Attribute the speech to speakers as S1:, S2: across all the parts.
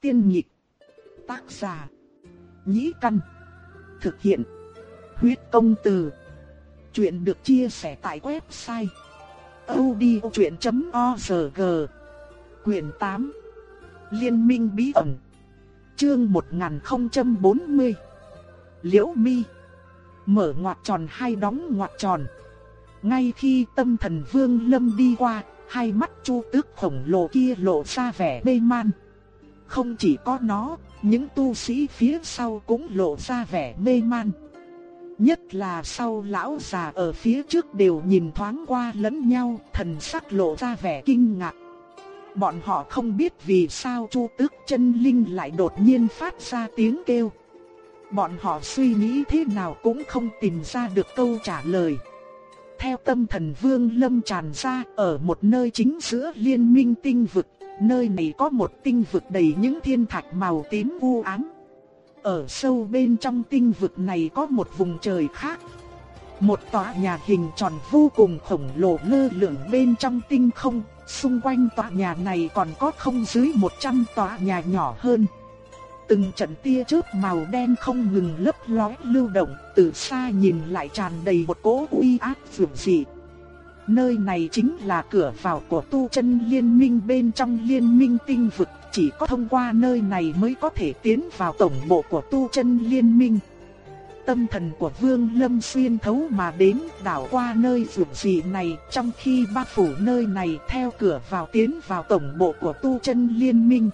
S1: Tiên nhị Tác giả. Nhĩ căn. Thực hiện. Huyết công từ. Chuyện được chia sẻ tại website. odchuyện.org Quyền 8 Liên minh bí ẩn Chương 1040 Liễu mi Mở ngoặt tròn hay đóng ngoặt tròn Ngay khi tâm thần vương lâm đi qua, Hai mắt chu tước khổng lồ kia lộ ra vẻ mê man không chỉ có nó Những tu sĩ phía sau cũng lộ ra vẻ mê man Nhất là sau lão già ở phía trước đều nhìn thoáng qua lẫn nhau, thần sắc lộ ra vẻ kinh ngạc. Bọn họ không biết vì sao Chu Tước chân linh lại đột nhiên phát ra tiếng kêu. Bọn họ suy nghĩ thế nào cũng không tìm ra được câu trả lời. Theo tâm thần Vương Lâm tràn ra ở một nơi chính giữa liên minh tinh vực, nơi này có một tinh vực đầy những thiên thạch màu tím u ám. Ở sâu bên trong tinh vực này có một vùng trời khác. Một tòa nhà hình tròn vô cùng khổng lồ lơ lửng bên trong tinh không, xung quanh tòa nhà này còn có không dưới 100 tòa nhà nhỏ hơn. Từng trận tia chớp màu đen không ngừng lấp lóe lưu động, từ xa nhìn lại tràn đầy một cỗ uy áp dường dị. Nơi này chính là cửa vào của tu chân liên minh bên trong liên minh tinh vực, chỉ có thông qua nơi này mới có thể tiến vào tổng bộ của tu chân liên minh. Tâm thần của Vương Lâm xuyên thấu mà đến đảo qua nơi dường gì này, trong khi ba phủ nơi này theo cửa vào tiến vào tổng bộ của tu chân liên minh.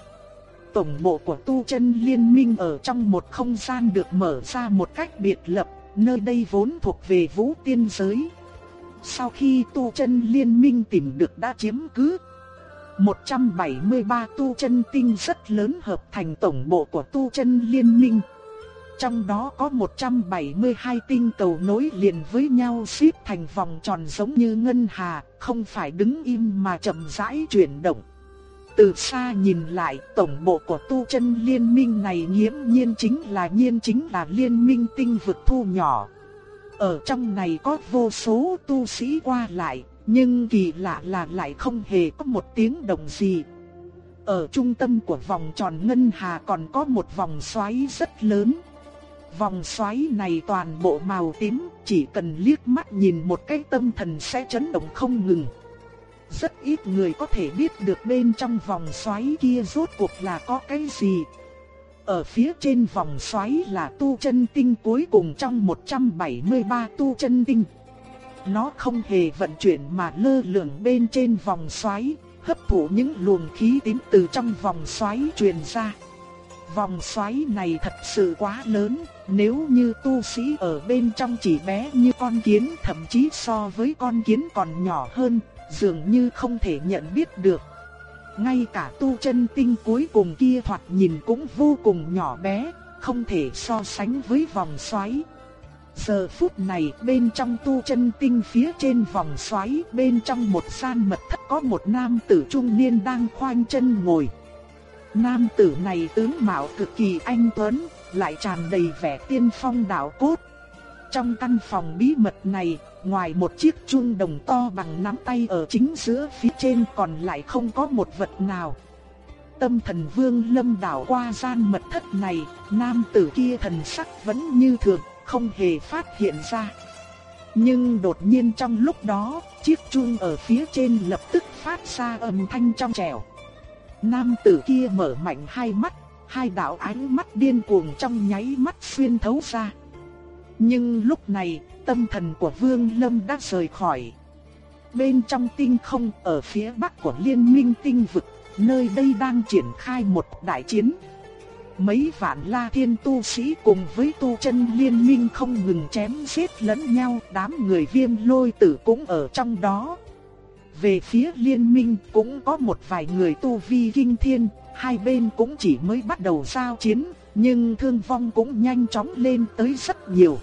S1: Tổng bộ của tu chân liên minh ở trong một không gian được mở ra một cách biệt lập, nơi đây vốn thuộc về vũ tiên giới. Sau khi tu chân liên minh tìm được đã chiếm cứ 173 tu chân tinh rất lớn hợp thành tổng bộ của tu chân liên minh. Trong đó có 172 tinh cầu nối liền với nhau xếp thành vòng tròn giống như ngân hà, không phải đứng im mà chậm rãi chuyển động. Từ xa nhìn lại, tổng bộ của tu chân liên minh này nghiễm nhiên chính là nhiên chính là liên minh tinh vực thu nhỏ. Ở trong này có vô số tu sĩ qua lại, nhưng kỳ lạ là lại không hề có một tiếng động gì. Ở trung tâm của vòng tròn ngân hà còn có một vòng xoáy rất lớn. Vòng xoáy này toàn bộ màu tím, chỉ cần liếc mắt nhìn một cái tâm thần sẽ chấn động không ngừng. Rất ít người có thể biết được bên trong vòng xoáy kia rốt cuộc là có cái gì. Ở phía trên vòng xoáy là tu chân tinh cuối cùng trong 173 tu chân tinh. Nó không hề vận chuyển mà lơ lửng bên trên vòng xoáy, hấp thụ những luồng khí tím từ trong vòng xoáy truyền ra. Vòng xoáy này thật sự quá lớn, nếu như tu sĩ ở bên trong chỉ bé như con kiến thậm chí so với con kiến còn nhỏ hơn, dường như không thể nhận biết được. Ngay cả tu chân tinh cuối cùng kia thoạt nhìn cũng vô cùng nhỏ bé, không thể so sánh với vòng xoáy. Giờ phút này bên trong tu chân tinh phía trên vòng xoáy bên trong một gian mật thất có một nam tử trung niên đang khoanh chân ngồi. Nam tử này tướng mạo cực kỳ anh tuấn, lại tràn đầy vẻ tiên phong đạo cốt. Trong căn phòng bí mật này, ngoài một chiếc chuông đồng to bằng nắm tay ở chính giữa phía trên còn lại không có một vật nào. Tâm thần vương lâm đảo qua gian mật thất này, nam tử kia thần sắc vẫn như thường, không hề phát hiện ra. Nhưng đột nhiên trong lúc đó, chiếc chuông ở phía trên lập tức phát ra âm thanh trong trẻo. Nam tử kia mở mạnh hai mắt, hai đạo ánh mắt điên cuồng trong nháy mắt xuyên thấu ra. Nhưng lúc này, tâm thần của Vương Lâm đã rời khỏi. Bên trong tinh không ở phía bắc của liên minh tinh vực, nơi đây đang triển khai một đại chiến. Mấy vạn la thiên tu sĩ cùng với tu chân liên minh không ngừng chém giết lẫn nhau, đám người viêm lôi tử cũng ở trong đó. Về phía liên minh cũng có một vài người tu vi kinh thiên, hai bên cũng chỉ mới bắt đầu giao chiến, nhưng thương vong cũng nhanh chóng lên tới rất nhiều.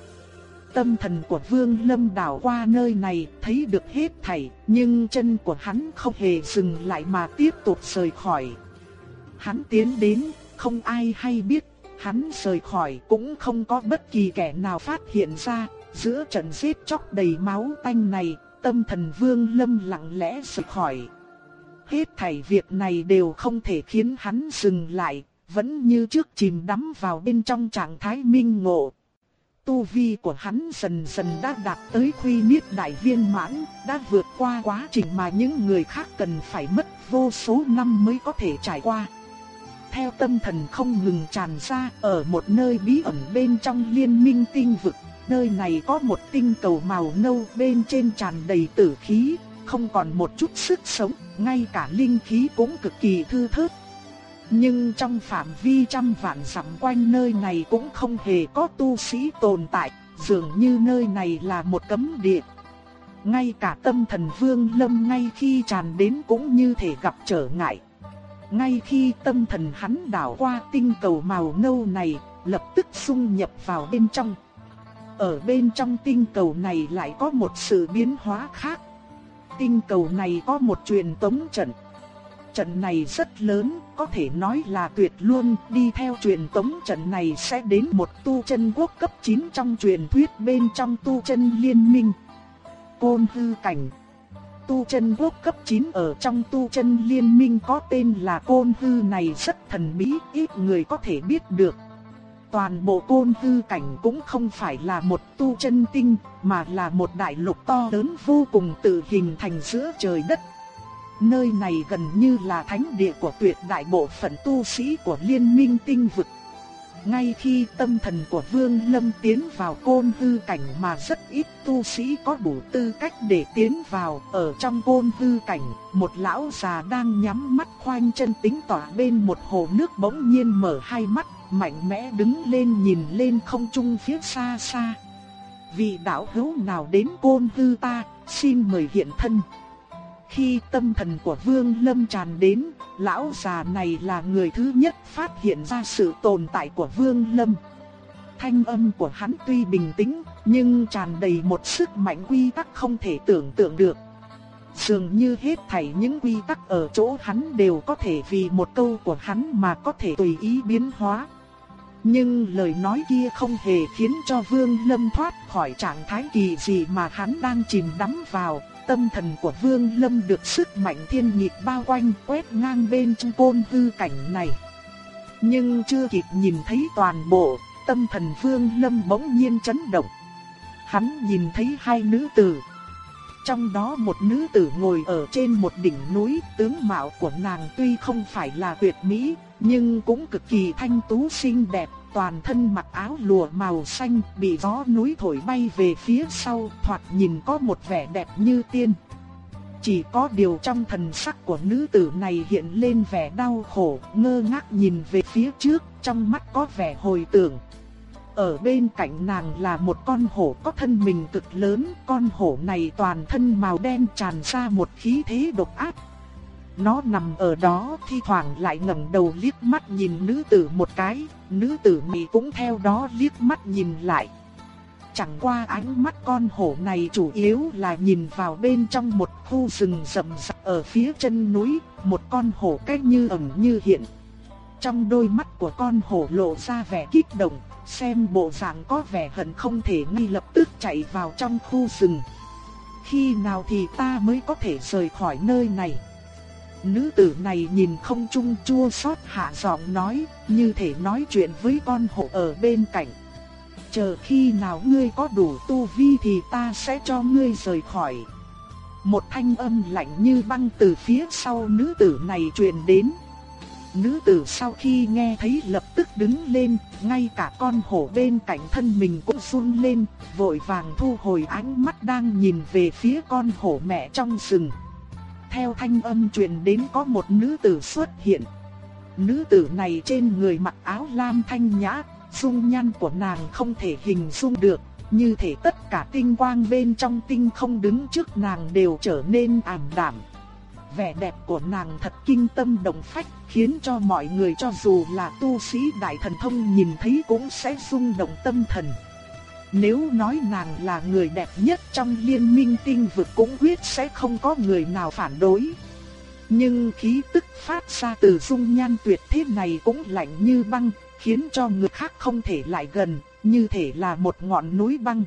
S1: Tâm thần của Vương Lâm đảo qua nơi này, thấy được hết thảy, nhưng chân của hắn không hề dừng lại mà tiếp tục rời khỏi. Hắn tiến đến, không ai hay biết, hắn rời khỏi cũng không có bất kỳ kẻ nào phát hiện ra, giữa trận giết chóc đầy máu tanh này, tâm thần Vương Lâm lặng lẽ rời khỏi. Hết thảy việc này đều không thể khiến hắn dừng lại, vẫn như trước chìm đắm vào bên trong trạng thái minh ngộ. Tu vi của hắn dần dần đã đạt tới khuy niết đại viên mãn, đã vượt qua quá trình mà những người khác cần phải mất vô số năm mới có thể trải qua. Theo tâm thần không ngừng tràn ra ở một nơi bí ẩn bên trong liên minh tinh vực, nơi này có một tinh cầu màu nâu bên trên tràn đầy tử khí, không còn một chút sức sống, ngay cả linh khí cũng cực kỳ thư thớt. Nhưng trong phạm vi trăm vạn dặm quanh nơi này cũng không hề có tu sĩ tồn tại, dường như nơi này là một cấm địa. Ngay cả tâm thần vương lâm ngay khi tràn đến cũng như thể gặp trở ngại. Ngay khi tâm thần hắn đảo qua tinh cầu màu nâu này, lập tức xung nhập vào bên trong. Ở bên trong tinh cầu này lại có một sự biến hóa khác. Tinh cầu này có một truyền tống trận. Trận này rất lớn, có thể nói là tuyệt luôn, đi theo truyền tống trận này sẽ đến một tu chân quốc cấp 9 trong truyền thuyết bên trong tu chân liên minh. Côn hư cảnh Tu chân quốc cấp 9 ở trong tu chân liên minh có tên là Côn hư này rất thần bí, ít người có thể biết được. Toàn bộ côn hư cảnh cũng không phải là một tu chân tinh, mà là một đại lục to lớn vô cùng tự hình thành giữa trời đất. Nơi này gần như là thánh địa của tuyệt đại bộ phận tu sĩ của liên minh tinh vực. Ngay khi tâm thần của Vương Lâm tiến vào côn hư cảnh mà rất ít tu sĩ có đủ tư cách để tiến vào, ở trong côn hư cảnh, một lão già đang nhắm mắt khoanh chân tính tỏa bên một hồ nước bỗng nhiên mở hai mắt, mạnh mẽ đứng lên nhìn lên không trung phía xa xa. Vị đạo hữu nào đến côn hư ta, xin mời hiện thân. Khi tâm thần của Vương Lâm tràn đến, lão già này là người thứ nhất phát hiện ra sự tồn tại của Vương Lâm. Thanh âm của hắn tuy bình tĩnh, nhưng tràn đầy một sức mạnh quy tắc không thể tưởng tượng được. Dường như hết thảy những quy tắc ở chỗ hắn đều có thể vì một câu của hắn mà có thể tùy ý biến hóa. Nhưng lời nói kia không hề khiến cho Vương Lâm thoát khỏi trạng thái kỳ dị mà hắn đang chìm đắm vào, Tâm thần của Vương Lâm được sức mạnh thiên nhịp bao quanh quét ngang bên trong côn hư cảnh này. Nhưng chưa kịp nhìn thấy toàn bộ, tâm thần Vương Lâm bỗng nhiên chấn động. Hắn nhìn thấy hai nữ tử. Trong đó một nữ tử ngồi ở trên một đỉnh núi, tướng mạo của nàng tuy không phải là tuyệt mỹ, nhưng cũng cực kỳ thanh tú xinh đẹp, toàn thân mặc áo lụa màu xanh, bị gió núi thổi bay về phía sau, thoạt nhìn có một vẻ đẹp như tiên. Chỉ có điều trong thần sắc của nữ tử này hiện lên vẻ đau khổ, ngơ ngác nhìn về phía trước, trong mắt có vẻ hồi tưởng. Ở bên cạnh nàng là một con hổ có thân mình cực lớn, con hổ này toàn thân màu đen tràn ra một khí thế độc ác, nó nằm ở đó thi thoảng lại ngẩng đầu liếc mắt nhìn nữ tử một cái, nữ tử mị cũng theo đó liếc mắt nhìn lại. Chẳng qua ánh mắt con hổ này chủ yếu là nhìn vào bên trong một khu rừng rậm rạp ở phía chân núi, một con hổ cách như ẩn như hiện. Trong đôi mắt của con hổ lộ ra vẻ kích động, xem bộ dạng có vẻ hận không thể ngay lập tức chạy vào trong khu rừng. Khi nào thì ta mới có thể rời khỏi nơi này? Nữ tử này nhìn không trung chua xót hạ giọng nói, như thể nói chuyện với con hổ ở bên cạnh. Chờ khi nào ngươi có đủ tu vi thì ta sẽ cho ngươi rời khỏi. Một thanh âm lạnh như băng từ phía sau nữ tử này truyền đến. Nữ tử sau khi nghe thấy lập tức đứng lên, ngay cả con hổ bên cạnh thân mình cũng run lên, vội vàng thu hồi ánh mắt đang nhìn về phía con hổ mẹ trong rừng theo thanh âm truyền đến có một nữ tử xuất hiện. Nữ tử này trên người mặc áo lam thanh nhã, dung nhan của nàng không thể hình dung được, như thể tất cả tinh quang bên trong tinh không đứng trước nàng đều trở nên ảm đạm. Vẻ đẹp của nàng thật kinh tâm động phách, khiến cho mọi người cho dù là tu sĩ đại thần thông nhìn thấy cũng sẽ rung động tâm thần. Nếu nói nàng là người đẹp nhất trong liên minh tinh vực cũng quyết sẽ không có người nào phản đối. Nhưng khí tức phát ra từ dung nhan tuyệt thế này cũng lạnh như băng, khiến cho người khác không thể lại gần, như thể là một ngọn núi băng.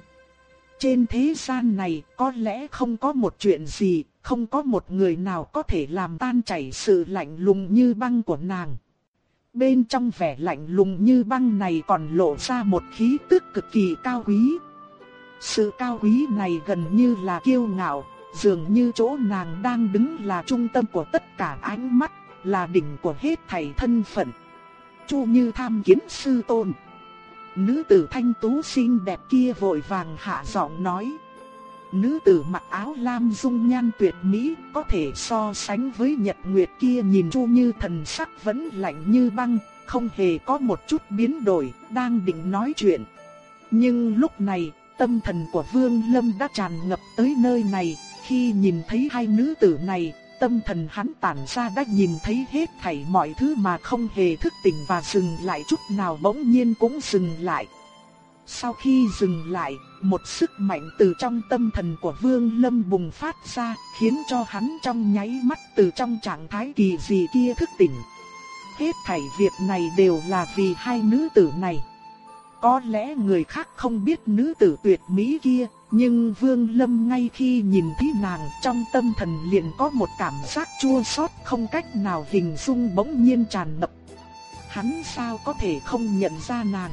S1: Trên thế gian này có lẽ không có một chuyện gì, không có một người nào có thể làm tan chảy sự lạnh lùng như băng của nàng. Bên trong vẻ lạnh lùng như băng này còn lộ ra một khí tức cực kỳ cao quý. Sự cao quý này gần như là kiêu ngạo, dường như chỗ nàng đang đứng là trung tâm của tất cả ánh mắt, là đỉnh của hết thảy thân phận. Chu Như tham kiến sư tôn. Nữ tử thanh tú xinh đẹp kia vội vàng hạ giọng nói. Nữ tử mặc áo lam dung nhan tuyệt mỹ có thể so sánh với nhật nguyệt kia nhìn Chu Như thần sắc vẫn lạnh như băng, không hề có một chút biến đổi, đang định nói chuyện. Nhưng lúc này, tâm thần của Vương Lâm đã tràn ngập tới nơi này, khi nhìn thấy hai nữ tử này, tâm thần hắn tản ra đã nhìn thấy hết thảy mọi thứ mà không hề thức tỉnh và dừng lại chút nào bỗng nhiên cũng dừng lại. Sau khi dừng lại, một sức mạnh từ trong tâm thần của Vương Lâm bùng phát ra, khiến cho hắn trong nháy mắt từ trong trạng thái kỳ dị kia thức tỉnh. Hết thảy việc này đều là vì hai nữ tử này. Có lẽ người khác không biết nữ tử tuyệt mỹ kia, nhưng Vương Lâm ngay khi nhìn thấy nàng trong tâm thần liền có một cảm giác chua xót không cách nào hình dung bỗng nhiên tràn ngập. Hắn sao có thể không nhận ra nàng?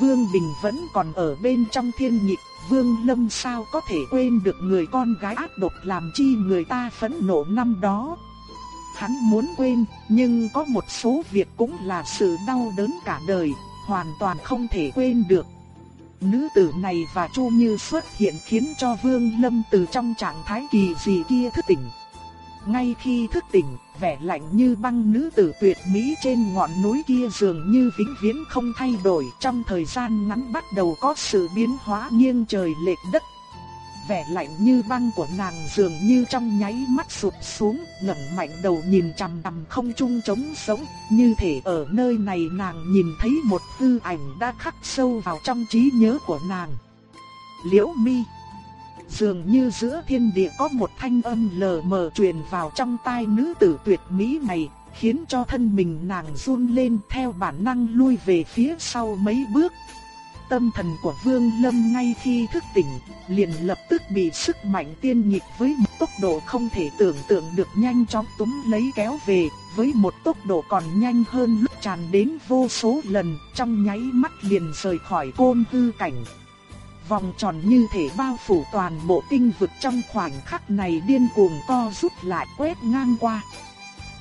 S1: Vương Bình vẫn còn ở bên trong thiên nhịp, Vương Lâm sao có thể quên được người con gái ác độc làm chi người ta phẫn nộ năm đó. Hắn muốn quên, nhưng có một số việc cũng là sự đau đớn cả đời, hoàn toàn không thể quên được. Nữ tử này và Chu Như xuất hiện khiến cho Vương Lâm từ trong trạng thái kỳ dị kia thức tỉnh. Ngay khi thức tỉnh, vẻ lạnh như băng nữ tử tuyệt mỹ trên ngọn núi kia dường như vĩnh viễn không thay đổi trong thời gian ngắn bắt đầu có sự biến hóa nghiêng trời lệch đất. Vẻ lạnh như băng của nàng dường như trong nháy mắt sụp xuống, ngẩng mạnh đầu nhìn chằm chằm không trung trống sống, như thể ở nơi này nàng nhìn thấy một tư ảnh đã khắc sâu vào trong trí nhớ của nàng. Liễu Mi Dường như giữa thiên địa có một thanh âm lờ mờ truyền vào trong tai nữ tử tuyệt mỹ này, khiến cho thân mình nàng run lên theo bản năng lui về phía sau mấy bước. Tâm thần của Vương Lâm ngay khi thức tỉnh, liền lập tức bị sức mạnh tiên nhịp với một tốc độ không thể tưởng tượng được nhanh chóng túm lấy kéo về, với một tốc độ còn nhanh hơn lúc tràn đến vô số lần, trong nháy mắt liền rời khỏi côn hư cảnh. Vòng tròn như thể bao phủ toàn bộ tinh vực trong khoảnh khắc này điên cuồng co rút lại quét ngang qua.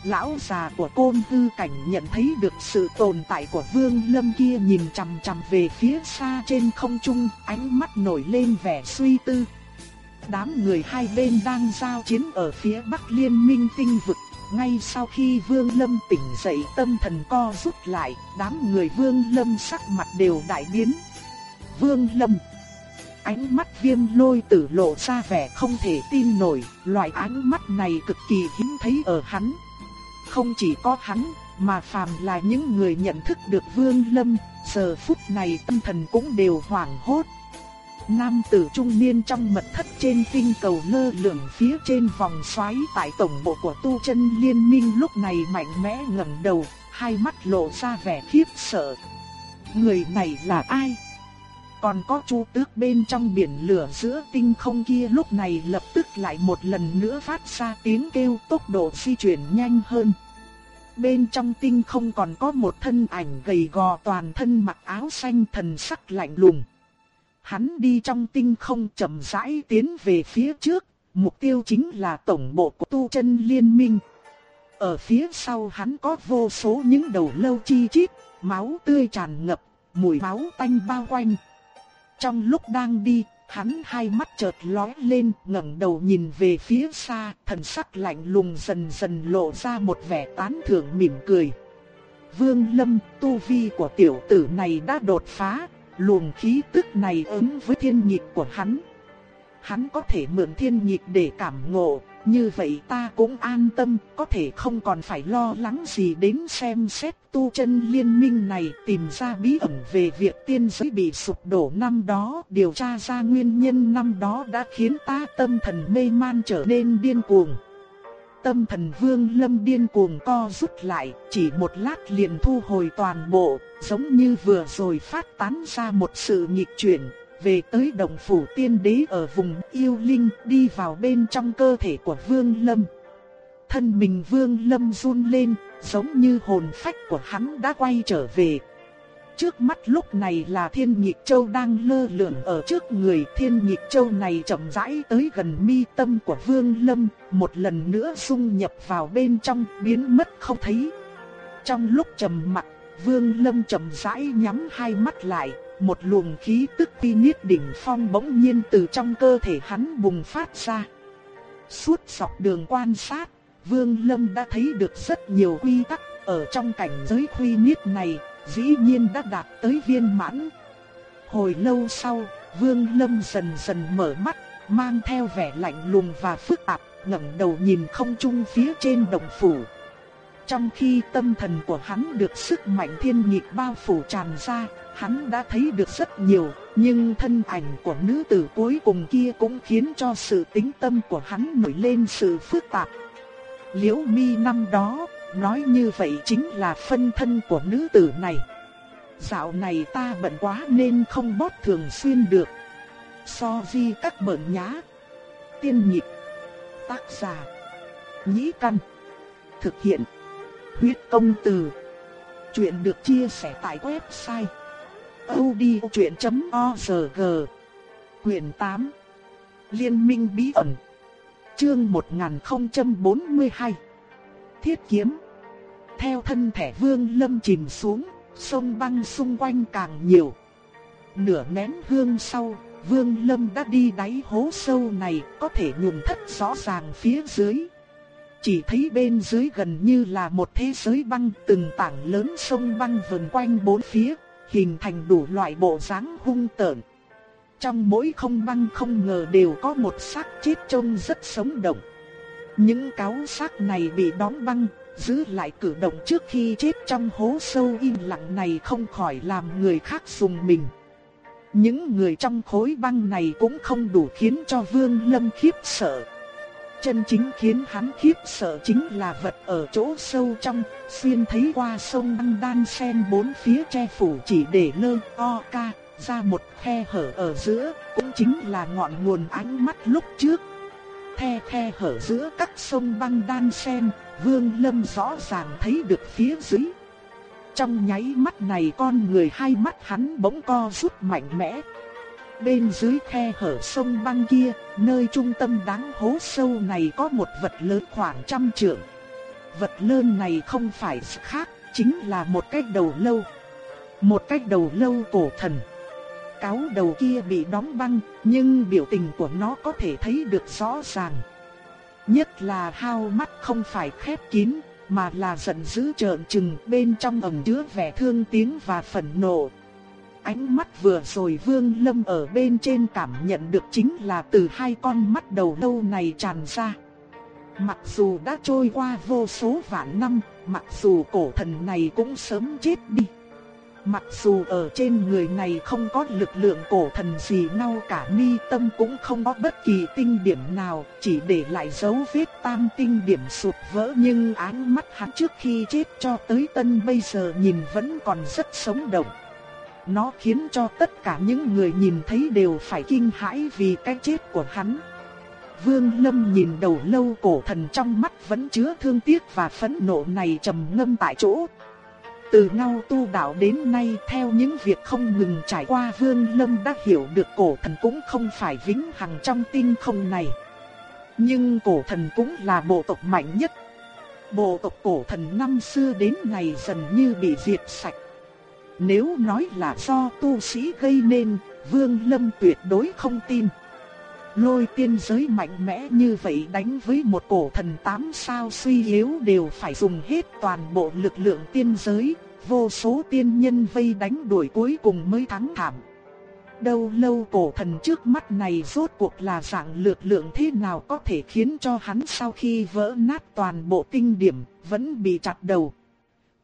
S1: Lão già của côn tư cảnh nhận thấy được sự tồn tại của vương lâm kia nhìn chằm chằm về phía xa trên không trung, ánh mắt nổi lên vẻ suy tư. Đám người hai bên đang giao chiến ở phía bắc liên minh tinh vực. Ngay sau khi Vương Lâm tỉnh dậy tâm thần co rút lại, đám người Vương Lâm sắc mặt đều đại biến. Vương Lâm Ánh mắt viêm lôi tử lộ ra vẻ không thể tin nổi, loại ánh mắt này cực kỳ hiếm thấy ở hắn. Không chỉ có hắn, mà phàm là những người nhận thức được Vương Lâm, giờ phút này tâm thần cũng đều hoảng hốt. Nam tử trung niên trong mật thất trên tinh cầu lơ lửng phía trên vòng xoáy tại tổng bộ của tu chân liên minh lúc này mạnh mẽ ngẩng đầu, hai mắt lộ ra vẻ khiếp sợ. Người này là ai? Còn có chu tước bên trong biển lửa giữa tinh không kia lúc này lập tức lại một lần nữa phát ra tiếng kêu tốc độ di chuyển nhanh hơn. Bên trong tinh không còn có một thân ảnh gầy gò toàn thân mặc áo xanh thần sắc lạnh lùng. Hắn đi trong tinh không chậm rãi tiến về phía trước, mục tiêu chính là tổng bộ của tu chân liên minh. Ở phía sau hắn có vô số những đầu lâu chi chít, máu tươi tràn ngập, mùi máu tanh bao quanh. Trong lúc đang đi, hắn hai mắt chợt lóe lên, ngẩng đầu nhìn về phía xa, thần sắc lạnh lùng dần dần lộ ra một vẻ tán thưởng mỉm cười. Vương Lâm, tu vi của tiểu tử này đã đột phá, luồng khí tức này ứng với thiên nhịp của hắn. Hắn có thể mượn thiên nhịp để cảm ngộ, như vậy ta cũng an tâm, có thể không còn phải lo lắng gì đến xem xét tu chân liên minh này tìm ra bí ẩn về việc tiên giới bị sụp đổ năm đó, điều tra ra nguyên nhân năm đó đã khiến ta tâm thần mê man trở nên điên cuồng. Tâm thần vương lâm điên cuồng co rút lại, chỉ một lát liền thu hồi toàn bộ, giống như vừa rồi phát tán ra một sự nghịch chuyển, về tới đồng phủ tiên đế ở vùng yêu linh đi vào bên trong cơ thể của Vương Lâm. Thân mình Vương Lâm run lên, giống như hồn phách của hắn đã quay trở về. Trước mắt lúc này là Thiên Nhịp Châu đang lơ lửng ở trước người Thiên Nhịp Châu này chậm rãi tới gần mi tâm của Vương Lâm, một lần nữa xung nhập vào bên trong biến mất không thấy. Trong lúc trầm mặc, Vương Lâm chậm rãi nhắm hai mắt lại, một luồng khí tức phi niết đỉnh phong bỗng nhiên từ trong cơ thể hắn bùng phát ra. Suốt dọc đường quan sát, Vương Lâm đã thấy được rất nhiều quy tắc ở trong cảnh giới quy niết này, dĩ nhiên đã đạt tới viên mãn. Hồi lâu sau, Vương Lâm dần dần mở mắt, mang theo vẻ lạnh lùng và phức tạp, ngẩng đầu nhìn không trung phía trên đồng phủ. Trong khi tâm thần của hắn được sức mạnh thiên nhịp bao phủ tràn ra, hắn đã thấy được rất nhiều, nhưng thân ảnh của nữ tử cuối cùng kia cũng khiến cho sự tính tâm của hắn nổi lên sự phức tạp. Liễu mi năm đó, nói như vậy chính là phân thân của nữ tử này. Dạo này ta bận quá nên không bót thường xuyên được. So di các bận nhá. Tiên nhịp. Tác giả. Nhĩ căn. Thực hiện. Huyết công từ. Chuyện được chia sẻ tại website odchuyện.org Quyền 8 Liên minh bí ẩn Chương 1042 Thiết kiếm Theo thân thể vương lâm chìm xuống, sông băng xung quanh càng nhiều. Nửa nén hương sau, vương lâm đã đi đáy hố sâu này, có thể nhìn thất rõ ràng phía dưới. Chỉ thấy bên dưới gần như là một thế giới băng, từng tảng lớn sông băng vần quanh bốn phía, hình thành đủ loại bộ dáng hung tợn. Trong mỗi không băng không ngờ đều có một xác chết trông rất sống động. Những cáo xác này bị đóng băng, giữ lại cử động trước khi chết trong hố sâu im lặng này không khỏi làm người khác dùng mình. Những người trong khối băng này cũng không đủ khiến cho Vương Lâm khiếp sợ. Chân chính khiến hắn khiếp sợ chính là vật ở chỗ sâu trong, xuyên thấy qua sông băng đan sen bốn phía che phủ chỉ để lơ o ca, ra một khe hở ở giữa, cũng chính là ngọn nguồn ánh mắt lúc trước. The khe hở giữa các sông băng đan sen, Vương Lâm rõ ràng thấy được phía dưới. Trong nháy mắt này con người hai mắt hắn bỗng co rút mạnh mẽ. Bên dưới khe hở sông băng kia, nơi trung tâm đáng hố sâu này có một vật lớn khoảng trăm trượng. Vật lớn này không phải khác, chính là một cái đầu lâu. Một cái đầu lâu cổ thần cáo đầu kia bị đóng băng, nhưng biểu tình của nó có thể thấy được rõ ràng. Nhất là hao mắt không phải khép kín, mà là giận dữ trợn trừng bên trong ẩn chứa vẻ thương tiếng và phẫn nộ. Ánh mắt vừa rồi Vương Lâm ở bên trên cảm nhận được chính là từ hai con mắt đầu lâu này tràn ra. Mặc dù đã trôi qua vô số vạn năm, mặc dù cổ thần này cũng sớm chết đi. Mặc dù ở trên người này không có lực lượng cổ thần gì nào cả mi tâm cũng không có bất kỳ tinh điểm nào, chỉ để lại dấu vết tam tinh điểm sụp vỡ nhưng ánh mắt hắn trước khi chết cho tới tân bây giờ nhìn vẫn còn rất sống động. Nó khiến cho tất cả những người nhìn thấy đều phải kinh hãi vì cái chết của hắn. Vương Lâm nhìn đầu lâu cổ thần trong mắt vẫn chứa thương tiếc và phẫn nộ này trầm ngâm tại chỗ, từ ngao tu đạo đến nay theo những việc không ngừng trải qua Vương Lâm đã hiểu được cổ thần cũng không phải vĩnh hằng trong tinh không này. Nhưng cổ thần cũng là bộ tộc mạnh nhất. Bộ tộc cổ thần năm xưa đến ngày dần như bị diệt sạch. Nếu nói là do tu sĩ gây nên, Vương Lâm tuyệt đối không tin. Lôi tiên giới mạnh mẽ như vậy đánh với một cổ thần tám sao suy yếu đều phải dùng hết toàn bộ lực lượng tiên giới, vô số tiên nhân vây đánh đuổi cuối cùng mới thắng thảm. Đâu lâu cổ thần trước mắt này rốt cuộc là dạng lực lượng thế nào có thể khiến cho hắn sau khi vỡ nát toàn bộ tinh điểm, vẫn bị chặt đầu.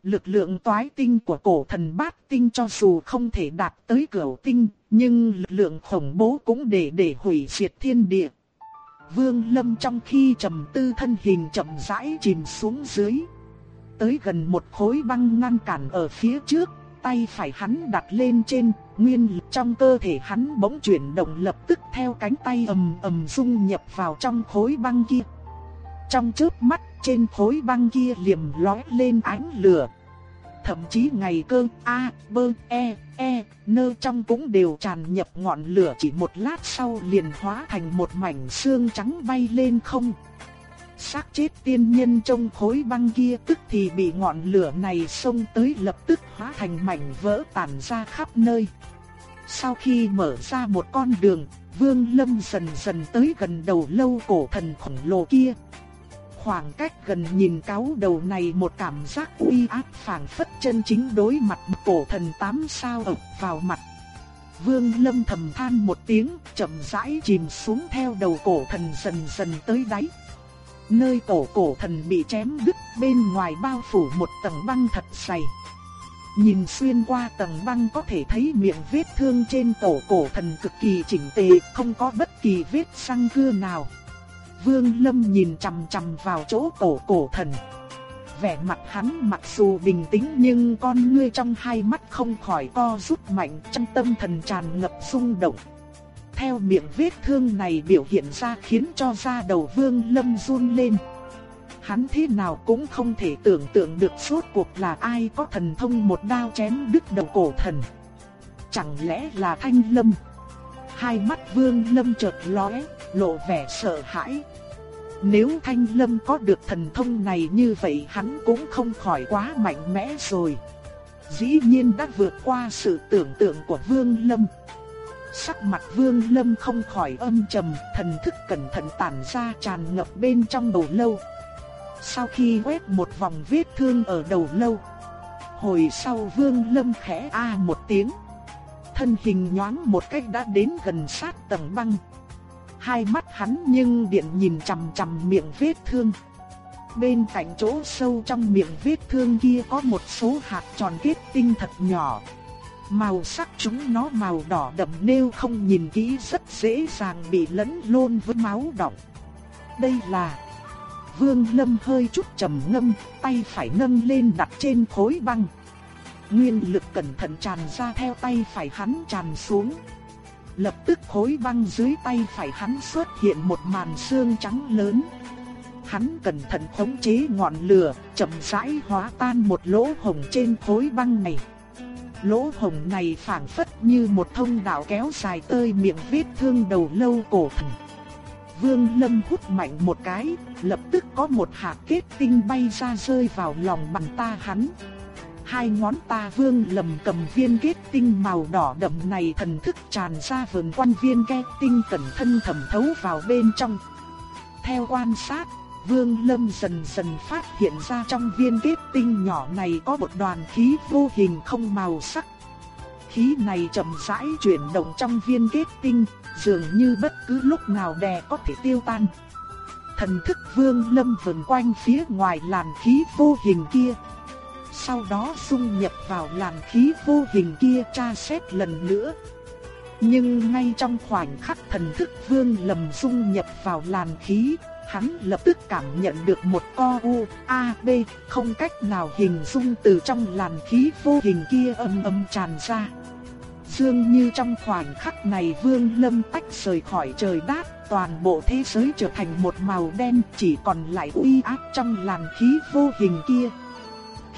S1: Lực lượng toái tinh của cổ thần bát tinh cho dù không thể đạt tới cửu tinh, nhưng lực lượng khủng bố cũng để để hủy diệt thiên địa. Vương Lâm trong khi trầm tư thân hình chậm rãi chìm xuống dưới. Tới gần một khối băng ngăn cản ở phía trước, tay phải hắn đặt lên trên, nguyên lực trong cơ thể hắn bỗng chuyển động lập tức theo cánh tay ầm ầm dung nhập vào trong khối băng kia. Trong chớp mắt trên khối băng kia liềm lóe lên ánh lửa. Thậm chí ngày cơ A, B, E, E, nơ trong cũng đều tràn nhập ngọn lửa chỉ một lát sau liền hóa thành một mảnh xương trắng bay lên không. xác chết tiên nhân trong khối băng kia tức thì bị ngọn lửa này xông tới lập tức hóa thành mảnh vỡ tàn ra khắp nơi. Sau khi mở ra một con đường, Vương Lâm dần dần tới gần đầu lâu cổ thần khổng lồ kia. Khoảng cách gần nhìn cáo đầu này một cảm giác uy áp phảng phất chân chính đối mặt cổ thần tám sao ập vào mặt. Vương Lâm thầm than một tiếng, chậm rãi chìm xuống theo đầu cổ thần dần dần tới đáy. Nơi cổ cổ thần bị chém đứt bên ngoài bao phủ một tầng băng thật dày. Nhìn xuyên qua tầng băng có thể thấy miệng vết thương trên cổ cổ thần cực kỳ chỉnh tề, không có bất kỳ vết răng cưa nào. Vương Lâm nhìn chằm chằm vào chỗ tổ cổ thần. Vẻ mặt hắn mặc dù bình tĩnh nhưng con ngươi trong hai mắt không khỏi co rút mạnh trong tâm thần tràn ngập xung động. Theo miệng vết thương này biểu hiện ra khiến cho da đầu Vương Lâm run lên. Hắn thế nào cũng không thể tưởng tượng được suốt cuộc là ai có thần thông một đao chém đứt đầu cổ thần. Chẳng lẽ là Thanh Lâm? Hai mắt Vương Lâm chợt lóe, lộ vẻ sợ hãi. Nếu Thanh Lâm có được thần thông này như vậy hắn cũng không khỏi quá mạnh mẽ rồi. Dĩ nhiên đã vượt qua sự tưởng tượng của Vương Lâm. Sắc mặt Vương Lâm không khỏi âm trầm, thần thức cẩn thận tản ra tràn ngập bên trong đầu lâu. Sau khi quét một vòng vết thương ở đầu lâu, hồi sau Vương Lâm khẽ a một tiếng. Thân hình nhoáng một cách đã đến gần sát tầng băng hai mắt hắn nhưng điện nhìn chằm chằm miệng vết thương. Bên cạnh chỗ sâu trong miệng vết thương kia có một số hạt tròn kết tinh thật nhỏ. Màu sắc chúng nó màu đỏ đậm nêu không nhìn kỹ rất dễ dàng bị lẫn lộn với máu đọng. Đây là Vương Lâm hơi chút trầm ngâm, tay phải nâng lên đặt trên khối băng. Nguyên lực cẩn thận tràn ra theo tay phải hắn tràn xuống. Lập tức khối băng dưới tay phải hắn xuất hiện một màn xương trắng lớn. Hắn cẩn thận khống chế ngọn lửa, chậm rãi hóa tan một lỗ hồng trên khối băng này. Lỗ hồng này phảng phất như một thông đạo kéo dài tơi miệng vết thương đầu lâu cổ thần. Vương Lâm hút mạnh một cái, lập tức có một hạt kết tinh bay ra rơi vào lòng bàn ta hắn hai ngón ta vương lầm cầm viên kết tinh màu đỏ đậm này thần thức tràn ra vườn quan viên kết tinh cẩn thân thẩm thấu vào bên trong. Theo quan sát, vương lâm dần dần phát hiện ra trong viên kết tinh nhỏ này có một đoàn khí vô hình không màu sắc. Khí này chậm rãi chuyển động trong viên kết tinh, dường như bất cứ lúc nào đè có thể tiêu tan. Thần thức vương lâm vần quanh phía ngoài làn khí vô hình kia, sau đó dung nhập vào làn khí vô hình kia tra xét lần nữa. Nhưng ngay trong khoảnh khắc thần thức vương lầm dung nhập vào làn khí, hắn lập tức cảm nhận được một co u, a, b, không cách nào hình dung từ trong làn khí vô hình kia âm âm tràn ra. Dường như trong khoảnh khắc này vương lâm tách rời khỏi trời đát, toàn bộ thế giới trở thành một màu đen chỉ còn lại uy áp trong làn khí vô hình kia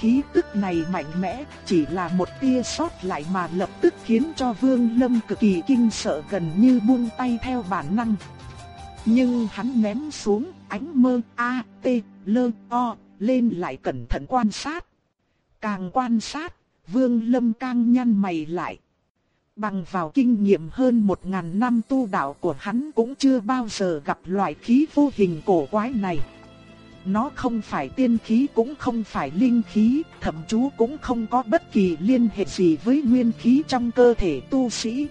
S1: khí tức này mạnh mẽ, chỉ là một tia sót lại mà lập tức khiến cho Vương Lâm cực kỳ kinh sợ gần như buông tay theo bản năng. Nhưng hắn ném xuống ánh mơ A, T, Lơ, O, lên lại cẩn thận quan sát. Càng quan sát, Vương Lâm càng nhăn mày lại. Bằng vào kinh nghiệm hơn một ngàn năm tu đạo của hắn cũng chưa bao giờ gặp loại khí vô hình cổ quái này. Nó không phải tiên khí cũng không phải linh khí, thậm chú cũng không có bất kỳ liên hệ gì với nguyên khí trong cơ thể tu sĩ.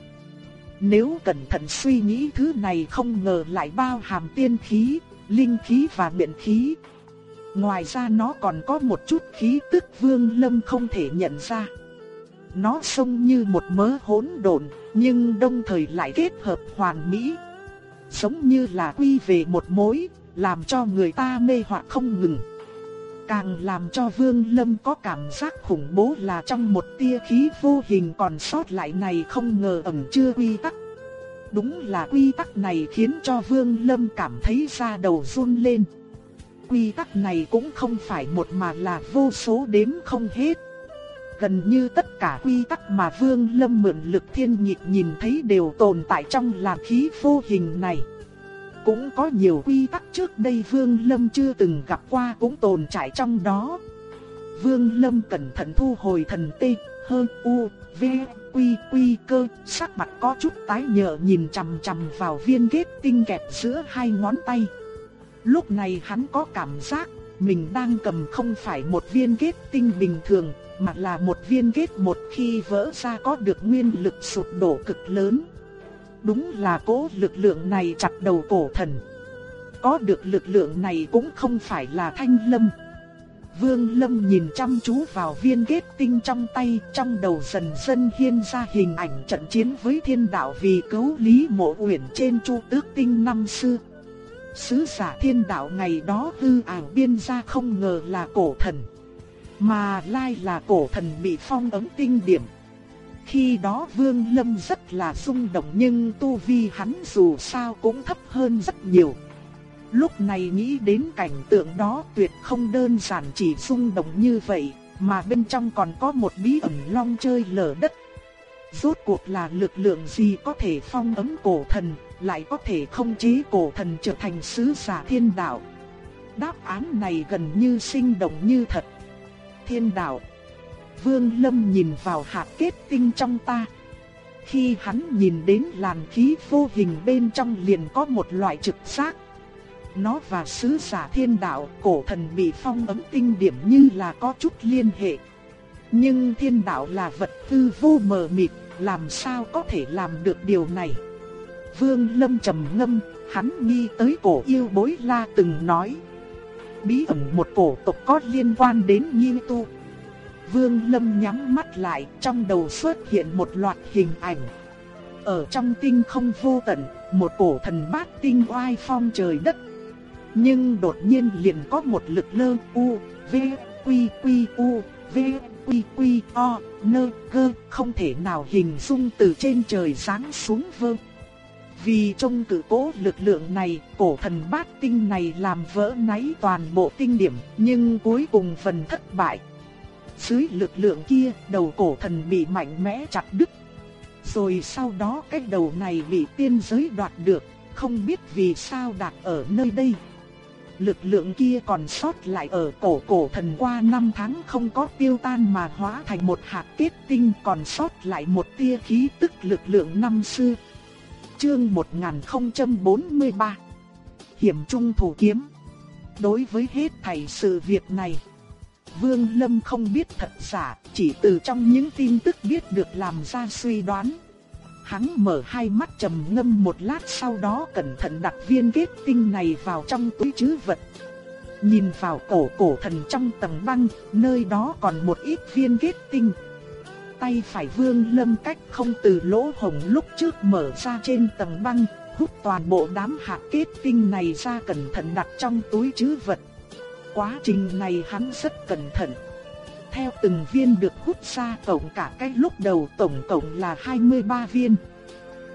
S1: Nếu cẩn thận suy nghĩ thứ này không ngờ lại bao hàm tiên khí, linh khí và biện khí. Ngoài ra nó còn có một chút khí tức vương lâm không thể nhận ra. Nó sông như một mớ hỗn độn, nhưng đồng thời lại kết hợp hoàn mỹ. Giống như là quy về một mối, làm cho người ta mê hoặc không ngừng. Càng làm cho Vương Lâm có cảm giác khủng bố là trong một tia khí vô hình còn sót lại này không ngờ ẩn chưa quy tắc. Đúng là quy tắc này khiến cho Vương Lâm cảm thấy da đầu run lên. quy tắc này cũng không phải một mà là vô số đếm không hết. Gần như tất cả quy tắc mà Vương Lâm mượn lực thiên nhịp nhìn thấy đều tồn tại trong làn khí vô hình này. Cũng có nhiều quy tắc trước đây Vương Lâm chưa từng gặp qua cũng tồn tại trong đó. Vương Lâm cẩn thận thu hồi thần tê, hơn u, v, quy quy cơ, sắc mặt có chút tái nhợt nhìn chằm chằm vào viên kết tinh kẹp giữa hai ngón tay. Lúc này hắn có cảm giác mình đang cầm không phải một viên kết tinh bình thường, mà là một viên kết một khi vỡ ra có được nguyên lực sụp đổ cực lớn. Đúng là cố lực lượng này chặt đầu cổ thần. Có được lực lượng này cũng không phải là thanh lâm. Vương Lâm nhìn chăm chú vào viên kết tinh trong tay, trong đầu dần dần hiện ra hình ảnh trận chiến với thiên đạo vì cứu Lý Mộ Uyển trên Chu Tước Tinh năm xưa. Sứ giả thiên đạo ngày đó hư ảo biên ra không ngờ là cổ thần. Mà lai là cổ thần bị phong ấn tinh điểm. Khi đó Vương Lâm rất là rung động nhưng tu vi hắn dù sao cũng thấp hơn rất nhiều. Lúc này nghĩ đến cảnh tượng đó tuyệt không đơn giản chỉ rung động như vậy, mà bên trong còn có một bí ẩn long chơi lở đất. Rốt cuộc là lực lượng gì có thể phong ấn cổ thần, lại có thể không chế cổ thần trở thành sứ giả thiên đạo. Đáp án này gần như sinh động như thật. Thiên đạo. Vương Lâm nhìn vào hạt kết tinh trong ta. Khi hắn nhìn đến làn khí vô hình bên trong liền có một loại trực giác. Nó và sứ giả thiên đạo cổ thần bị phong ấm tinh điểm như là có chút liên hệ. Nhưng thiên đạo là vật tư vô mờ mịt, làm sao có thể làm được điều này? Vương Lâm trầm ngâm, hắn nghi tới cổ yêu bối la từng nói. Bí ẩn một cổ tộc có liên quan đến nghiên Tu. Vương Lâm nhắm mắt lại, trong đầu xuất hiện một loạt hình ảnh. Ở trong tinh không vô tận, một cổ thần bát tinh oai phong trời đất. Nhưng đột nhiên liền có một lực lơ u, v, quy quy u, v, quy quy o, nơ cơ, không thể nào hình dung từ trên trời giáng xuống vương Vì trong cử cố lực lượng này, cổ thần bát tinh này làm vỡ náy toàn bộ tinh điểm, nhưng cuối cùng phần thất bại. Dưới lực lượng kia, đầu cổ thần bị mạnh mẽ chặt đứt. Rồi sau đó cái đầu này bị tiên giới đoạt được, không biết vì sao đặt ở nơi đây. Lực lượng kia còn sót lại ở cổ cổ thần qua năm tháng không có tiêu tan mà hóa thành một hạt kết tinh còn sót lại một tia khí tức lực lượng năm xưa. Chương 1043 Hiểm trung thủ kiếm Đối với hết thảy sự việc này Vương Lâm không biết thật giả Chỉ từ trong những tin tức biết được làm ra suy đoán. Hắn mở hai mắt trầm ngâm một lát sau đó cẩn thận đặt viên kết tinh này vào trong túi trữ vật. Nhìn vào cổ cổ thần trong tầng băng Nơi đó còn một ít viên kết tinh. Tay phải vương lâm cách không từ lỗ hồng lúc trước mở ra trên tầng băng, hút toàn bộ đám hạt kết tinh này ra cẩn thận đặt trong túi trữ vật. Quá trình này hắn rất cẩn thận. Theo từng viên được hút ra tổng cả cái lúc đầu tổng cộng là 23 viên.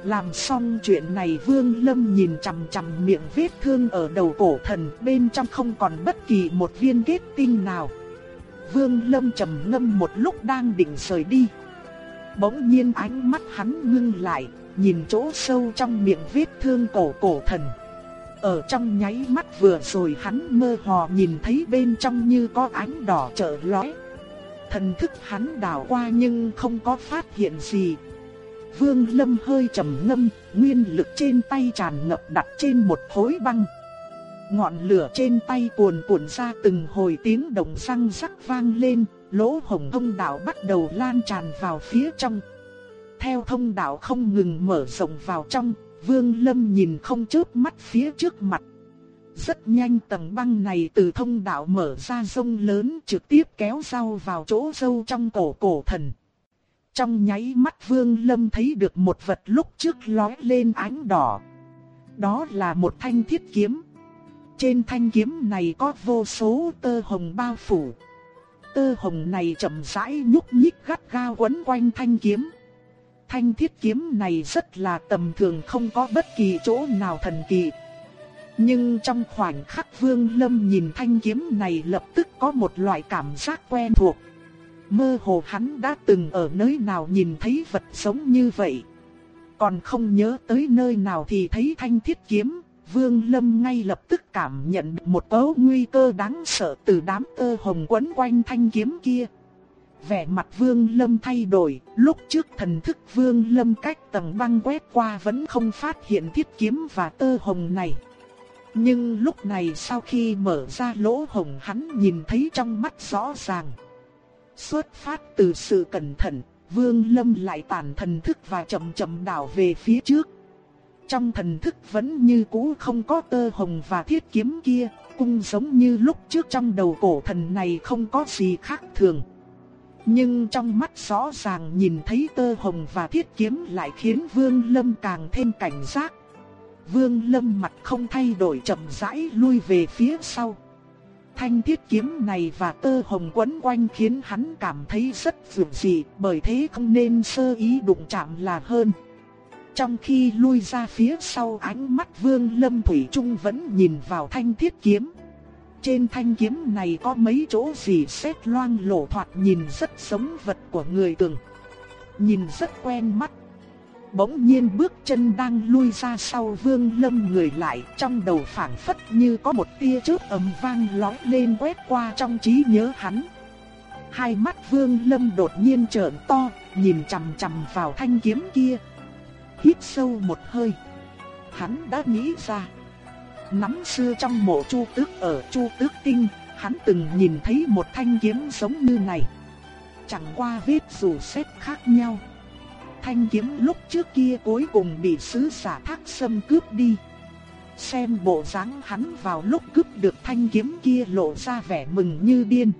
S1: Làm xong chuyện này Vương Lâm nhìn chằm chằm miệng vết thương ở đầu cổ thần bên trong không còn bất kỳ một viên kết tinh nào. Vương Lâm trầm ngâm một lúc đang định rời đi. Bỗng nhiên ánh mắt hắn ngưng lại, nhìn chỗ sâu trong miệng vết thương cổ cổ thần. Ở trong nháy mắt vừa rồi hắn mơ hồ nhìn thấy bên trong như có ánh đỏ chợt lóe. Thần thức hắn đảo qua nhưng không có phát hiện gì. Vương Lâm hơi trầm ngâm, nguyên lực trên tay tràn ngập đặt trên một khối băng. Ngọn lửa trên tay cuồn cuộn ra từng hồi tiếng động răng rắc vang lên, lỗ hồng thông đạo bắt đầu lan tràn vào phía trong. Theo thông đạo không ngừng mở rộng vào trong, Vương Lâm nhìn không chớp mắt phía trước mặt. Rất nhanh tầng băng này từ thông đạo mở ra sông lớn trực tiếp kéo rau vào chỗ sâu trong cổ cổ thần. Trong nháy mắt Vương Lâm thấy được một vật lúc trước lóe lên ánh đỏ. Đó là một thanh thiết kiếm. Trên thanh kiếm này có vô số tơ hồng bao phủ. Tơ hồng này chậm rãi nhúc nhích gắt gao quấn quanh thanh kiếm. Thanh thiết kiếm này rất là tầm thường không có bất kỳ chỗ nào thần kỳ. Nhưng trong khoảnh khắc Vương Lâm nhìn thanh kiếm này lập tức có một loại cảm giác quen thuộc. Mơ hồ hắn đã từng ở nơi nào nhìn thấy vật sống như vậy. Còn không nhớ tới nơi nào thì thấy thanh thiết kiếm, Vương Lâm ngay lập tức cảm nhận một cấu nguy cơ đáng sợ từ đám tơ hồng quấn quanh thanh kiếm kia. Vẻ mặt Vương Lâm thay đổi, lúc trước thần thức Vương Lâm cách tầng băng quét qua vẫn không phát hiện thiết kiếm và tơ hồng này. Nhưng lúc này sau khi mở ra lỗ hồng hắn nhìn thấy trong mắt rõ ràng. Xuất phát từ sự cẩn thận, Vương Lâm lại tản thần thức và chậm chậm đảo về phía trước. Trong thần thức vẫn như cũ không có tơ hồng và thiết kiếm kia, cũng giống như lúc trước trong đầu cổ thần này không có gì khác thường. Nhưng trong mắt rõ ràng nhìn thấy tơ hồng và thiết kiếm lại khiến Vương Lâm càng thêm cảnh giác. Vương Lâm mặt không thay đổi chậm rãi lui về phía sau. Thanh thiết kiếm này và tơ hồng quấn quanh khiến hắn cảm thấy rất dường dị, bởi thế không nên sơ ý đụng chạm là hơn. Trong khi lui ra phía sau ánh mắt Vương Lâm Thủy Trung vẫn nhìn vào thanh thiết kiếm. Trên thanh kiếm này có mấy chỗ gì xét loang lổ thoạt nhìn rất giống vật của người từng. Nhìn rất quen mắt. Bỗng nhiên bước chân đang lui ra sau vương lâm người lại trong đầu phảng phất như có một tia chớp ầm vang lói lên quét qua trong trí nhớ hắn. Hai mắt vương lâm đột nhiên trợn to, nhìn chằm chằm vào thanh kiếm kia. Hít sâu một hơi. Hắn đã nghĩ ra. Nắm xưa trong mộ chu tước ở chu tước tinh, hắn từng nhìn thấy một thanh kiếm giống như này. Chẳng qua vết dù xét khác nhau thanh kiếm lúc trước kia cuối cùng bị sứ giả thác sâm cướp đi. Xem bộ dáng hắn vào lúc cướp được thanh kiếm kia lộ ra vẻ mừng như điên.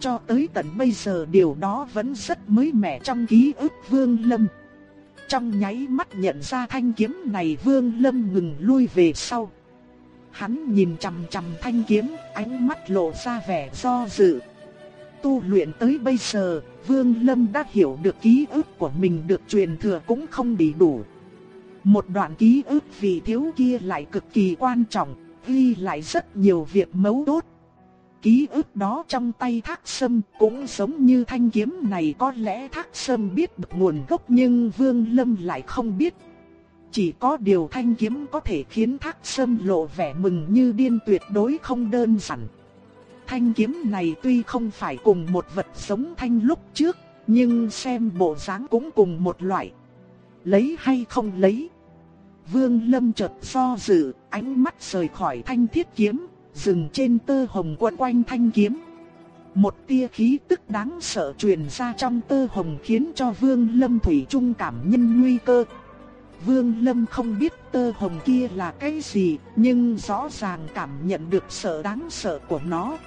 S1: Cho tới tận bây giờ điều đó vẫn rất mới mẻ trong ký ức Vương Lâm. Trong nháy mắt nhận ra thanh kiếm này Vương Lâm ngừng lui về sau. Hắn nhìn chằm chằm thanh kiếm, ánh mắt lộ ra vẻ do dự. Tu luyện tới bây giờ, Vương Lâm đã hiểu được ký ức của mình được truyền thừa cũng không đầy đủ. Một đoạn ký ức vì thiếu kia lại cực kỳ quan trọng, ghi lại rất nhiều việc mấu chốt. Ký ức đó trong tay Thác Sâm cũng giống như thanh kiếm này có lẽ Thác Sâm biết được nguồn gốc nhưng Vương Lâm lại không biết. Chỉ có điều thanh kiếm có thể khiến Thác Sâm lộ vẻ mừng như điên tuyệt đối không đơn giản. Thanh kiếm này tuy không phải cùng một vật giống thanh lúc trước, nhưng xem bộ dáng cũng cùng một loại. Lấy hay không lấy? Vương Lâm chợt do dự, ánh mắt rời khỏi thanh thiết kiếm, dừng trên tơ hồng quấn quanh thanh kiếm. Một tia khí tức đáng sợ truyền ra trong tơ hồng khiến cho Vương Lâm Thủy Trung cảm nhân nguy cơ. Vương Lâm không biết tơ hồng kia là cái gì, nhưng rõ ràng cảm nhận được sợ đáng sợ của nó.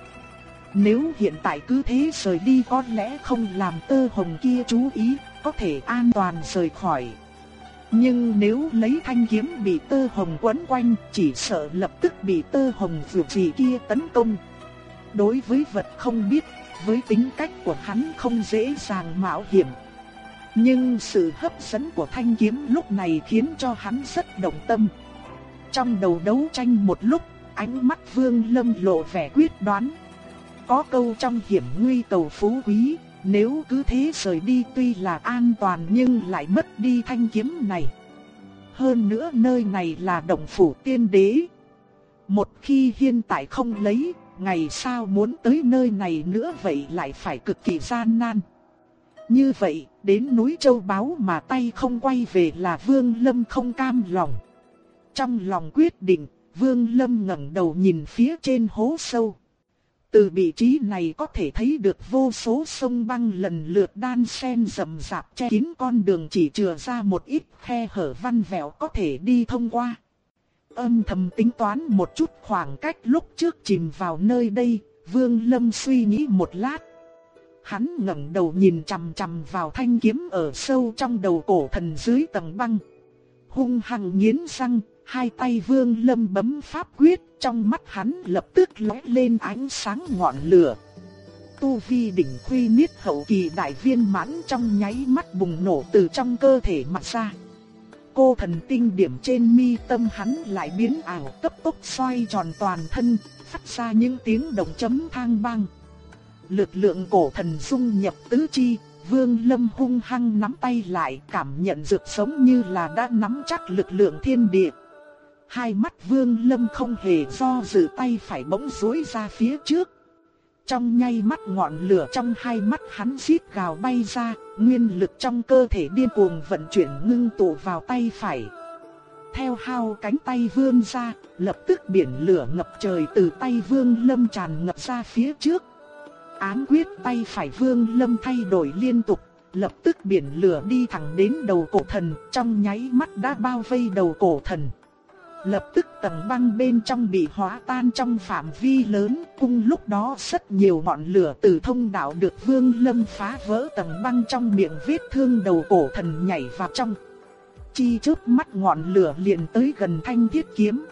S1: Nếu hiện tại cứ thế rời đi có lẽ không làm tơ hồng kia chú ý, có thể an toàn rời khỏi. Nhưng nếu lấy thanh kiếm bị tơ hồng quấn quanh, chỉ sợ lập tức bị tơ hồng vượt gì kia tấn công. Đối với vật không biết, với tính cách của hắn không dễ dàng mạo hiểm. Nhưng sự hấp dẫn của thanh kiếm lúc này khiến cho hắn rất động tâm. Trong đầu đấu tranh một lúc, ánh mắt Vương Lâm lộ vẻ quyết đoán. Có câu trong hiểm nguy cầu phú quý, nếu cứ thế rời đi tuy là an toàn nhưng lại mất đi thanh kiếm này. Hơn nữa nơi này là động phủ tiên đế. Một khi hiện tại không lấy, ngày sau muốn tới nơi này nữa vậy lại phải cực kỳ gian nan. Như vậy, đến núi châu báu mà tay không quay về là Vương Lâm không cam lòng. Trong lòng quyết định, Vương Lâm ngẩng đầu nhìn phía trên hố sâu. Từ vị trí này có thể thấy được vô số sông băng lần lượt đan xen rậm rạp che kín con đường chỉ chừa ra một ít khe hở văn vẹo có thể đi thông qua. Âm thầm tính toán một chút khoảng cách lúc trước chìm vào nơi đây, Vương Lâm suy nghĩ một lát. Hắn ngẩng đầu nhìn chằm chằm vào thanh kiếm ở sâu trong đầu cổ thần dưới tầng băng. Hung hăng nghiến răng, hai tay Vương Lâm bấm pháp quyết, trong mắt hắn lập tức lóe lên ánh sáng ngọn lửa. Tu vi đỉnh khuy niết hậu kỳ đại viên mãn trong nháy mắt bùng nổ từ trong cơ thể mặt ra. cô thần tinh điểm trên mi tâm hắn lại biến ảo cấp tốc xoay tròn toàn thân, phát ra những tiếng động chấm thang băng. Lực lượng cổ thần dung nhập tứ chi, Vương Lâm hung hăng nắm tay lại, cảm nhận dược sống như là đã nắm chắc lực lượng thiên địa. Hai mắt Vương Lâm không hề do dự tay phải bỗng duỗi ra phía trước. Trong nhay mắt ngọn lửa trong hai mắt hắn xít gào bay ra, nguyên lực trong cơ thể điên cuồng vận chuyển ngưng tụ vào tay phải. Theo hao cánh tay vươn ra, lập tức biển lửa ngập trời từ tay Vương Lâm tràn ngập ra phía trước. Ám quyết tay phải Vương Lâm thay đổi liên tục, lập tức biển lửa đi thẳng đến đầu cổ thần, trong nháy mắt đã bao vây đầu cổ thần. Lập tức tầng băng bên trong bị hóa tan trong phạm vi lớn, cùng lúc đó rất nhiều ngọn lửa từ thông đạo được Vương Lâm phá vỡ tầng băng trong miệng vết thương đầu cổ thần nhảy vào trong. Chi trước mắt ngọn lửa liền tới gần thanh thiết kiếm.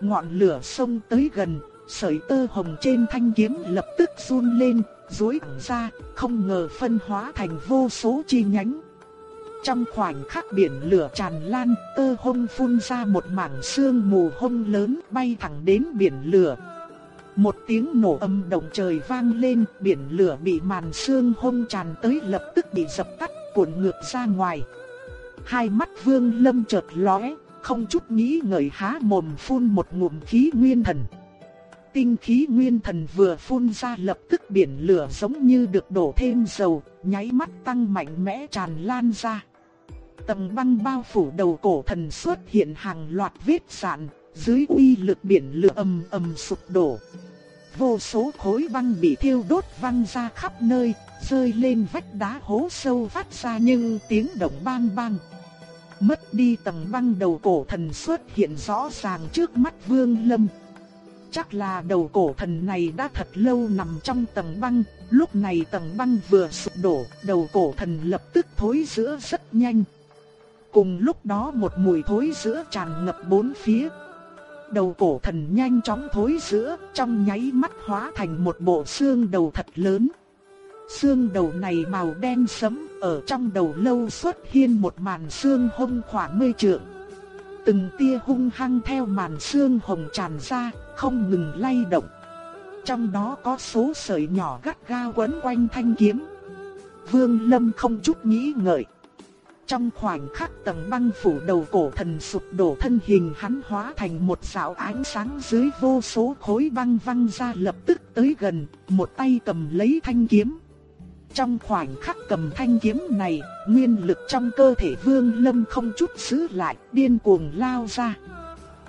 S1: Ngọn lửa xông tới gần, sợi tơ hồng trên thanh kiếm lập tức run lên, duỗi thẳng ra, không ngờ phân hóa thành vô số chi nhánh. Trong khoảnh khắc biển lửa tràn lan, tơ hồng phun ra một mảng sương mù hung lớn bay thẳng đến biển lửa. Một tiếng nổ âm động trời vang lên, biển lửa bị màn sương hung tràn tới lập tức bị dập tắt, cuộn ngược ra ngoài. Hai mắt vương lâm chợt lóe, không chút nghĩ ngợi há mồm phun một ngụm khí nguyên thần. Tinh khí nguyên thần vừa phun ra lập tức biển lửa giống như được đổ thêm dầu, nháy mắt tăng mạnh mẽ tràn lan ra. Tầng băng bao phủ đầu cổ thần xuất hiện hàng loạt vết sạn, dưới uy lực biển lửa ầm ầm sụp đổ. Vô số khối băng bị thiêu đốt văng ra khắp nơi, rơi lên vách đá hố sâu phát ra nhưng tiếng động bang bang. Mất đi tầng băng đầu cổ thần xuất hiện rõ ràng trước mắt Vương Lâm. Chắc là đầu cổ thần này đã thật lâu nằm trong tầng băng, lúc này tầng băng vừa sụp đổ, đầu cổ thần lập tức thối giữa rất nhanh. Cùng lúc đó một mùi thối giữa tràn ngập bốn phía. Đầu cổ thần nhanh chóng thối giữa, trong nháy mắt hóa thành một bộ xương đầu thật lớn. Xương đầu này màu đen sẫm, ở trong đầu lâu xuất hiện một màn xương hung khoảng mươi trượng. Từng tia hung hăng theo màn xương hồng tràn ra, không ngừng lay động. Trong đó có số sợi nhỏ gắt gao quấn quanh thanh kiếm. Vương Lâm không chút nghĩ ngợi. Trong khoảnh khắc tầng băng phủ đầu cổ thần sụp đổ thân hình hắn hóa thành một sảo ánh sáng dưới vô số khối băng văng ra lập tức tới gần, một tay cầm lấy thanh kiếm. Trong khoảnh khắc cầm thanh kiếm này, nguyên lực trong cơ thể Vương Lâm không chút giữ lại, điên cuồng lao ra.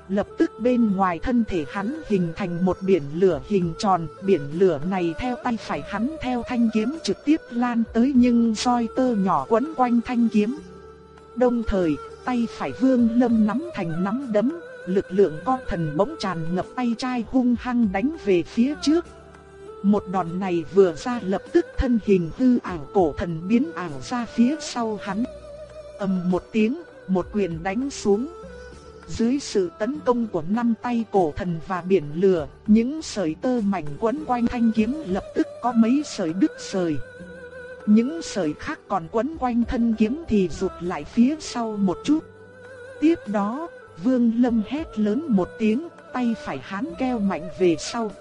S1: Lập tức bên ngoài thân thể hắn hình thành một biển lửa hình tròn, biển lửa này theo tay phải hắn theo thanh kiếm trực tiếp lan tới nhưng soi tơ nhỏ quấn quanh thanh kiếm. Đồng thời, tay phải Vương Lâm nắm thành nắm đấm, lực lượng con thần bỗng tràn ngập tay trai hung hăng đánh về phía trước. Một đòn này vừa ra lập tức thân hình hư ảo cổ thần biến ảo ra phía sau hắn. ầm một tiếng, một quyền đánh xuống. Dưới sự tấn công của năm tay cổ thần và biển lửa, những sợi tơ mảnh quấn quanh thanh kiếm lập tức có mấy sợi đứt rời. Những sợi khác còn quấn quanh thân kiếm thì rụt lại phía sau một chút. Tiếp đó, Vương Lâm hét lớn một tiếng, tay phải hắn keo mạnh về sau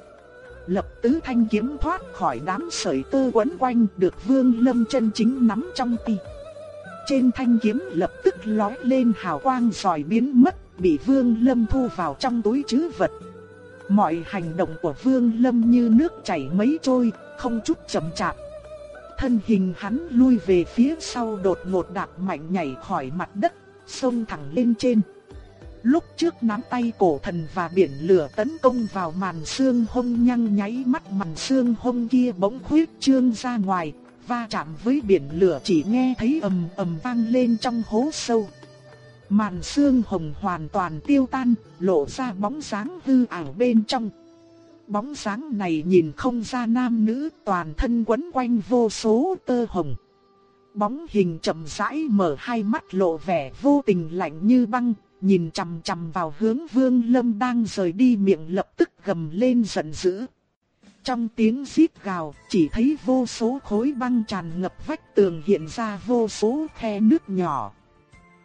S1: lập tứ thanh kiếm thoát khỏi đám sợi tơ quấn quanh được Vương Lâm chân chính nắm trong tay. Trên thanh kiếm lập tức lóe lên hào quang rồi biến mất, bị Vương Lâm thu vào trong túi trữ vật. Mọi hành động của Vương Lâm như nước chảy mấy trôi, không chút chậm chạp. Thân hình hắn lui về phía sau đột ngột đạp mạnh nhảy khỏi mặt đất, xông thẳng lên trên. Lúc trước nắm tay cổ thần và biển lửa tấn công vào màn xương hông nhăng nháy mắt màn xương hông kia bỗng khuyết trương ra ngoài, va chạm với biển lửa chỉ nghe thấy ầm ầm vang lên trong hố sâu. Màn xương hồng hoàn toàn tiêu tan, lộ ra bóng dáng hư ảo bên trong. Bóng dáng này nhìn không ra nam nữ, toàn thân quấn quanh vô số tơ hồng. Bóng hình chậm rãi mở hai mắt lộ vẻ vô tình lạnh như băng, nhìn chằm chằm vào hướng Vương Lâm đang rời đi miệng lập tức gầm lên giận dữ. Trong tiếng rít gào, chỉ thấy vô số khối băng tràn ngập vách tường hiện ra vô số khe nước nhỏ.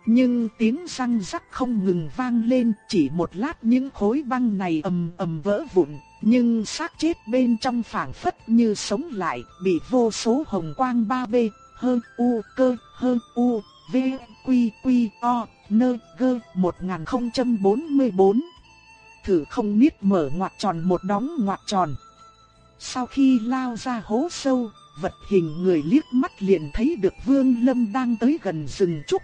S1: Nhưng tiếng răng rắc không ngừng vang lên, chỉ một lát những khối băng này ầm ầm vỡ vụn, nhưng xác chết bên trong phảng phất như sống lại, bị vô số hồng quang ba b hơn u cơ hơn u v quy quy o nơ gơ 1044 thử không niết mở ngoặt tròn một đóng ngoặt tròn. Sau khi lao ra hố sâu, vật hình người liếc mắt liền thấy được Vương Lâm đang tới gần rừng trúc.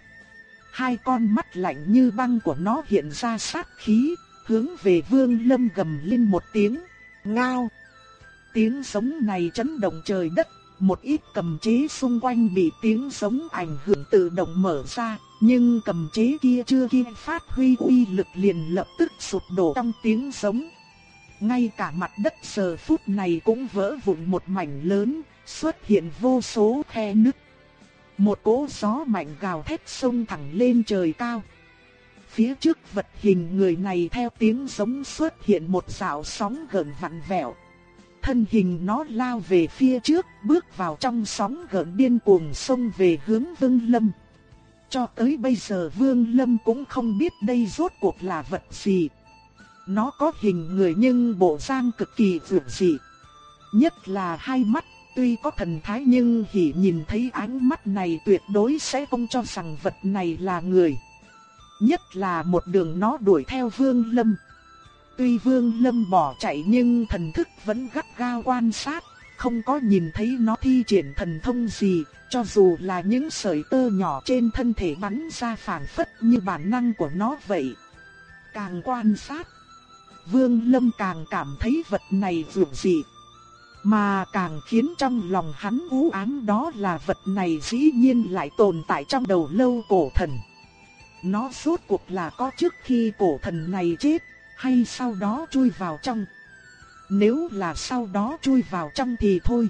S1: Hai con mắt lạnh như băng của nó hiện ra sát khí, hướng về Vương Lâm gầm lên một tiếng, ngao. Tiếng sống này chấn động trời đất, một ít cầm chế xung quanh bị tiếng sống ảnh hưởng tự động mở ra, nhưng cầm chế kia chưa kịp phát huy uy lực liền lập tức sụp đổ trong tiếng sống. Ngay cả mặt đất giờ phút này cũng vỡ vụn một mảnh lớn, xuất hiện vô số khe nứt. Một cỗ gió mạnh gào thét sông thẳng lên trời cao. Phía trước vật hình người này theo tiếng giống xuất hiện một dạo sóng gần vặn vẹo. Thân hình nó lao về phía trước, bước vào trong sóng gần điên cuồng sông về hướng Vương Lâm. Cho tới bây giờ Vương Lâm cũng không biết đây rốt cuộc là vật gì. Nó có hình người nhưng bộ giang cực kỳ vượt dị. Nhất là hai mắt, tuy có thần thái nhưng hỉ nhìn thấy ánh mắt này tuyệt đối sẽ không cho rằng vật này là người. Nhất là một đường nó đuổi theo Vương Lâm. Tuy Vương Lâm bỏ chạy nhưng thần thức vẫn gắt gao quan sát, không có nhìn thấy nó thi triển thần thông gì, cho dù là những sợi tơ nhỏ trên thân thể bắn ra phảng phất như bản năng của nó vậy. Càng quan sát, Vương Lâm càng cảm thấy vật này dường dị. Mà càng khiến trong lòng hắn u ám đó là vật này dĩ nhiên lại tồn tại trong đầu lâu cổ thần. Nó suốt cuộc là có trước khi cổ thần này chết, hay sau đó chui vào trong. Nếu là sau đó chui vào trong thì thôi.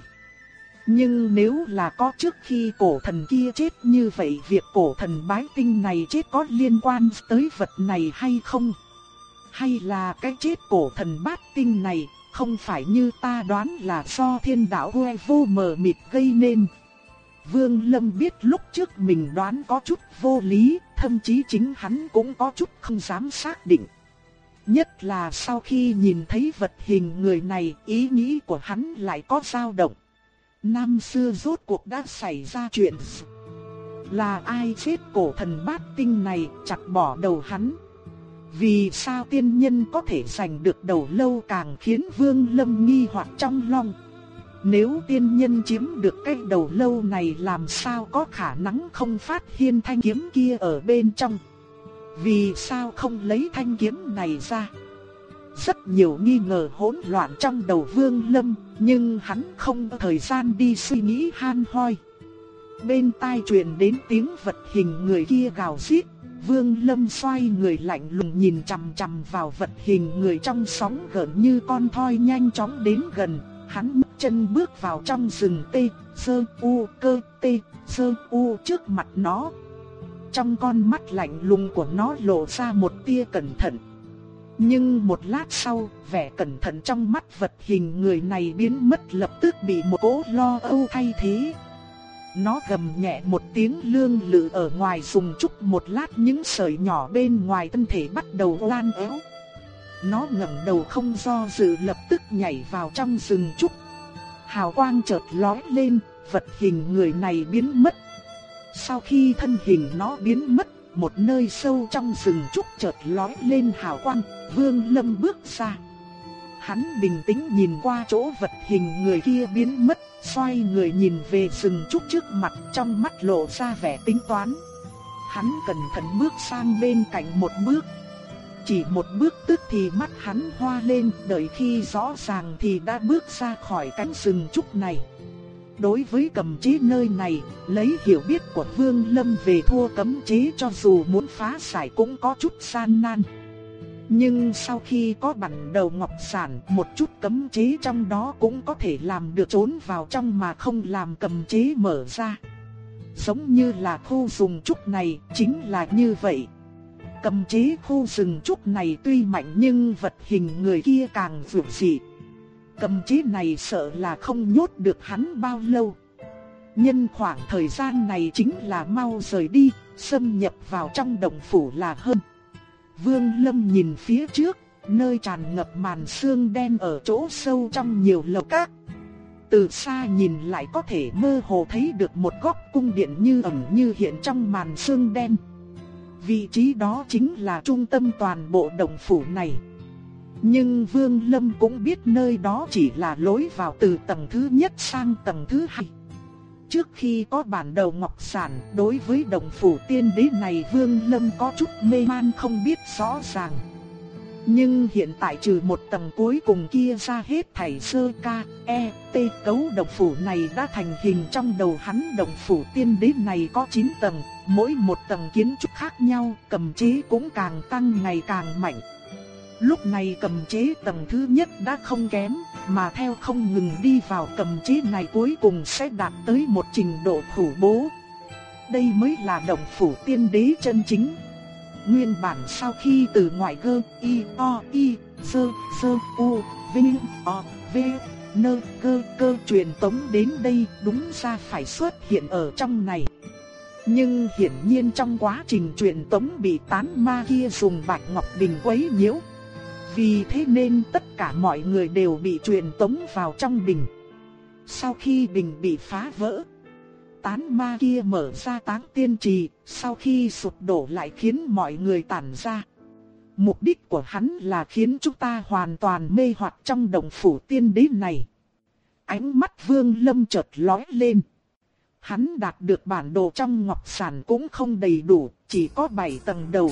S1: Nhưng nếu là có trước khi cổ thần kia chết như vậy việc cổ thần bái tinh này chết có liên quan tới vật này hay không? Hay là cái chết cổ thần bát tinh này không phải như ta đoán là do thiên đạo quê vô mờ mịt gây nên? Vương Lâm biết lúc trước mình đoán có chút vô lý, thậm chí chính hắn cũng có chút không dám xác định. Nhất là sau khi nhìn thấy vật hình người này, ý nghĩ của hắn lại có dao động. Năm xưa rốt cuộc đã xảy ra chuyện? Là ai chết cổ thần bát tinh này chặt bỏ đầu hắn? Vì sao tiên nhân có thể giành được đầu lâu càng khiến Vương Lâm nghi hoặc trong lòng? Nếu tiên nhân chiếm được cái đầu lâu này làm sao có khả năng không phát hiện thanh kiếm kia ở bên trong? Vì sao không lấy thanh kiếm này ra? Rất nhiều nghi ngờ hỗn loạn trong đầu Vương Lâm, nhưng hắn không có thời gian đi suy nghĩ han hoi. Bên tai truyền đến tiếng vật hình người kia gào xít Vương Lâm xoay người lạnh lùng nhìn chằm chằm vào vật hình người trong sóng gần như con thoi nhanh chóng đến gần, hắn chân bước vào trong rừng tê, sơ u cơ tê, sơ u trước mặt nó. Trong con mắt lạnh lùng của nó lộ ra một tia cẩn thận. Nhưng một lát sau, vẻ cẩn thận trong mắt vật hình người này biến mất lập tức bị một cỗ lo âu thay thế. Nó gầm nhẹ một tiếng lương lự ở ngoài dùng chút một lát những sợi nhỏ bên ngoài thân thể bắt đầu lan éo. Nó ngẩng đầu không do dự lập tức nhảy vào trong rừng trúc. Hào quang chợt lóe lên, vật hình người này biến mất. Sau khi thân hình nó biến mất, một nơi sâu trong rừng trúc chợt lóe lên hào quang, Vương Lâm bước ra. Hắn bình tĩnh nhìn qua chỗ vật hình người kia biến mất, xoay người nhìn về rừng trúc trước mặt trong mắt lộ ra vẻ tính toán. Hắn cẩn thận bước sang bên cạnh một bước. Chỉ một bước tức thì mắt hắn hoa lên, đợi khi rõ ràng thì đã bước ra khỏi cánh rừng trúc này. Đối với cầm chế nơi này, lấy hiểu biết của Vương Lâm về thua cấm chế cho dù muốn phá giải cũng có chút gian nan. Nhưng sau khi có bản đầu ngọc sản, một chút cấm chế trong đó cũng có thể làm được trốn vào trong mà không làm cầm chế mở ra. Giống như là khu dùng trúc này, chính là như vậy. Cầm chế khu rừng trúc này tuy mạnh nhưng vật hình người kia càng vượt dị. Cầm chế này sợ là không nhốt được hắn bao lâu. Nhân khoảng thời gian này chính là mau rời đi, xâm nhập vào trong động phủ là hơn. Vương Lâm nhìn phía trước, nơi tràn ngập màn sương đen ở chỗ sâu trong nhiều lầu các. Từ xa nhìn lại có thể mơ hồ thấy được một góc cung điện như ẩn như hiện trong màn sương đen. Vị trí đó chính là trung tâm toàn bộ động phủ này. Nhưng Vương Lâm cũng biết nơi đó chỉ là lối vào từ tầng thứ nhất sang tầng thứ hai. Trước khi có bản đầu ngọc sản, đối với đồng phủ tiên đế này Vương Lâm có chút mê man không biết rõ ràng. Nhưng hiện tại trừ một tầng cuối cùng kia ra hết thảy sơ ca, e, t cấu đồng phủ này đã thành hình trong đầu hắn đồng phủ tiên đế này có 9 tầng, mỗi một tầng kiến trúc khác nhau, cầm chế cũng càng tăng ngày càng mạnh. Lúc này cầm chế tầng thứ nhất đã không kém, mà theo không ngừng đi vào cầm chế này cuối cùng sẽ đạt tới một trình độ khủng bố. Đây mới là động phủ tiên đế chân chính. Nguyên bản sau khi từ ngoại cơ y o y sơ sơ u vinh o v nơ cơ cơ truyền tống đến đây đúng ra phải xuất hiện ở trong này. Nhưng hiển nhiên trong quá trình truyền tống bị tán ma kia dùng bạch ngọc bình quấy nhiễu. Vì thế nên tất cả mọi người đều bị truyền tống vào trong bình. Sau khi bình bị phá vỡ, tán ma kia mở ra táng tiên trì, sau khi sụp đổ lại khiến mọi người tản ra. Mục đích của hắn là khiến chúng ta hoàn toàn mê hoặc trong động phủ tiên đế này. Ánh mắt vương lâm chợt lóe lên. Hắn đạt được bản đồ trong ngọc sản cũng không đầy đủ, chỉ có 7 tầng đầu,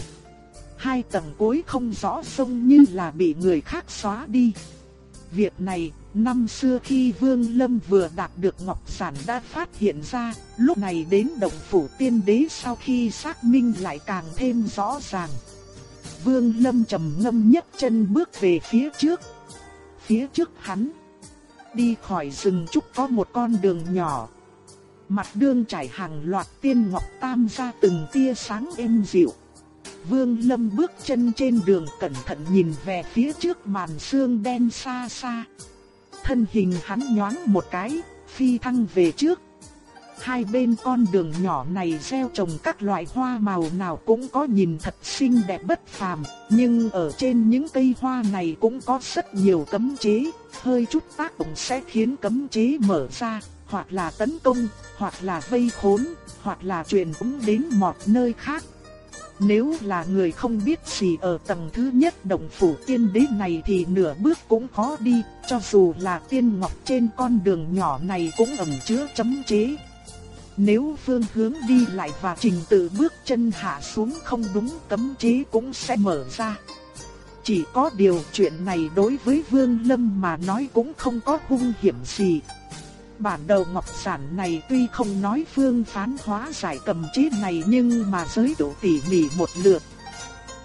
S1: hai tầng cuối không rõ sông như là bị người khác xóa đi. Việc này, năm xưa khi Vương Lâm vừa đạt được Ngọc Sản đã phát hiện ra, lúc này đến động phủ tiên đế sau khi xác minh lại càng thêm rõ ràng. Vương Lâm trầm ngâm nhất chân bước về phía trước. Phía trước hắn, đi khỏi rừng trúc có một con đường nhỏ. Mặt đường trải hàng loạt tiên ngọc tam ra từng tia sáng êm dịu. Vương Lâm bước chân trên đường cẩn thận nhìn về phía trước màn sương đen xa xa. Thân hình hắn nhoáng một cái, phi thăng về trước. Hai bên con đường nhỏ này gieo trồng các loại hoa màu nào cũng có nhìn thật xinh đẹp bất phàm, nhưng ở trên những cây hoa này cũng có rất nhiều cấm chế, hơi chút tác động sẽ khiến cấm chế mở ra, hoặc là tấn công, hoặc là vây khốn, hoặc là truyền cũng đến một nơi khác. Nếu là người không biết gì ở tầng thứ nhất động phủ tiên đế này thì nửa bước cũng khó đi, cho dù là tiên ngọc trên con đường nhỏ này cũng ẩn chứa chấm chế. Nếu phương hướng đi lại và trình tự bước chân hạ xuống không đúng cấm chế cũng sẽ mở ra. Chỉ có điều chuyện này đối với Vương Lâm mà nói cũng không có hung hiểm gì, Bản đầu ngọc sản này tuy không nói phương phán hóa giải cầm chế này nhưng mà giới độ tỉ mỉ một lượt.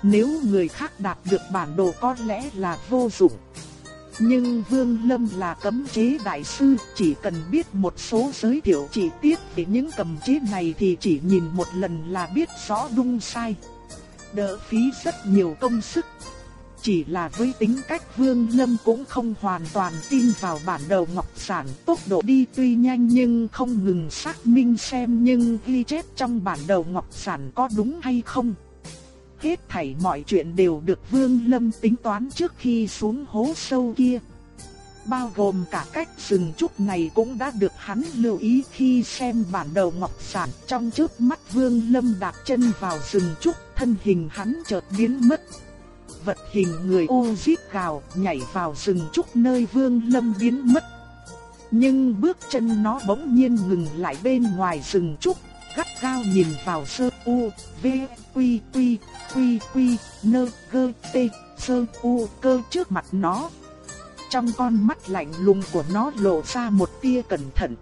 S1: Nếu người khác đạt được bản đồ có lẽ là vô dụng. Nhưng Vương Lâm là cấm chế đại sư, chỉ cần biết một số giới thiệu chi tiết về những cầm chế này thì chỉ nhìn một lần là biết rõ đúng sai. Đỡ phí rất nhiều công sức. Chỉ là với tính cách Vương Lâm cũng không hoàn toàn tin vào bản đầu ngọc sản, tốc độ đi tuy nhanh nhưng không ngừng xác minh xem nhưng ghi chép trong bản đầu ngọc sản có đúng hay không. Hết thảy mọi chuyện đều được Vương Lâm tính toán trước khi xuống hố sâu kia. Bao gồm cả cách dừng trúc này cũng đã được hắn lưu ý khi xem bản đầu ngọc sản trong trước mắt Vương Lâm đạp chân vào rừng trúc, thân hình hắn chợt biến mất vật hình người ô giết gào nhảy vào rừng trúc nơi vương lâm biến mất. Nhưng bước chân nó bỗng nhiên ngừng lại bên ngoài rừng trúc, gắt gao nhìn vào sơ u, v, quy, quy, quy, quy, nơ, gơ, tê, sơ u cơ trước mặt nó. Trong con mắt lạnh lùng của nó lộ ra một tia cẩn thận.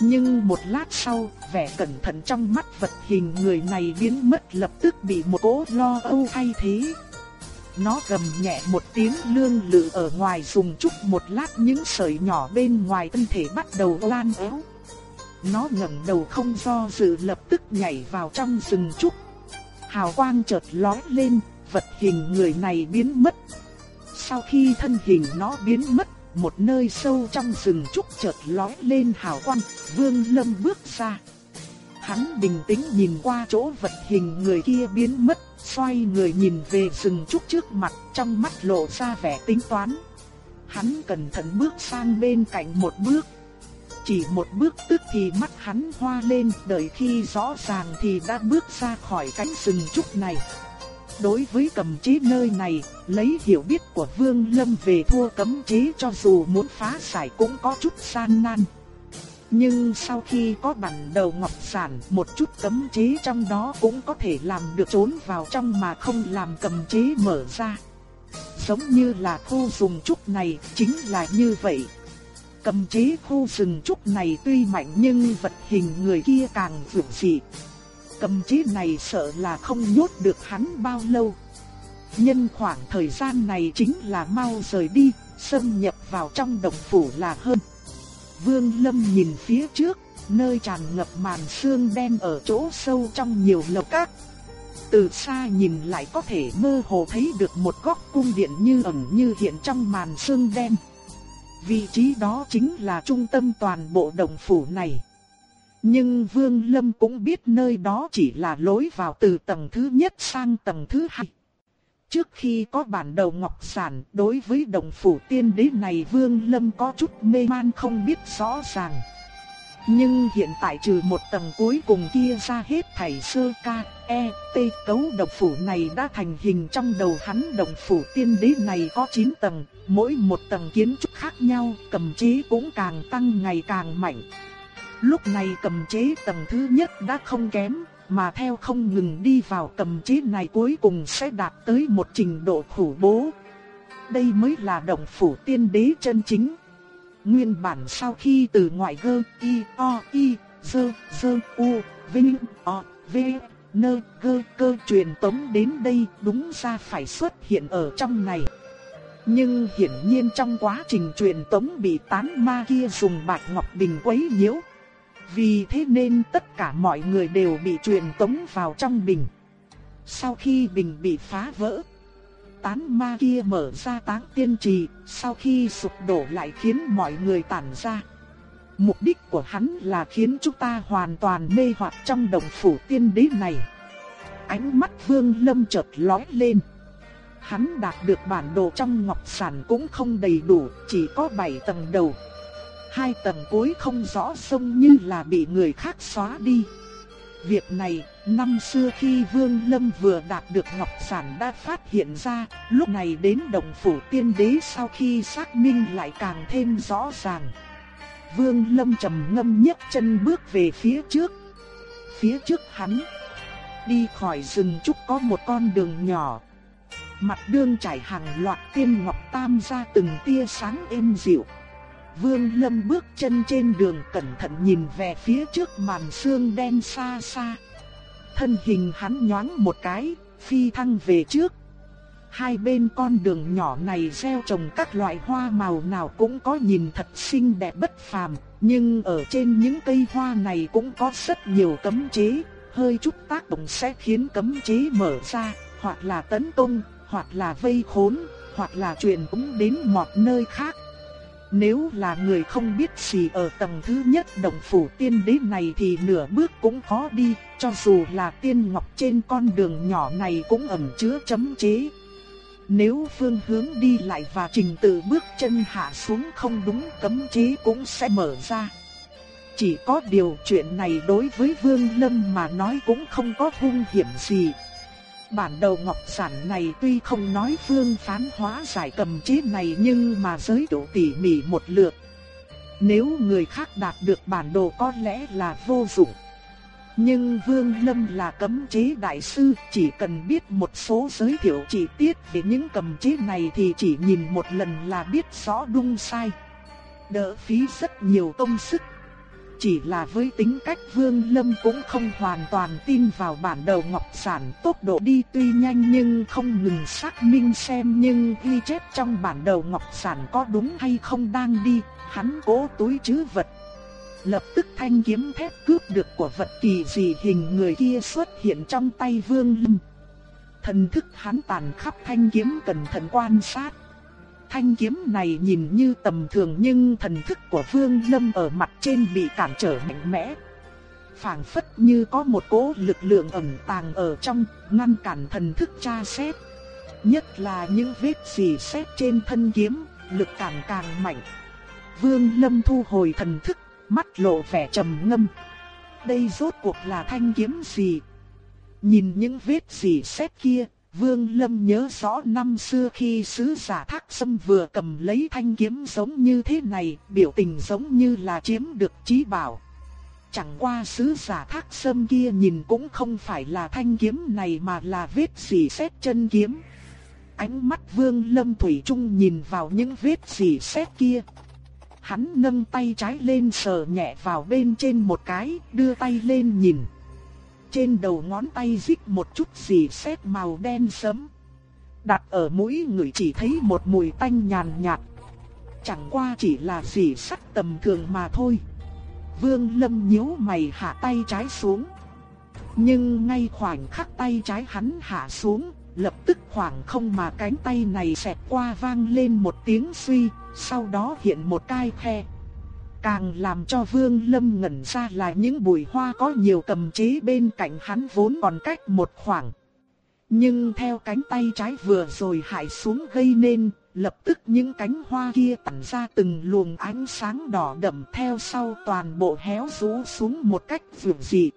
S1: Nhưng một lát sau, vẻ cẩn thận trong mắt vật hình người này biến mất lập tức bị một cỗ lo âu thay thế. Nó gầm nhẹ một tiếng lương lự ở ngoài dùng chút một lát những sợi nhỏ bên ngoài thân thể bắt đầu lan éo. Nó ngẩng đầu không do dự lập tức nhảy vào trong rừng trúc. Hào quang chợt lóe lên, vật hình người này biến mất. Sau khi thân hình nó biến mất, một nơi sâu trong rừng trúc chợt lóe lên hào quang, Vương Lâm bước ra. Hắn bình tĩnh nhìn qua chỗ vật hình người kia biến mất, xoay người nhìn về rừng trúc trước mặt, trong mắt lộ ra vẻ tính toán. Hắn cẩn thận bước sang bên cạnh một bước. Chỉ một bước tức thì mắt hắn hoa lên, đợi khi rõ ràng thì đã bước ra khỏi cánh rừng trúc này. Đối với cầm chế nơi này, lấy hiểu biết của Vương Lâm về thua cấm chế cho dù muốn phá giải cũng có chút gian nan. Nhưng sau khi có bản đầu ngọc sản, một chút cấm chế trong đó cũng có thể làm được trốn vào trong mà không làm cầm chế mở ra. Giống như là khu dùng trúc này, chính là như vậy. Cầm chế khu rừng trúc này tuy mạnh nhưng vật hình người kia càng vượt dị. Cầm chế này sợ là không nhốt được hắn bao lâu. Nhân khoảng thời gian này chính là mau rời đi, xâm nhập vào trong động phủ là hơn. Vương Lâm nhìn phía trước, nơi tràn ngập màn sương đen ở chỗ sâu trong nhiều lầu các. Từ xa nhìn lại có thể mơ hồ thấy được một góc cung điện như ẩn như hiện trong màn sương đen. Vị trí đó chính là trung tâm toàn bộ đồng phủ này. Nhưng Vương Lâm cũng biết nơi đó chỉ là lối vào từ tầng thứ nhất sang tầng thứ hai. Trước khi có bản đầu ngọc sản, đối với đồng phủ tiên đế này Vương Lâm có chút mê man không biết rõ ràng. Nhưng hiện tại trừ một tầng cuối cùng kia ra hết thảy sơ ca, e, t cấu đồng phủ này đã thành hình trong đầu hắn đồng phủ tiên đế này có 9 tầng, mỗi một tầng kiến trúc khác nhau, cầm chế cũng càng tăng ngày càng mạnh. Lúc này cầm chế tầng thứ nhất đã không kém, mà theo không ngừng đi vào tầm trí này cuối cùng sẽ đạt tới một trình độ khủng bố. Đây mới là động phủ tiên đế chân chính. Nguyên bản sau khi từ ngoại gơ, y, o, y, dơ, dơ, u, vinh, o, v, nơ, gơ, cơ truyền tống đến đây đúng ra phải xuất hiện ở trong này. Nhưng hiển nhiên trong quá trình truyền tống bị tán ma kia dùng bạch ngọc bình quấy nhiễu, vì thế nên tất cả mọi người đều bị truyền tống vào trong bình. Sau khi bình bị phá vỡ, tán ma kia mở ra táng tiên trì, sau khi sụp đổ lại khiến mọi người tản ra. Mục đích của hắn là khiến chúng ta hoàn toàn mê hoặc trong đồng phủ tiên đế này. Ánh mắt vương lâm chợt lóe lên. Hắn đạt được bản đồ trong ngọc sản cũng không đầy đủ, chỉ có 7 tầng đầu hai tầng cuối không rõ sông như là bị người khác xóa đi. Việc này, năm xưa khi Vương Lâm vừa đạt được Ngọc Sản đã phát hiện ra, lúc này đến đồng phủ tiên đế sau khi xác minh lại càng thêm rõ ràng. Vương Lâm trầm ngâm nhấc chân bước về phía trước. Phía trước hắn, đi khỏi rừng trúc có một con đường nhỏ. Mặt đường trải hàng loạt tiên ngọc tam ra từng tia sáng êm dịu. Vương Lâm bước chân trên đường cẩn thận nhìn về phía trước màn sương đen xa xa. Thân hình hắn nhoáng một cái, phi thăng về trước. Hai bên con đường nhỏ này gieo trồng các loại hoa màu nào cũng có nhìn thật xinh đẹp bất phàm, nhưng ở trên những cây hoa này cũng có rất nhiều cấm chế, hơi chút tác động sẽ khiến cấm chế mở ra, hoặc là tấn công, hoặc là vây khốn, hoặc là truyền cũng đến một nơi khác. Nếu là người không biết gì ở tầng thứ nhất đồng phủ tiên đế này thì nửa bước cũng khó đi, cho dù là tiên ngọc trên con đường nhỏ này cũng ẩn chứa chấm chế. Nếu phương hướng đi lại và trình tự bước chân hạ xuống không đúng cấm chế cũng sẽ mở ra. Chỉ có điều chuyện này đối với Vương Lâm mà nói cũng không có hung hiểm gì, Bản đầu ngọc sản này tuy không nói phương phán hóa giải cầm chế này nhưng mà giới độ tỉ mỉ một lượt. Nếu người khác đạt được bản đồ có lẽ là vô dụng. Nhưng Vương Lâm là cấm chế đại sư, chỉ cần biết một số giới thiệu chi tiết về những cầm chế này thì chỉ nhìn một lần là biết rõ đúng sai. Đỡ phí rất nhiều công sức chỉ là với tính cách Vương Lâm cũng không hoàn toàn tin vào bản đầu ngọc sản tốc độ đi tuy nhanh nhưng không ngừng xác minh xem nhưng ghi chép trong bản đầu ngọc sản có đúng hay không đang đi, hắn cố túi chứ vật. Lập tức thanh kiếm thép cướp được của vật kỳ dị hình người kia xuất hiện trong tay Vương Lâm. Thần thức hắn tàn khắp thanh kiếm cẩn thận quan sát. Thanh kiếm này nhìn như tầm thường nhưng thần thức của Vương Lâm ở mặt trên bị cản trở mạnh mẽ. phảng phất như có một cỗ lực lượng ẩn tàng ở trong, ngăn cản thần thức tra xét. Nhất là những vết xì xét trên thân kiếm, lực cản càng mạnh. Vương Lâm thu hồi thần thức, mắt lộ vẻ trầm ngâm. Đây rốt cuộc là thanh kiếm gì? Nhìn những vết xì xét kia, Vương Lâm nhớ rõ năm xưa khi sứ giả Thác Sâm vừa cầm lấy thanh kiếm giống như thế này, biểu tình giống như là chiếm được trí bảo. Chẳng qua sứ giả Thác Sâm kia nhìn cũng không phải là thanh kiếm này mà là vết xì xét chân kiếm. Ánh mắt Vương Lâm Thủy Trung nhìn vào những vết xì xét kia. Hắn nâng tay trái lên sờ nhẹ vào bên trên một cái, đưa tay lên nhìn. Trên đầu ngón tay rít một chút xì xét màu đen sẫm. Đặt ở mũi người chỉ thấy một mùi tanh nhàn nhạt. Chẳng qua chỉ là xì sắt tầm thường mà thôi. Vương Lâm nhíu mày hạ tay trái xuống. Nhưng ngay khoảnh khắc tay trái hắn hạ xuống, lập tức khoảng không mà cánh tay này xẹt qua vang lên một tiếng suy, sau đó hiện một cái khe. Càng làm cho Vương Lâm ngẩn ra là những bụi hoa có nhiều cầm chế bên cạnh hắn vốn còn cách một khoảng. Nhưng theo cánh tay trái vừa rồi hại xuống gây nên, lập tức những cánh hoa kia tản ra từng luồng ánh sáng đỏ đậm theo sau toàn bộ héo rũ xuống một cách vượt dị.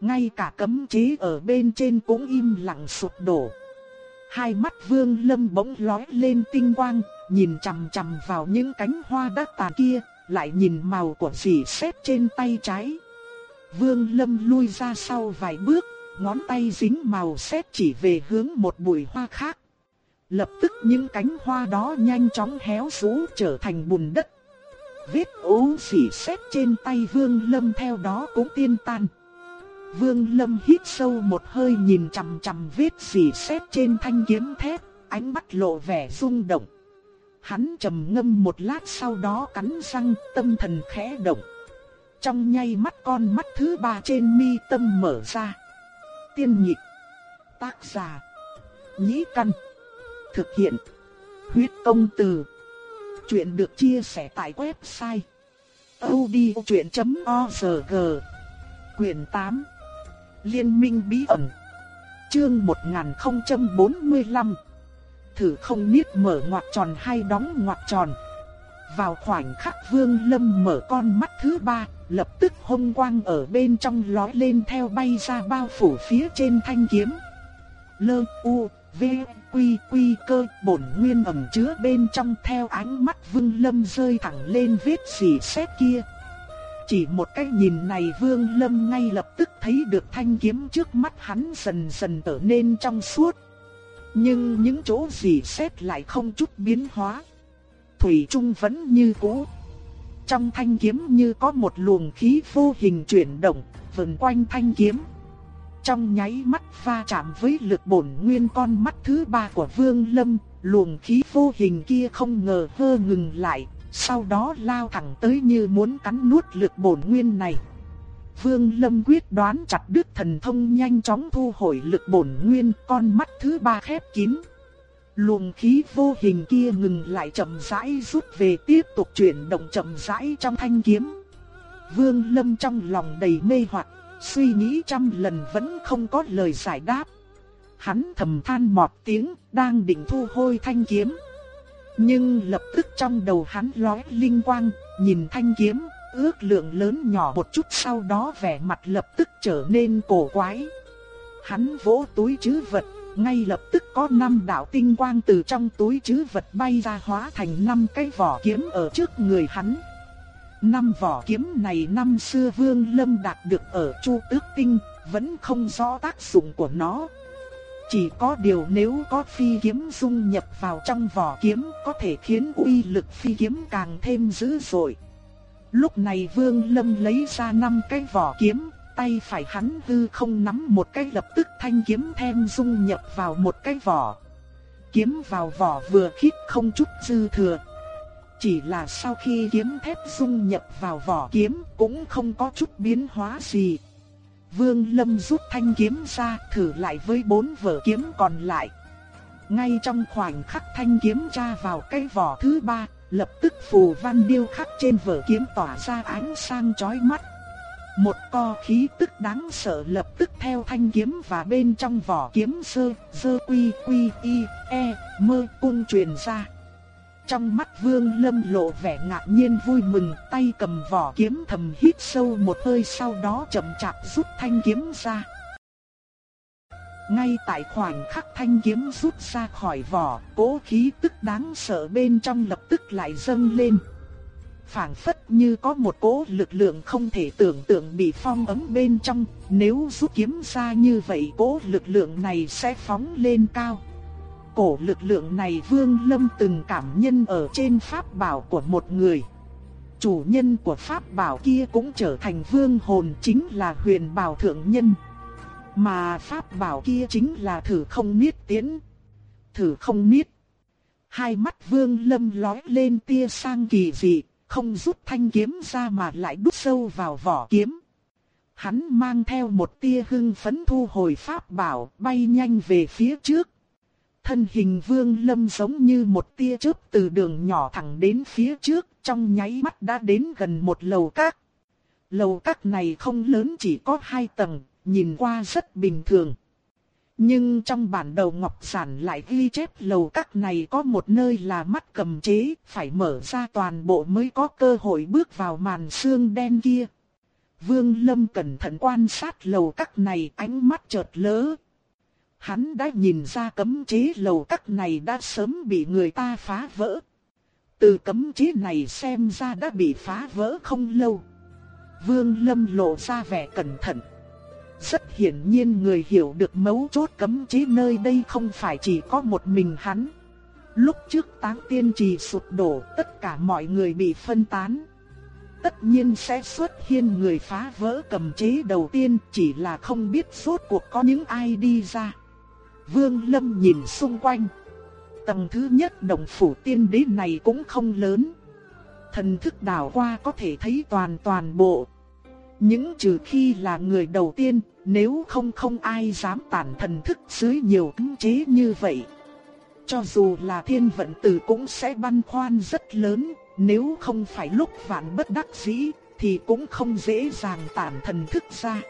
S1: Ngay cả cấm chế ở bên trên cũng im lặng sụp đổ. Hai mắt vương lâm bỗng lói lên tinh quang, nhìn chằm chằm vào những cánh hoa đã tàn kia, lại nhìn màu của dì xét trên tay trái. Vương lâm lui ra sau vài bước, ngón tay dính màu xét chỉ về hướng một bụi hoa khác. Lập tức những cánh hoa đó nhanh chóng héo rũ trở thành bùn đất. Vết ố dì xét trên tay vương lâm theo đó cũng tiên tan. Vương Lâm hít sâu một hơi nhìn chằm chằm vết dì xét trên thanh kiếm thép, ánh mắt lộ vẻ rung động. Hắn trầm ngâm một lát sau đó cắn răng, tâm thần khẽ động. Trong nháy mắt con mắt thứ ba trên mi tâm mở ra. Tiên nhịp. Tác giả. Nhĩ căn. Thực hiện. Huyết công từ. Chuyện được chia sẻ tại website. odchuyện.org Quyền 8 Liên minh bí ẩn. Chương 1045. Thử không biết mở ngoặc tròn hay đóng ngoặc tròn. Vào khoảnh khắc Vương Lâm mở con mắt thứ ba, lập tức hung quang ở bên trong lói lên theo bay ra bao phủ phía trên thanh kiếm. Lơ u v quy quy cơ bổn nguyên ẩn chứa bên trong theo ánh mắt Vương Lâm rơi thẳng lên vết xì xét kia. Chỉ một cái nhìn này Vương Lâm ngay lập tức thấy được thanh kiếm trước mắt hắn dần dần trở nên trong suốt. Nhưng những chỗ gì xét lại không chút biến hóa. Thủy Trung vẫn như cũ. Trong thanh kiếm như có một luồng khí vô hình chuyển động, vần quanh thanh kiếm. Trong nháy mắt va chạm với lực bổn nguyên con mắt thứ ba của Vương Lâm, luồng khí vô hình kia không ngờ hơ ngừng lại, sau đó lao thẳng tới như muốn cắn nuốt lực bổn nguyên này. Vương Lâm quyết đoán chặt đứt thần thông nhanh chóng thu hồi lực bổn nguyên, con mắt thứ ba khép kín. Luồng khí vô hình kia ngừng lại chậm rãi rút về tiếp tục chuyển động chậm rãi trong thanh kiếm. Vương Lâm trong lòng đầy mê hoặc, suy nghĩ trăm lần vẫn không có lời giải đáp. Hắn thầm than một tiếng, đang định thu hồi thanh kiếm. Nhưng lập tức trong đầu hắn lóe linh quang, nhìn thanh kiếm, ước lượng lớn nhỏ một chút sau đó vẻ mặt lập tức trở nên cổ quái. Hắn vỗ túi chứ vật, ngay lập tức có năm đạo tinh quang từ trong túi chứ vật bay ra hóa thành năm cái vỏ kiếm ở trước người hắn. Năm vỏ kiếm này năm xưa Vương Lâm đạt được ở Chu Tước Tinh, vẫn không rõ tác dụng của nó. Chỉ có điều nếu có phi kiếm dung nhập vào trong vỏ kiếm có thể khiến uy lực phi kiếm càng thêm dữ dội. Lúc này Vương Lâm lấy ra năm cái vỏ kiếm, tay phải hắn hư không nắm một cái lập tức thanh kiếm thêm dung nhập vào một cái vỏ. Kiếm vào vỏ vừa khít không chút dư thừa. Chỉ là sau khi kiếm thép dung nhập vào vỏ kiếm cũng không có chút biến hóa gì. Vương Lâm rút thanh kiếm ra thử lại với bốn vở kiếm còn lại. ngay trong khoảnh khắc thanh kiếm ra vào cái vỏ thứ ba, lập tức phù văn điêu khắc trên vỏ kiếm tỏa ra ánh sáng chói mắt. Một co khí tức đáng sợ lập tức theo thanh kiếm và bên trong vỏ kiếm sơ, sơ quy quy y, e, mơ cung truyền ra. Trong mắt vương lâm lộ vẻ ngạc nhiên vui mừng, tay cầm vỏ kiếm thầm hít sâu một hơi sau đó chậm chạp rút thanh kiếm ra. Ngay tại khoảnh khắc thanh kiếm rút ra khỏi vỏ, cố khí tức đáng sợ bên trong lập tức lại dâng lên. phảng phất như có một cỗ lực lượng không thể tưởng tượng bị phong ấn bên trong, nếu rút kiếm ra như vậy cỗ lực lượng này sẽ phóng lên cao. Cổ lực lượng này Vương Lâm từng cảm nhân ở trên pháp bảo của một người. Chủ nhân của pháp bảo kia cũng trở thành vương hồn chính là huyền bảo thượng nhân. Mà pháp bảo kia chính là thử không niết tiến. Thử không niết. Hai mắt vương lâm lói lên tia sang kỳ dị, không rút thanh kiếm ra mà lại đút sâu vào vỏ kiếm. Hắn mang theo một tia hưng phấn thu hồi pháp bảo, bay nhanh về phía trước. Thân hình vương lâm giống như một tia chớp từ đường nhỏ thẳng đến phía trước, trong nháy mắt đã đến gần một lầu các. Lầu các này không lớn chỉ có hai tầng, nhìn qua rất bình thường. Nhưng trong bản đầu ngọc sản lại ghi chép lầu các này có một nơi là mắt cầm chế, phải mở ra toàn bộ mới có cơ hội bước vào màn xương đen kia. Vương Lâm cẩn thận quan sát lầu các này ánh mắt chợt lỡ. Hắn đã nhìn ra cấm chế lầu các này đã sớm bị người ta phá vỡ. Từ cấm chế này xem ra đã bị phá vỡ không lâu. Vương Lâm lộ ra vẻ cẩn thận. Rất hiển nhiên người hiểu được mấu chốt cấm chế nơi đây không phải chỉ có một mình hắn. Lúc trước táng tiên trì sụp đổ tất cả mọi người bị phân tán. Tất nhiên sẽ xuất hiện người phá vỡ cầm chế đầu tiên chỉ là không biết suốt cuộc có những ai đi ra. Vương Lâm nhìn xung quanh. Tầng thứ nhất đồng phủ tiên đế này cũng không lớn. Thần thức đảo qua có thể thấy toàn toàn bộ. Những trừ khi là người đầu tiên, nếu không không ai dám tản thần thức dưới nhiều cứng chế như vậy. Cho dù là thiên vận tử cũng sẽ băn khoăn rất lớn, nếu không phải lúc vạn bất đắc dĩ, thì cũng không dễ dàng tản thần thức ra.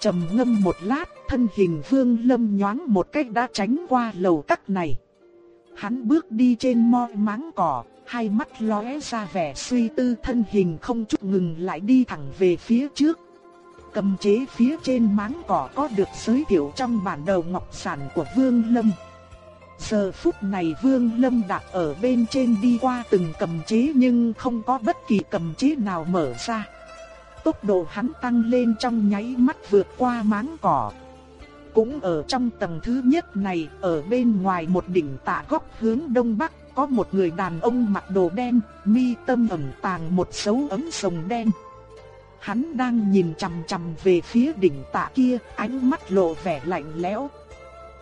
S1: trầm ngâm một lát, thân hình vương lâm nhoáng một cách đã tránh qua lầu cắt này. Hắn bước đi trên mo máng cỏ, hai mắt lóe ra vẻ suy tư thân hình không chút ngừng lại đi thẳng về phía trước. Cầm chế phía trên máng cỏ có được giới thiệu trong bản đầu ngọc sản của Vương Lâm. Giờ phút này Vương Lâm đặt ở bên trên đi qua từng cầm chế nhưng không có bất kỳ cầm chế nào mở ra. Tốc độ hắn tăng lên trong nháy mắt vượt qua máng cỏ. Cũng ở trong tầng thứ nhất này, ở bên ngoài một đỉnh tạ góc hướng đông bắc, có một người đàn ông mặc đồ đen, mi tâm ẩn tàng một dấu ấm sồng đen. Hắn đang nhìn chằm chằm về phía đỉnh tạ kia, ánh mắt lộ vẻ lạnh lẽo.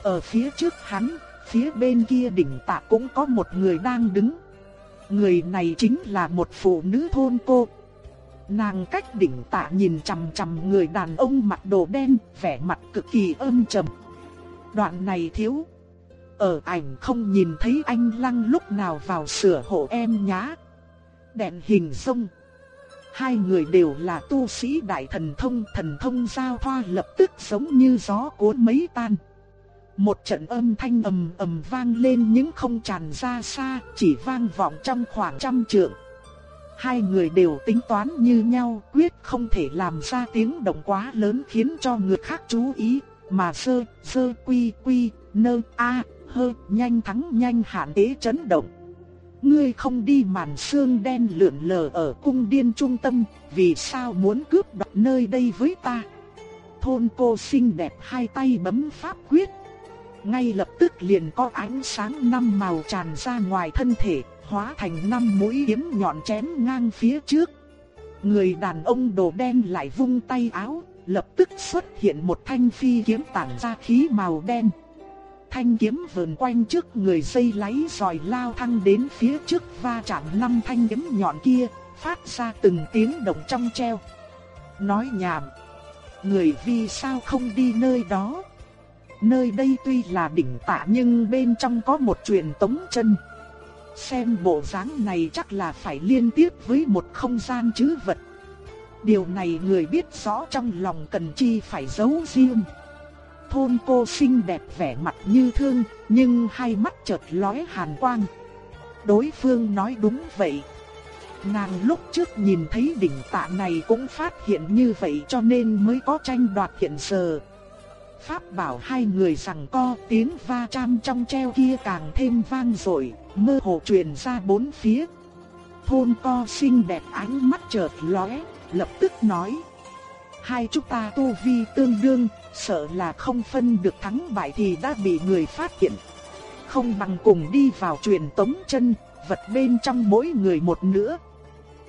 S1: Ở phía trước hắn, phía bên kia đỉnh tạ cũng có một người đang đứng. Người này chính là một phụ nữ thôn cô. Nàng cách đỉnh tạ nhìn chằm chằm người đàn ông mặc đồ đen, vẻ mặt cực kỳ âm trầm. Đoạn này thiếu. Ở ảnh không nhìn thấy anh Lăng lúc nào vào sửa hộ em nhá. Đèn hình sông. Hai người đều là tu sĩ đại thần thông, thần thông giao thoa lập tức giống như gió cuốn mấy tan. Một trận âm thanh ầm ầm vang lên những không tràn ra xa, chỉ vang vọng trong khoảng trăm trượng. Hai người đều tính toán như nhau, quyết không thể làm ra tiếng động quá lớn khiến cho người khác chú ý, mà sơ, sơ quy quy, nơ, a, hơ, nhanh thắng nhanh hạn tế chấn động. Ngươi không đi màn xương đen lượn lờ ở cung điên trung tâm, vì sao muốn cướp đoạt nơi đây với ta? Thôn cô xinh đẹp hai tay bấm pháp quyết. Ngay lập tức liền có ánh sáng năm màu tràn ra ngoài thân thể, hóa thành năm mũi kiếm nhọn chém ngang phía trước. Người đàn ông đồ đen lại vung tay áo, lập tức xuất hiện một thanh phi kiếm tản ra khí màu đen. Thanh kiếm vờn quanh trước người dây láy rồi lao thăng đến phía trước va chạm năm thanh kiếm nhọn kia, phát ra từng tiếng động trong treo. Nói nhảm, người vì sao không đi nơi đó? nơi đây tuy là đỉnh tạ nhưng bên trong có một truyền tống chân. Xem bộ dáng này chắc là phải liên tiếp với một không gian chứ vật. Điều này người biết rõ trong lòng cần chi phải giấu riêng. Thôn cô xinh đẹp vẻ mặt như thương, nhưng hai mắt chợt lóe hàn quang. Đối phương nói đúng vậy. Nàng lúc trước nhìn thấy đỉnh tạ này cũng phát hiện như vậy cho nên mới có tranh đoạt hiện giờ. Pháp bảo hai người rằng co tiếng va chạm trong treo kia càng thêm vang dội, mơ hồ truyền ra bốn phía. Thôn co xinh đẹp ánh mắt chợt lóe, lập tức nói. Hai chúng ta tu vi tương đương, sợ là không phân được thắng bại thì đã bị người phát hiện. Không bằng cùng đi vào truyền tống chân, vật bên trong mỗi người một nữa.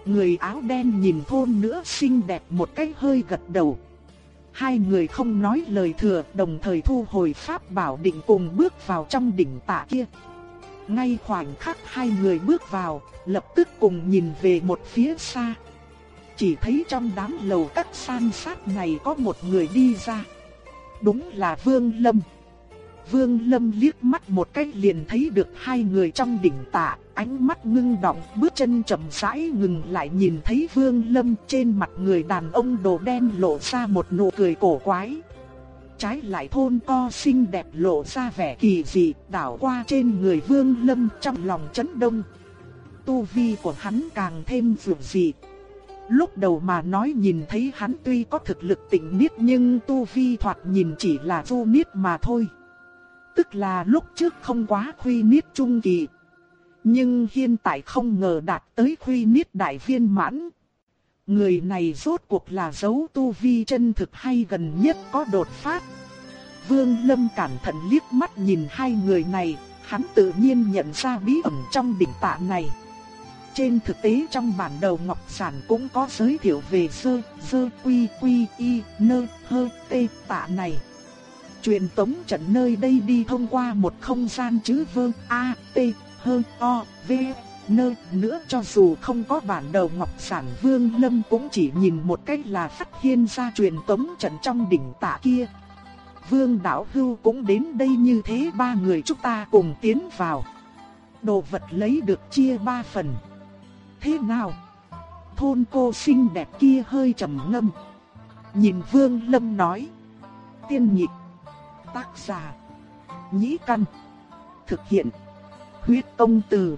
S1: Người áo đen nhìn thôn nữa xinh đẹp một cách hơi gật đầu. Hai người không nói lời thừa, đồng thời thu hồi pháp bảo định cùng bước vào trong đỉnh tạ kia. Ngay khoảnh khắc hai người bước vào, lập tức cùng nhìn về một phía xa. Chỉ thấy trong đám lầu các san sát này có một người đi ra. Đúng là Vương Lâm. Vương Lâm liếc mắt một cái liền thấy được hai người trong đỉnh tạ, ánh mắt ngưng động, bước chân chậm rãi ngừng lại nhìn thấy Vương Lâm trên mặt người đàn ông đồ đen lộ ra một nụ cười cổ quái. Trái lại thôn co xinh đẹp lộ ra vẻ kỳ dị, đảo qua trên người Vương Lâm trong lòng chấn động. Tu vi của hắn càng thêm vượt dị. Lúc đầu mà nói nhìn thấy hắn tuy có thực lực tỉnh niết nhưng tu vi thoạt nhìn chỉ là vô niết mà thôi tức là lúc trước không quá khuy niết trung kỳ. Nhưng hiện tại không ngờ đạt tới khuy niết đại viên mãn. Người này rốt cuộc là dấu tu vi chân thực hay gần nhất có đột phát. Vương Lâm cẩn thận liếc mắt nhìn hai người này, hắn tự nhiên nhận ra bí ẩn trong đỉnh tạ này. Trên thực tế trong bản đầu ngọc sản cũng có giới thiệu về sơ, sơ quy quy y, nơ, hơ, tê tạ này. Truyền tống trận nơi đây đi thông qua một không gian chữ vương A, T, H, O, V, Nơ nữa cho dù không có bản đầu ngọc sản vương lâm cũng chỉ nhìn một cách là phát hiện ra truyền tống trận trong đỉnh tạ kia. Vương Đạo Hưu cũng đến đây như thế ba người chúng ta cùng tiến vào. Đồ vật lấy được chia ba phần. Thế nào? Thôn cô xinh đẹp kia hơi trầm ngâm. Nhìn Vương Lâm nói. Tiên nhịp. Tác giả. Nhĩ Căn. Thực hiện. Huyết công từ.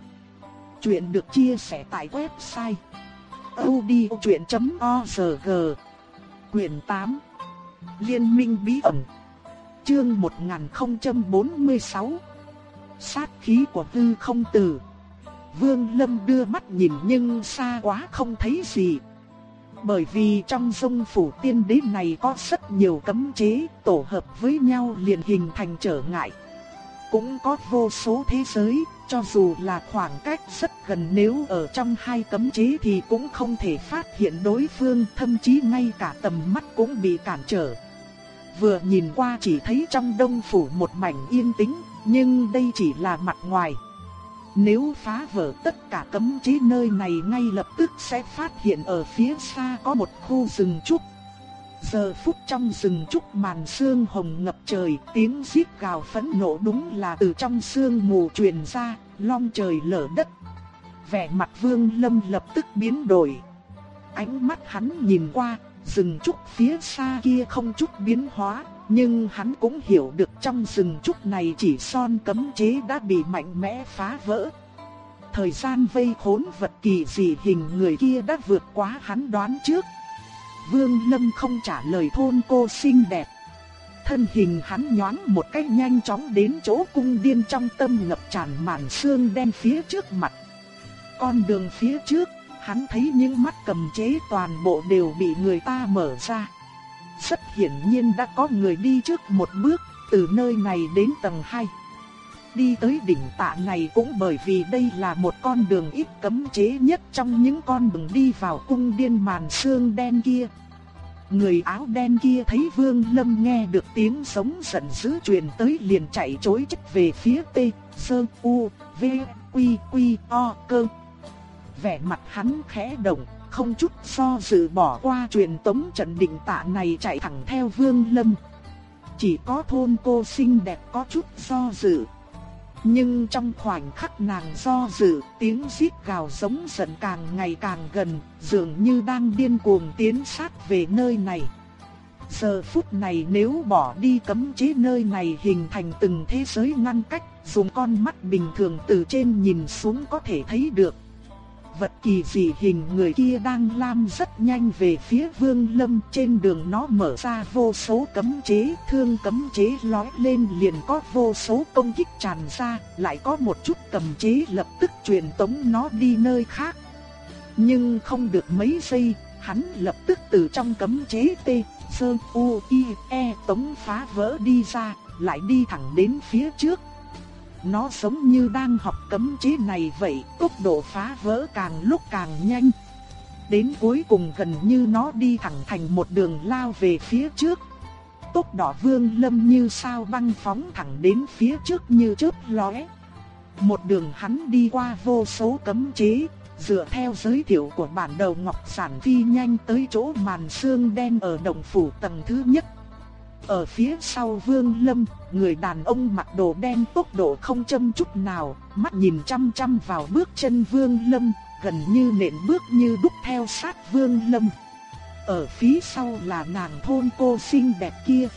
S1: Chuyện được chia sẻ tại website. odchuyện.org Quyền 8 Liên minh bí ẩn Chương 1046 Sát khí của tư không tử Vương Lâm đưa mắt nhìn nhưng xa quá không thấy gì bởi vì trong sông phủ tiên đế này có rất nhiều cấm chế tổ hợp với nhau liền hình thành trở ngại. Cũng có vô số thế giới, cho dù là khoảng cách rất gần nếu ở trong hai cấm chế thì cũng không thể phát hiện đối phương, thậm chí ngay cả tầm mắt cũng bị cản trở. Vừa nhìn qua chỉ thấy trong đông phủ một mảnh yên tĩnh, nhưng đây chỉ là mặt ngoài. Nếu phá vỡ tất cả cấm chế nơi này ngay lập tức sẽ phát hiện ở phía xa có một khu rừng trúc. Giờ phút trong rừng trúc màn sương hồng ngập trời, tiếng giết gào phẫn nộ đúng là từ trong sương mù truyền ra, long trời lở đất. Vẻ mặt Vương Lâm lập tức biến đổi. Ánh mắt hắn nhìn qua, rừng trúc phía xa kia không chút biến hóa, nhưng hắn cũng hiểu được trong rừng trúc này chỉ son cấm chế đã bị mạnh mẽ phá vỡ. Thời gian vây khốn vật kỳ dị hình người kia đã vượt quá hắn đoán trước. Vương Lâm không trả lời thôn cô xinh đẹp. Thân hình hắn nhoáng một cách nhanh chóng đến chỗ cung điên trong tâm ngập tràn màn sương đen phía trước mặt. Con đường phía trước, hắn thấy những mắt cầm chế toàn bộ đều bị người ta mở ra. Rất hiển nhiên đã có người đi trước một bước, từ nơi này đến tầng 2. Đi tới đỉnh tạ này cũng bởi vì đây là một con đường ít cấm chế nhất trong những con đường đi vào cung điên màn xương đen kia. Người áo đen kia thấy Vương Lâm nghe được tiếng sống giận dữ truyền tới liền chạy trối chết về phía T, Sơ, U, V, Quy, Quy, O, Cơ. Vẻ mặt hắn khẽ động, không chút do dự bỏ qua truyền tống trận định tạ này chạy thẳng theo Vương Lâm. chỉ có thôn cô xinh đẹp có chút do dự. Nhưng trong khoảnh khắc nàng do dự, tiếng rít gào giống giận càng ngày càng gần, dường như đang điên cuồng tiến sát về nơi này. Giờ phút này nếu bỏ đi cấm chế nơi này hình thành từng thế giới ngăn cách, dùng con mắt bình thường từ trên nhìn xuống có thể thấy được. Vật kỳ dị hình người kia đang lam rất nhanh về phía vương lâm trên đường nó mở ra vô số cấm chế, thương cấm chế lói lên liền có vô số công kích tràn ra, lại có một chút cầm chế lập tức truyền tống nó đi nơi khác. Nhưng không được mấy giây, hắn lập tức từ trong cấm chế T, Sơn, U, I, E tống phá vỡ đi ra, lại đi thẳng đến phía trước. Nó giống như đang học cấm chế này vậy, tốc độ phá vỡ càng lúc càng nhanh. Đến cuối cùng gần như nó đi thẳng thành một đường lao về phía trước. Tốc độ vương lâm như sao băng phóng thẳng đến phía trước như chớp lóe. Một đường hắn đi qua vô số cấm chế, dựa theo giới thiệu của bản đầu Ngọc Sản phi nhanh tới chỗ màn xương đen ở đồng phủ tầng thứ nhất. Ở phía sau Vương Lâm, người đàn ông mặc đồ đen tốc độ không châm chút nào, mắt nhìn chăm chăm vào bước chân Vương Lâm, gần như nện bước như đúc theo sát Vương Lâm. Ở phía sau là nàng thôn cô xinh đẹp kia.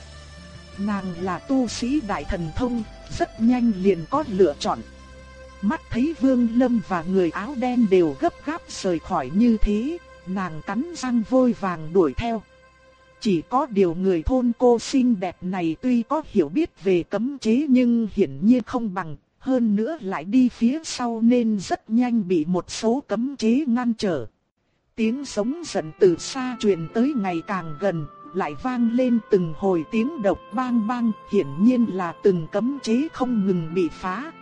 S1: Nàng là tu sĩ đại thần thông, rất nhanh liền có lựa chọn. Mắt thấy Vương Lâm và người áo đen đều gấp gáp rời khỏi như thế, nàng cắn răng vôi vàng đuổi theo. Chỉ có điều người thôn cô xinh đẹp này tuy có hiểu biết về cấm chế nhưng hiển nhiên không bằng, hơn nữa lại đi phía sau nên rất nhanh bị một số cấm chế ngăn trở. Tiếng sống giận từ xa truyền tới ngày càng gần, lại vang lên từng hồi tiếng độc bang bang, hiển nhiên là từng cấm chế không ngừng bị phá.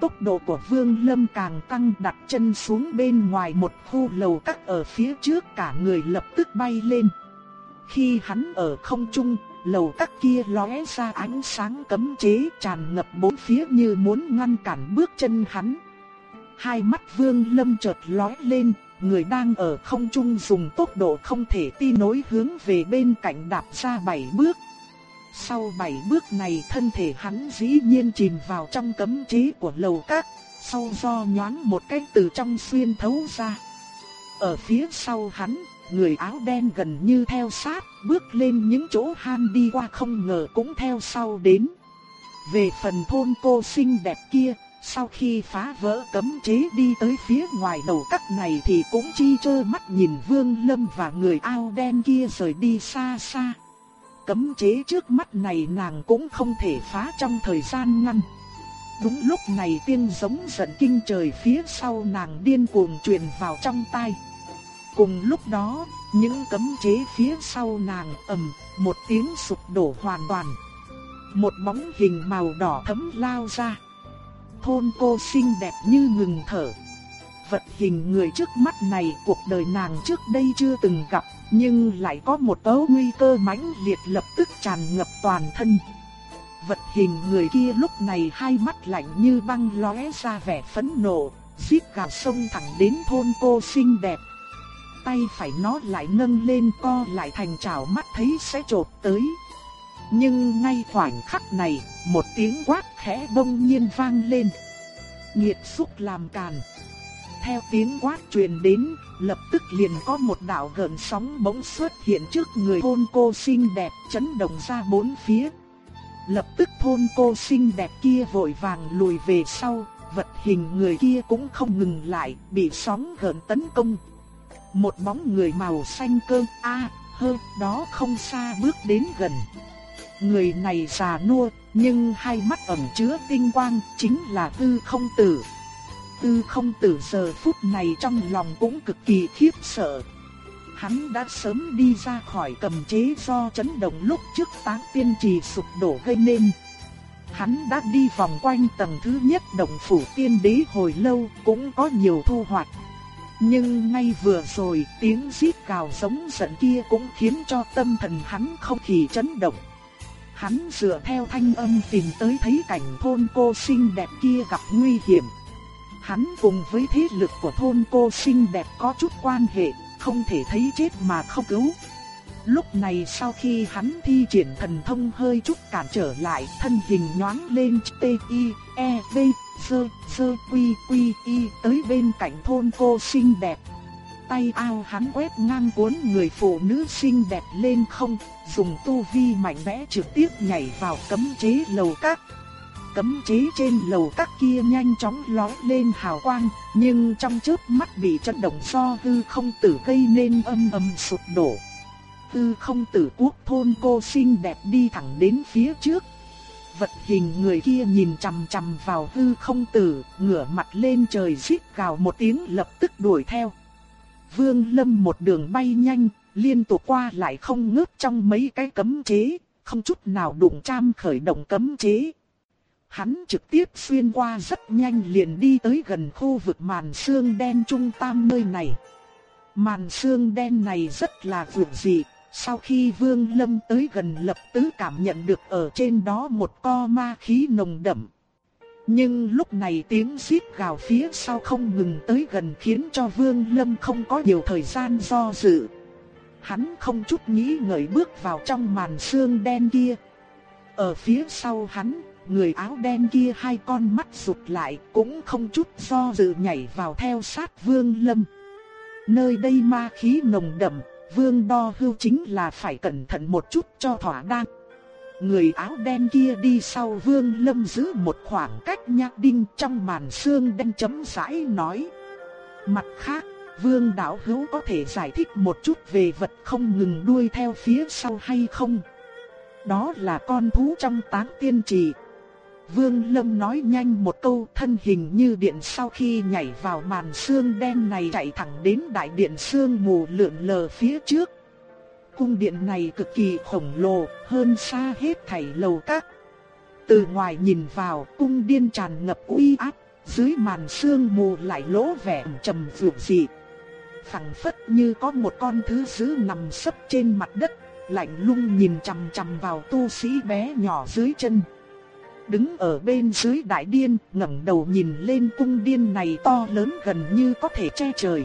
S1: Tốc độ của Vương Lâm càng tăng đặt chân xuống bên ngoài một khu lầu các ở phía trước cả người lập tức bay lên. Khi hắn ở không trung, lầu các kia lóe ra ánh sáng cấm chế tràn ngập bốn phía như muốn ngăn cản bước chân hắn. Hai mắt Vương Lâm chợt lóe lên, người đang ở không trung dùng tốc độ không thể tin nối hướng về bên cạnh đạp ra bảy bước. Sau bảy bước này thân thể hắn dĩ nhiên chìm vào trong cấm chế của lầu các, sau do nhoáng một cái từ trong xuyên thấu ra. Ở phía sau hắn, người áo đen gần như theo sát, bước lên những chỗ han đi qua không ngờ cũng theo sau đến. Về phần thôn cô xinh đẹp kia, sau khi phá vỡ cấm chế đi tới phía ngoài đầu cắt này thì cũng chi chơ mắt nhìn Vương Lâm và người áo đen kia rời đi xa xa. Cấm chế trước mắt này nàng cũng không thể phá trong thời gian ngắn. Đúng lúc này tiên giống giận kinh trời phía sau nàng điên cuồng truyền vào trong tai. Cùng lúc đó, những cấm chế phía sau nàng ầm, một tiếng sụp đổ hoàn toàn. Một bóng hình màu đỏ thấm lao ra. Thôn cô xinh đẹp như ngừng thở. Vật hình người trước mắt này cuộc đời nàng trước đây chưa từng gặp, nhưng lại có một tấu nguy cơ mãnh liệt lập tức tràn ngập toàn thân. Vật hình người kia lúc này hai mắt lạnh như băng lóe ra vẻ phẫn nộ, giết gào sông thẳng đến thôn cô xinh đẹp tay phải nó lại nâng lên co lại thành chảo mắt thấy sẽ trột tới. Nhưng ngay khoảnh khắc này, một tiếng quát khẽ bỗng nhiên vang lên. Nhiệt xúc làm càn. Theo tiếng quát truyền đến, lập tức liền có một đạo gợn sóng bỗng xuất hiện trước người thôn cô xinh đẹp chấn động ra bốn phía. Lập tức thôn cô xinh đẹp kia vội vàng lùi về sau, vật hình người kia cũng không ngừng lại, bị sóng gợn tấn công. Một bóng người màu xanh cơ a à, hơ đó không xa bước đến gần. Người này già nua, nhưng hai mắt ẩn chứa tinh quang, chính là tư không tử. Tư không tử giờ phút này trong lòng cũng cực kỳ khiếp sợ. Hắn đã sớm đi ra khỏi cầm chế do chấn động lúc trước táng tiên trì sụp đổ gây nên. Hắn đã đi vòng quanh tầng thứ nhất động phủ tiên đế hồi lâu cũng có nhiều thu hoạch. Nhưng ngay vừa rồi tiếng rít gào giống giận kia cũng khiến cho tâm thần hắn không kỳ chấn động. Hắn dựa theo thanh âm tìm tới thấy cảnh thôn cô xinh đẹp kia gặp nguy hiểm. Hắn cùng với thế lực của thôn cô xinh đẹp có chút quan hệ, không thể thấy chết mà không cứu. Lúc này sau khi hắn thi triển thần thông hơi chút cản trở lại, thân hình nhoáng lên T I E V sơ sơ quy quy y tới bên cạnh thôn cô xinh đẹp. Tay ao hắn quét ngang cuốn người phụ nữ xinh đẹp lên không, dùng tu vi mạnh mẽ trực tiếp nhảy vào cấm chế lầu các. Cấm chế trên lầu các kia nhanh chóng lói lên hào quang, nhưng trong chớp mắt bị chấn động do hư không tử gây nên âm âm sụp đổ. Hư không tử quốc thôn cô xinh đẹp đi thẳng đến phía trước, vật hình người kia nhìn chằm chằm vào hư không tử, ngửa mặt lên trời rít gào một tiếng lập tức đuổi theo. Vương Lâm một đường bay nhanh, liên tục qua lại không ngớt trong mấy cái cấm chế, không chút nào đụng chạm khởi động cấm chế. Hắn trực tiếp xuyên qua rất nhanh liền đi tới gần khu vực màn xương đen trung tam nơi này. Màn xương đen này rất là vượt dị, sau khi Vương Lâm tới gần lập tứ cảm nhận được ở trên đó một co ma khí nồng đậm. Nhưng lúc này tiếng xít gào phía sau không ngừng tới gần khiến cho Vương Lâm không có nhiều thời gian do dự. Hắn không chút nghĩ ngợi bước vào trong màn xương đen kia. Ở phía sau hắn, người áo đen kia hai con mắt rụt lại cũng không chút do dự nhảy vào theo sát Vương Lâm. Nơi đây ma khí nồng đậm, Vương Đo Hưu chính là phải cẩn thận một chút cho thỏa đáng. Người áo đen kia đi sau Vương Lâm giữ một khoảng cách nhạc đinh trong màn xương đen chấm rãi nói. Mặt khác, Vương đảo Hữu có thể giải thích một chút về vật không ngừng đuôi theo phía sau hay không? Đó là con thú trong táng tiên trì. Vương Lâm nói nhanh một câu thân hình như điện sau khi nhảy vào màn xương đen này chạy thẳng đến đại điện xương mù lượn lờ phía trước. Cung điện này cực kỳ khổng lồ, hơn xa hết thảy lầu các. Từ ngoài nhìn vào, cung điện tràn ngập uy áp, dưới màn xương mù lại lỗ vẻ trầm vượng dị. Phẳng phất như có một con thứ dữ nằm sấp trên mặt đất, lạnh lùng nhìn chằm chằm vào tu sĩ bé nhỏ dưới chân đứng ở bên dưới đại điên, ngẩng đầu nhìn lên cung điên này to lớn gần như có thể che trời.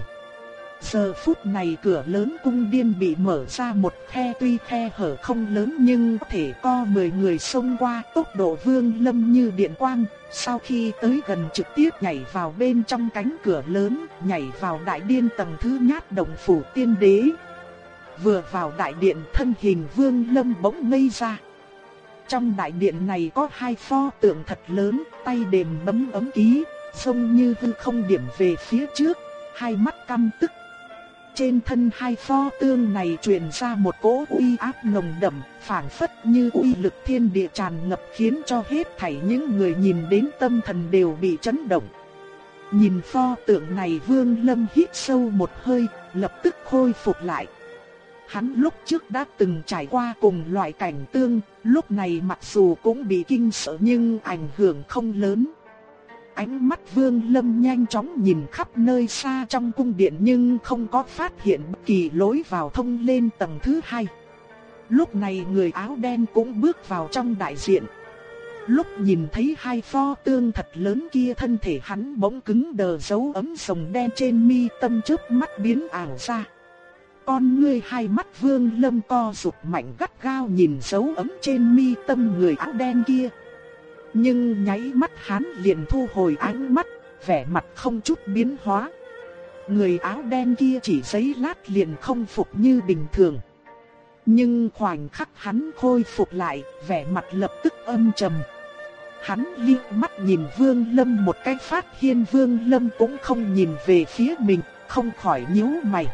S1: Giờ phút này cửa lớn cung điên bị mở ra một khe tuy khe hở không lớn nhưng có thể co 10 người xông qua tốc độ vương lâm như điện quang. Sau khi tới gần trực tiếp nhảy vào bên trong cánh cửa lớn, nhảy vào đại điên tầng thứ nhát động phủ tiên đế. Vừa vào đại điện thân hình vương lâm bỗng ngây ra. Trong đại điện này có hai pho tượng thật lớn, tay đềm bấm ấm ký, trông như hư không điểm về phía trước, hai mắt căm tức. Trên thân hai pho tượng này truyền ra một cỗ uy áp nồng đậm, phảng phất như uy lực thiên địa tràn ngập khiến cho hết thảy những người nhìn đến tâm thần đều bị chấn động. Nhìn pho tượng này Vương Lâm hít sâu một hơi, lập tức khôi phục lại. Hắn lúc trước đã từng trải qua cùng loại cảnh tương, lúc này mặc dù cũng bị kinh sợ nhưng ảnh hưởng không lớn. Ánh mắt Vương Lâm nhanh chóng nhìn khắp nơi xa trong cung điện nhưng không có phát hiện bất kỳ lối vào thông lên tầng thứ hai. Lúc này người áo đen cũng bước vào trong đại diện. Lúc nhìn thấy hai pho tương thật lớn kia thân thể hắn bỗng cứng đờ dấu ấm sồng đen trên mi tâm trước mắt biến ảo ra. Con ngươi hai mắt vương lâm co rụt mạnh gắt gao nhìn dấu ấm trên mi tâm người áo đen kia. Nhưng nháy mắt hắn liền thu hồi ánh mắt, vẻ mặt không chút biến hóa. Người áo đen kia chỉ giấy lát liền không phục như bình thường. Nhưng khoảnh khắc hắn khôi phục lại, vẻ mặt lập tức âm trầm. Hắn liếc mắt nhìn Vương Lâm một cái phát hiện Vương Lâm cũng không nhìn về phía mình, không khỏi nhíu mày.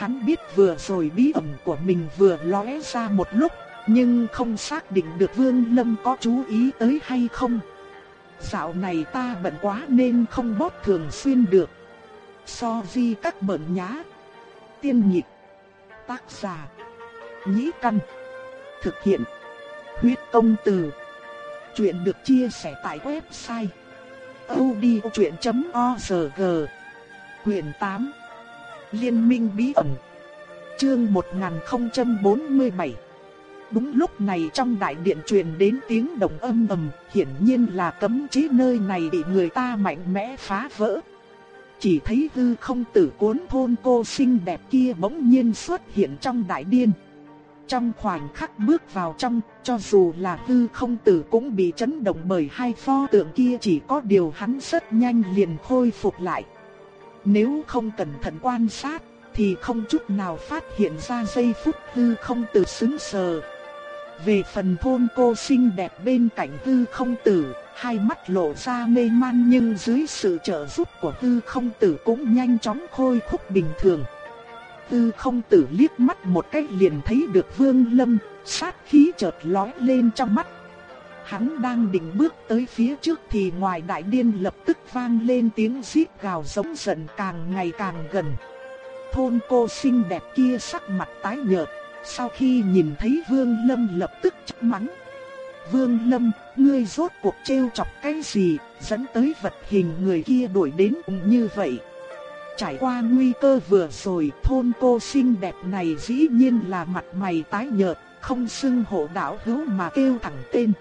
S1: Hắn biết vừa rồi bí ẩn của mình vừa lóe ra một lúc, nhưng không xác định được Vương Lâm có chú ý tới hay không. Dạo này ta bận quá nên không bót thường xuyên được. So vi các bận nhá. Tiên nhịp. Tác giả. Nhĩ căn. Thực hiện. Huyết công từ. Chuyện được chia sẻ tại website. odchuyện.org Quyền 8 Liên minh bí ẩn. Chương 1047. Đúng lúc này trong đại điện truyền đến tiếng động âm ầm, hiển nhiên là cấm chế nơi này bị người ta mạnh mẽ phá vỡ. Chỉ thấy hư không tử cuốn thôn cô xinh đẹp kia bỗng nhiên xuất hiện trong đại điện. Trong khoảnh khắc bước vào trong, cho dù là hư không tử cũng bị chấn động bởi hai pho tượng kia chỉ có điều hắn rất nhanh liền khôi phục lại. Nếu không cẩn thận quan sát, thì không chút nào phát hiện ra giây phút hư không tử xứng sờ. Về phần thôn cô xinh đẹp bên cạnh hư không tử, hai mắt lộ ra mê man nhưng dưới sự trợ giúp của hư không tử cũng nhanh chóng khôi phục bình thường. hư không tử liếc mắt một cái liền thấy được vương lâm, sát khí chợt lóe lên trong mắt. Hắn đang định bước tới phía trước thì ngoài đại điên lập tức vang lên tiếng xít gào giống giận càng ngày càng gần. Thôn cô xinh đẹp kia sắc mặt tái nhợt, sau khi nhìn thấy Vương Lâm lập tức trách mắng. Vương Lâm, ngươi rốt cuộc trêu chọc cái gì, dẫn tới vật hình người kia đuổi đến như vậy. Trải qua nguy cơ vừa rồi, thôn cô xinh đẹp này dĩ nhiên là mặt mày tái nhợt, không xưng hộ đạo hữu mà kêu thẳng tên.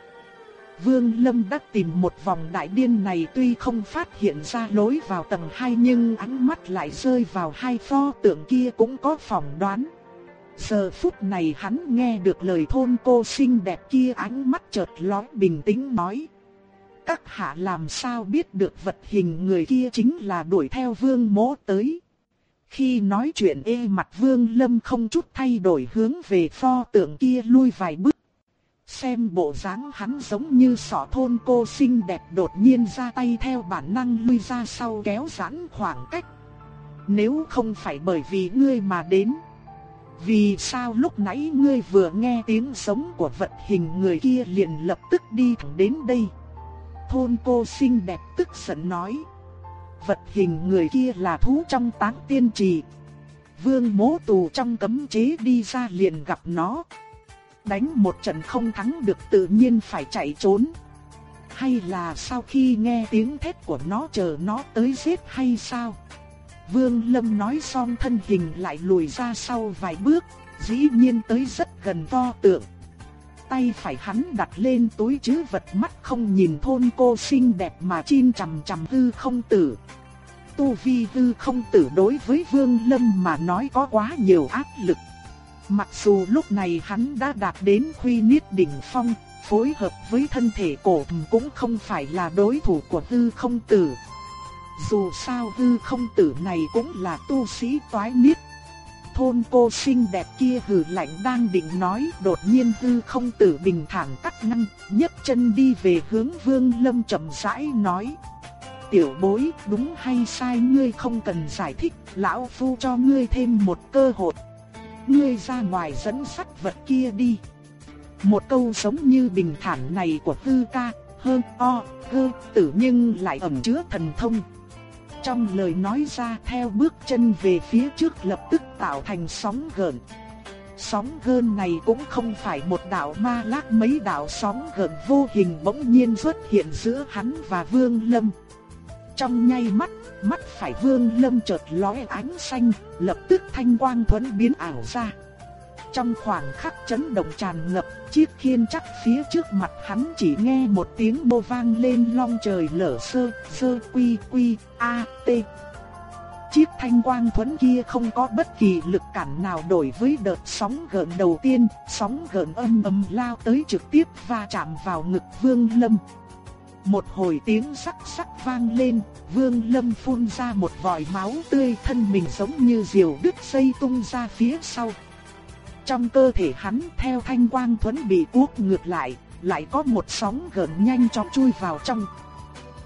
S1: Vương Lâm đã tìm một vòng đại điên này tuy không phát hiện ra lối vào tầng 2 nhưng ánh mắt lại rơi vào hai pho tượng kia cũng có phỏng đoán. Giờ phút này hắn nghe được lời thôn cô xinh đẹp kia ánh mắt chợt lóe bình tĩnh nói các hạ làm sao biết được vật hình người kia chính là đuổi theo vương mỗ tới. Khi nói chuyện ê mặt vương lâm không chút thay đổi hướng về pho tượng kia lui vài bước. Xem bộ dáng hắn giống như sỏ thôn cô xinh đẹp đột nhiên ra tay theo bản năng lui ra sau kéo giãn khoảng cách. Nếu không phải bởi vì ngươi mà đến. Vì sao lúc nãy ngươi vừa nghe tiếng sống của vật hình người kia liền lập tức đi thẳng đến đây? thôn cô xinh đẹp tức giận nói. Vật hình người kia là thú trong táng tiên trì. Vương mố tù trong cấm chế đi ra liền gặp nó. Đánh một trận không thắng được tự nhiên phải chạy trốn. Hay là sau khi nghe tiếng thét của nó chờ nó tới giết hay sao? Vương Lâm nói xong thân hình lại lùi ra sau vài bước, dĩ nhiên tới rất gần to tượng tay phải hắn đặt lên túi chứ vật mắt không nhìn thôn cô xinh đẹp mà chin chằm chằm hư không tử. Tu vi hư không tử đối với Vương Lâm mà nói có quá nhiều áp lực. Mặc dù lúc này hắn đã đạt đến khuy niết đỉnh phong, phối hợp với thân thể cổ cũng không phải là đối thủ của hư không tử. Dù sao hư không tử này cũng là tu sĩ toái niết thôn cô xinh đẹp kia hừ lạnh đang định nói đột nhiên hư không tử bình thản cắt ngăn, nhấc chân đi về hướng vương lâm chậm rãi nói. Tiểu bối đúng hay sai ngươi không cần giải thích, lão phu cho ngươi thêm một cơ hội. Ngươi ra ngoài dẫn sắt vật kia đi. Một câu giống như bình thản này của tư ca, hơn o, gơ, tử nhưng lại ẩn chứa thần thông. Trong lời nói ra theo bước chân về phía trước lập tức tạo thành sóng gợn. Sóng gợn này cũng không phải một đạo ma lác mấy đạo sóng gợn vô hình bỗng nhiên xuất hiện giữa hắn và Vương Lâm. Trong nháy mắt, mắt phải Vương Lâm chợt lóe ánh xanh, lập tức thanh quang thuẫn biến ảo ra. Trong khoảng khắc chấn động tràn ngập, chiếc khiên chắc phía trước mặt hắn chỉ nghe một tiếng bô vang lên long trời lở sơ, sơ quy quy, a, t. Chiếc thanh quang thuẫn kia không có bất kỳ lực cản nào đổi với đợt sóng gợn đầu tiên, sóng gợn âm ầm lao tới trực tiếp va chạm vào ngực Vương Lâm. Một hồi tiếng sắc sắc vang lên, Vương Lâm phun ra một vòi máu tươi thân mình giống như diều đứt dây tung ra phía sau. Trong cơ thể hắn theo thanh quang thuẫn bị cuốc ngược lại, lại có một sóng gần nhanh chóng chui vào trong.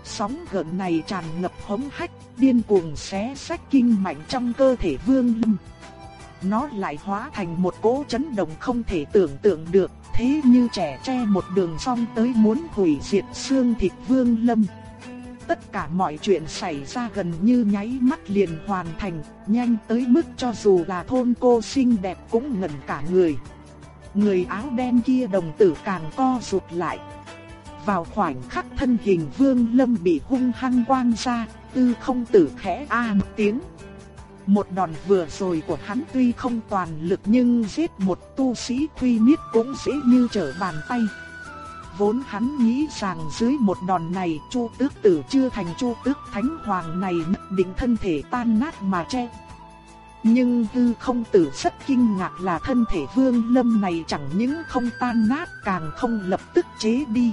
S1: Sóng gần này tràn ngập hống hách, điên cuồng xé sách kinh mạnh trong cơ thể Vương Lâm. Nó lại hóa thành một cỗ chấn động không thể tưởng tượng được, thế như trẻ tre một đường song tới muốn hủy diệt xương thịt Vương Lâm. Tất cả mọi chuyện xảy ra gần như nháy mắt liền hoàn thành, nhanh tới mức cho dù là thôn cô xinh đẹp cũng ngẩn cả người. Người áo đen kia đồng tử càng co rụt lại. Vào khoảnh khắc thân hình vương lâm bị hung hăng quang ra, tư không tử khẽ a tiếng. Một đòn vừa rồi của hắn tuy không toàn lực nhưng giết một tu sĩ quy miết cũng dễ như trở bàn tay. Vốn hắn nghĩ rằng dưới một đòn này Chu Tước Tử chưa thành Chu Tước Thánh Hoàng này nhất định thân thể tan nát mà che. Nhưng hư không tử rất kinh ngạc là thân thể vương lâm này chẳng những không tan nát càng không lập tức chế đi.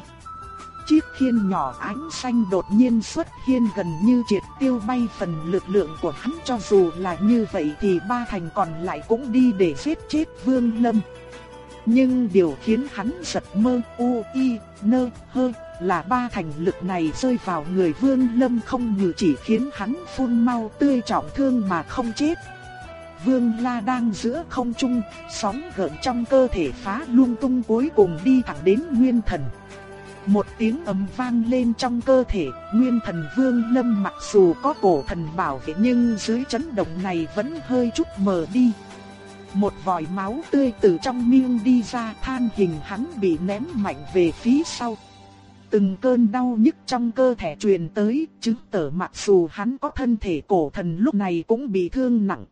S1: Chiếc khiên nhỏ ánh xanh đột nhiên xuất hiện gần như triệt tiêu bay phần lực lượng của hắn cho dù là như vậy thì ba thành còn lại cũng đi để giết chết vương lâm. Nhưng điều khiến hắn giật mơ u y nơ hơ là ba thành lực này rơi vào người vương lâm không ngừ chỉ khiến hắn phun mau tươi trọng thương mà không chết. Vương La đang giữa không trung, sóng gợn trong cơ thể phá lung tung cuối cùng đi thẳng đến Nguyên Thần. Một tiếng ầm vang lên trong cơ thể, Nguyên Thần Vương Lâm mặc dù có cổ thần bảo vệ nhưng dưới chấn động này vẫn hơi chút mờ đi. Một vòi máu tươi từ trong miệng đi ra than hình hắn bị ném mạnh về phía sau. Từng cơn đau nhức trong cơ thể truyền tới, chứng tở mặc dù hắn có thân thể cổ thần lúc này cũng bị thương nặng.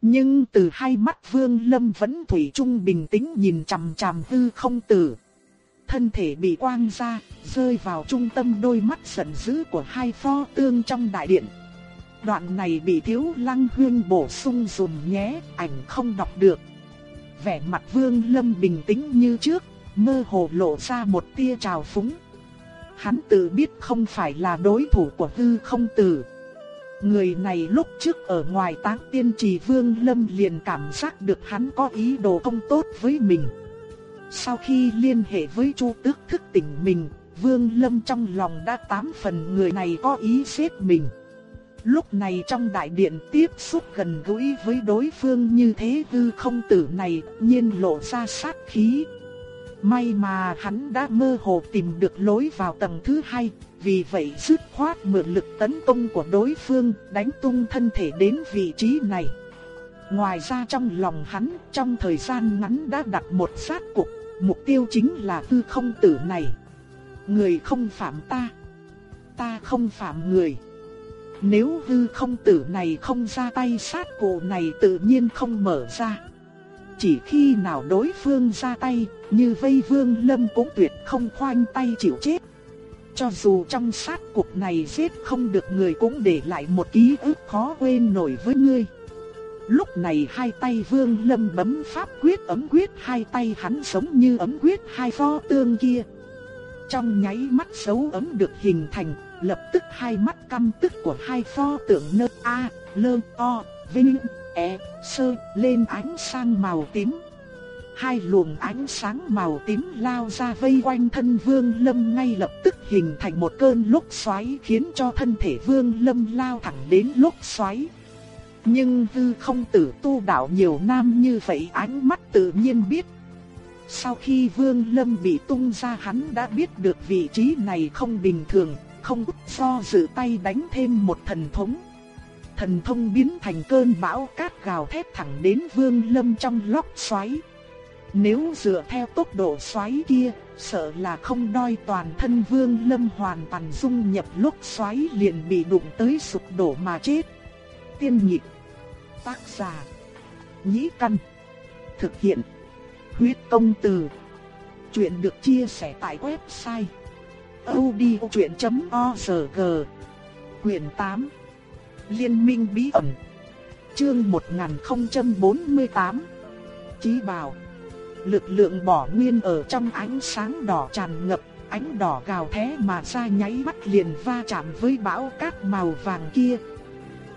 S1: Nhưng từ hai mắt Vương Lâm vẫn thủy chung bình tĩnh nhìn chằm chằm hư không tử. Thân thể bị quang ra, rơi vào trung tâm đôi mắt giận dữ của hai pho tương trong đại điện. Đoạn này bị thiếu lăng huyên bổ sung dùm nhé, ảnh không đọc được. Vẻ mặt Vương Lâm bình tĩnh như trước, mơ hồ lộ ra một tia trào phúng. Hắn tự biết không phải là đối thủ của hư không tử. Người này lúc trước ở ngoài táng tiên trì Vương Lâm liền cảm giác được hắn có ý đồ không tốt với mình. Sau khi liên hệ với Chu Tước thức tỉnh mình, Vương Lâm trong lòng đã tám phần người này có ý xếp mình. Lúc này trong đại điện tiếp xúc gần gũi với đối phương như thế hư không tử này nhiên lộ ra sát khí. May mà hắn đã mơ hồ tìm được lối vào tầng thứ hai, vì vậy dứt khoát mượn lực tấn công của đối phương đánh tung thân thể đến vị trí này. Ngoài ra trong lòng hắn trong thời gian ngắn đã đặt một sát cục, mục tiêu chính là hư không tử này. Người không phạm ta, ta không phạm người. Nếu hư không tử này không ra tay sát cổ này tự nhiên không mở ra. Chỉ khi nào đối phương ra tay, như vây vương lâm cũng tuyệt không khoanh tay chịu chết. Cho dù trong sát cuộc này giết không được người cũng để lại một ký ức khó quên nổi với ngươi. Lúc này hai tay vương lâm bấm pháp quyết ấm quyết hai tay hắn giống như ấm quyết hai pho tương kia. Trong nháy mắt xấu ấm được hình thành, lập tức hai mắt căm tức của hai pho tượng nơ A, lơ, o, vinh, e, sơ lên ánh sang màu tím. Hai luồng ánh sáng màu tím lao ra vây quanh thân Vương Lâm ngay lập tức hình thành một cơn lốc xoáy khiến cho thân thể Vương Lâm lao thẳng đến lốc xoáy. Nhưng tư không tử tu đạo nhiều năm như vậy ánh mắt tự nhiên biết. Sau khi Vương Lâm bị tung ra hắn đã biết được vị trí này không bình thường, không do dự tay đánh thêm một thần thống. Thần thông biến thành cơn bão cát gào thét thẳng đến Vương Lâm trong lốc xoáy. Nếu dựa theo tốc độ xoáy kia, sợ là không đôi toàn thân Vương Lâm hoàn toàn dung nhập lúc xoáy liền bị đụng tới sụp đổ mà chết. Tiên nhịp, tác giả, nhĩ căn, thực hiện, huyết công từ. Chuyện được chia sẻ tại website odchuyện.org Quyền 8 Liên minh bí ẩn. Chương 1048 Chí bảo Lực lượng bỏ nguyên ở trong ánh sáng đỏ tràn ngập, ánh đỏ gào thé mà ra nháy mắt liền va chạm với bão cát màu vàng kia.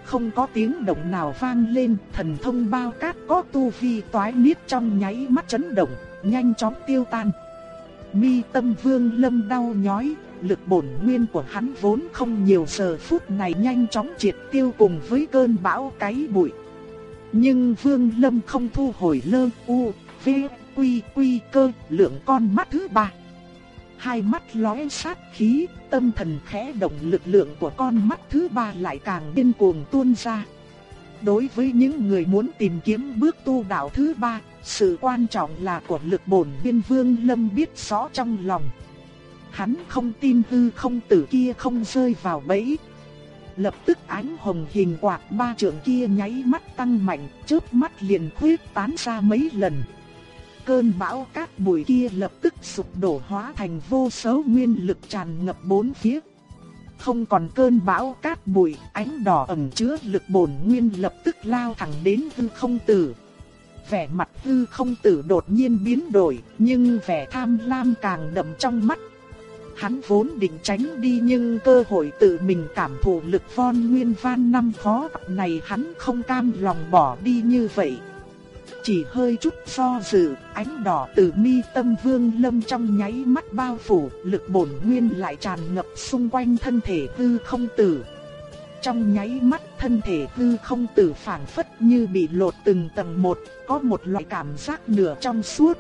S1: Không có tiếng động nào vang lên, thần thông bao cát có tu vi toái niết trong nháy mắt chấn động, nhanh chóng tiêu tan. Mi tâm vương lâm đau nhói, lực bổn nguyên của hắn vốn không nhiều giờ phút này nhanh chóng triệt tiêu cùng với cơn bão cái bụi. Nhưng vương lâm không thu hồi lơ u, v, quy quy cơ, lượng con mắt thứ ba. Hai mắt lóe sát khí, tâm thần khẽ động lực lượng của con mắt thứ ba lại càng điên cuồng tuôn ra. Đối với những người muốn tìm kiếm bước tu đạo thứ ba, sự quan trọng là của lực bổn viên vương lâm biết rõ trong lòng. Hắn không tin hư không tử kia không rơi vào bẫy. Lập tức ánh hồng hình quạt ba trượng kia nháy mắt tăng mạnh, chớp mắt liền khuyết tán ra mấy lần cơn bão cát bụi kia lập tức sụp đổ hóa thành vô số nguyên lực tràn ngập bốn phía. không còn cơn bão cát bụi, ánh đỏ ẩn chứa lực bổn nguyên lập tức lao thẳng đến hư không tử. Vẻ mặt hư không tử đột nhiên biến đổi, nhưng vẻ tham lam càng đậm trong mắt. Hắn vốn định tránh đi nhưng cơ hội tự mình cảm thụ lực von nguyên van năm khó này hắn không cam lòng bỏ đi như vậy. Chỉ hơi chút do dự, ánh đỏ từ mi tâm vương lâm trong nháy mắt bao phủ, lực bổn nguyên lại tràn ngập xung quanh thân thể hư không tử. Trong nháy mắt thân thể hư không tử phản phất như bị lột từng tầng một, có một loại cảm giác nửa trong suốt.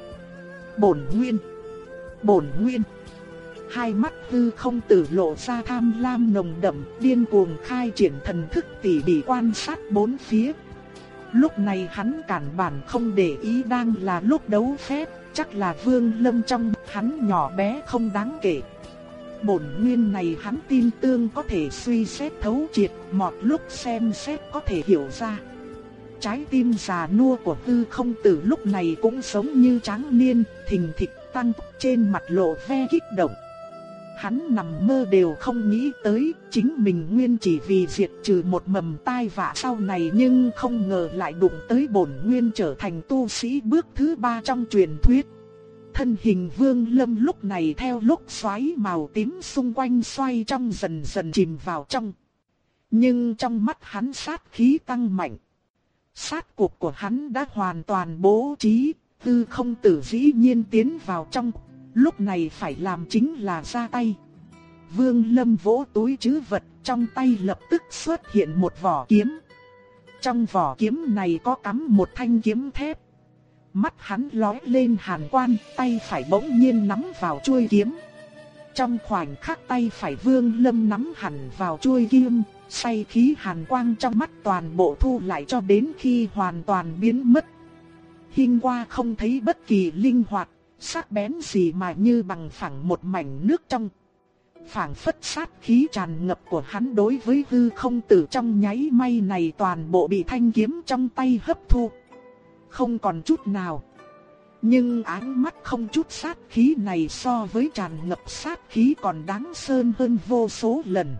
S1: Bổn nguyên, bổn nguyên. Hai mắt hư không tử lộ ra tham lam nồng đậm, điên cuồng khai triển thần thức tỉ mỉ quan sát bốn phía. Lúc này hắn cản bản không để ý đang là lúc đấu phép, chắc là vương lâm trong hắn nhỏ bé không đáng kể. Bổn nguyên này hắn tin tương có thể suy xét thấu triệt, một lúc xem xét có thể hiểu ra. Trái tim già nua của tư không tử lúc này cũng sống như tráng niên, thình thịch tăng trên mặt lộ ve kích động. Hắn nằm mơ đều không nghĩ tới chính mình nguyên chỉ vì diệt trừ một mầm tai vạ sau này nhưng không ngờ lại đụng tới bổn nguyên trở thành tu sĩ bước thứ ba trong truyền thuyết. Thân hình vương lâm lúc này theo lúc xoáy màu tím xung quanh xoay trong dần dần chìm vào trong. Nhưng trong mắt hắn sát khí tăng mạnh. Sát cuộc của hắn đã hoàn toàn bố trí, tư không tử dĩ nhiên tiến vào trong lúc này phải làm chính là ra tay. Vương Lâm vỗ túi trữ vật, trong tay lập tức xuất hiện một vỏ kiếm. Trong vỏ kiếm này có cắm một thanh kiếm thép. Mắt hắn lóe lên hàn quan, tay phải bỗng nhiên nắm vào chuôi kiếm. Trong khoảnh khắc tay phải Vương Lâm nắm hẳn vào chuôi kiếm, say khí hàn quang trong mắt toàn bộ thu lại cho đến khi hoàn toàn biến mất. Hình qua không thấy bất kỳ linh hoạt sắc bén gì mà như bằng phẳng một mảnh nước trong. Phảng phất sát khí tràn ngập của hắn đối với hư không tử trong nháy may này toàn bộ bị thanh kiếm trong tay hấp thu. Không còn chút nào. Nhưng ánh mắt không chút sát khí này so với tràn ngập sát khí còn đáng sơn hơn vô số lần.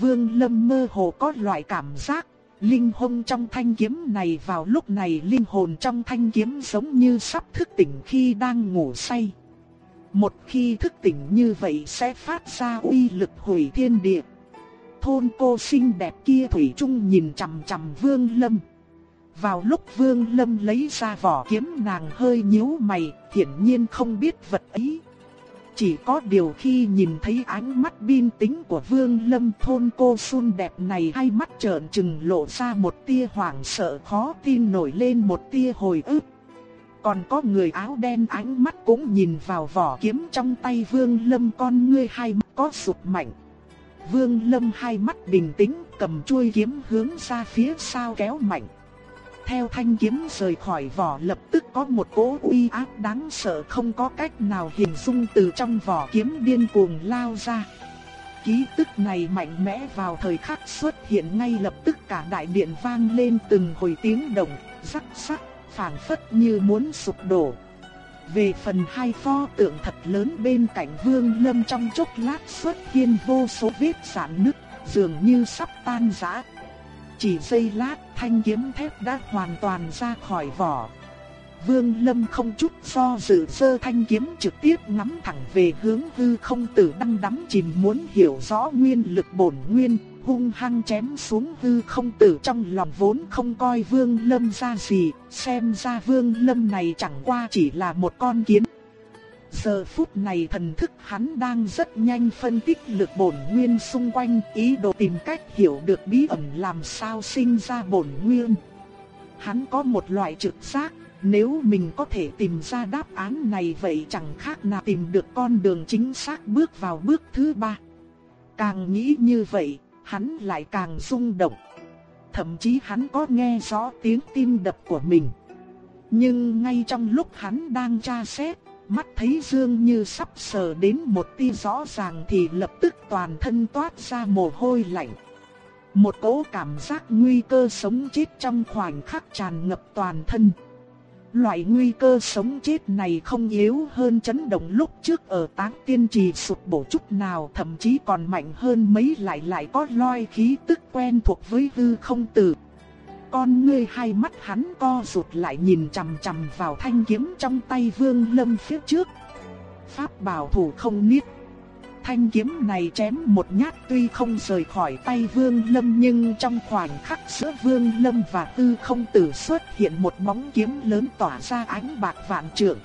S1: Vương Lâm mơ hồ có loại cảm giác Linh hồn trong thanh kiếm này vào lúc này linh hồn trong thanh kiếm giống như sắp thức tỉnh khi đang ngủ say. Một khi thức tỉnh như vậy sẽ phát ra uy lực hủy thiên địa. Thôn cô xinh đẹp kia Thủy Trung nhìn chằm chằm Vương Lâm. Vào lúc Vương Lâm lấy ra vỏ kiếm nàng hơi nhíu mày, hiển nhiên không biết vật ấy chỉ có điều khi nhìn thấy ánh mắt bin tính của Vương Lâm thôn cô xuân đẹp này, hai mắt trợn trừng lộ ra một tia hoảng sợ khó tin nổi lên một tia hồi ức. Còn có người áo đen ánh mắt cũng nhìn vào vỏ kiếm trong tay Vương Lâm, con ngươi hai mắt có sụp mạnh. Vương Lâm hai mắt bình tĩnh, cầm chuôi kiếm hướng ra phía sau kéo mạnh theo thanh kiếm rời khỏi vỏ lập tức có một cỗ uy áp đáng sợ không có cách nào hình dung từ trong vỏ kiếm điên cuồng lao ra. Ký tức này mạnh mẽ vào thời khắc xuất hiện ngay lập tức cả đại điện vang lên từng hồi tiếng động, rắc rắc, phảng phất như muốn sụp đổ. Về phần hai pho tượng thật lớn bên cạnh vương lâm trong chốc lát xuất hiện vô số vết sạn nứt, dường như sắp tan rã. Chỉ giây lát, thanh kiếm thép đã hoàn toàn ra khỏi vỏ. Vương Lâm không chút do dự sơ thanh kiếm trực tiếp ngắm thẳng về hướng hư không tử đang đắm chìm muốn hiểu rõ nguyên lực bổn nguyên, hung hăng chém xuống hư không tử trong lòng vốn không coi Vương Lâm ra gì, xem ra Vương Lâm này chẳng qua chỉ là một con kiến Giờ phút này thần thức hắn đang rất nhanh phân tích lực bổn nguyên xung quanh, ý đồ tìm cách hiểu được bí ẩn làm sao sinh ra bổn nguyên. Hắn có một loại trực giác, nếu mình có thể tìm ra đáp án này vậy chẳng khác nào tìm được con đường chính xác bước vào bước thứ ba. Càng nghĩ như vậy, hắn lại càng rung động. Thậm chí hắn có nghe rõ tiếng tim đập của mình. Nhưng ngay trong lúc hắn đang tra xét, Mắt thấy Dương như sắp sờ đến một tia rõ ràng thì lập tức toàn thân toát ra mồ hôi lạnh. Một cỗ cảm giác nguy cơ sống chết trong khoảnh khắc tràn ngập toàn thân. Loại nguy cơ sống chết này không yếu hơn chấn động lúc trước ở táng tiên trì sụp bổ chút nào, thậm chí còn mạnh hơn mấy lại lại có loi khí tức quen thuộc với hư không tử. Con ngươi hai mắt hắn co rụt lại nhìn chằm chằm vào thanh kiếm trong tay vương lâm phía trước. Pháp bảo thủ không niết thanh kiếm này chém một nhát tuy không rời khỏi tay Vương Lâm nhưng trong khoảnh khắc giữa Vương Lâm và Tư Không Tử xuất hiện một bóng kiếm lớn tỏa ra ánh bạc vạn trượng.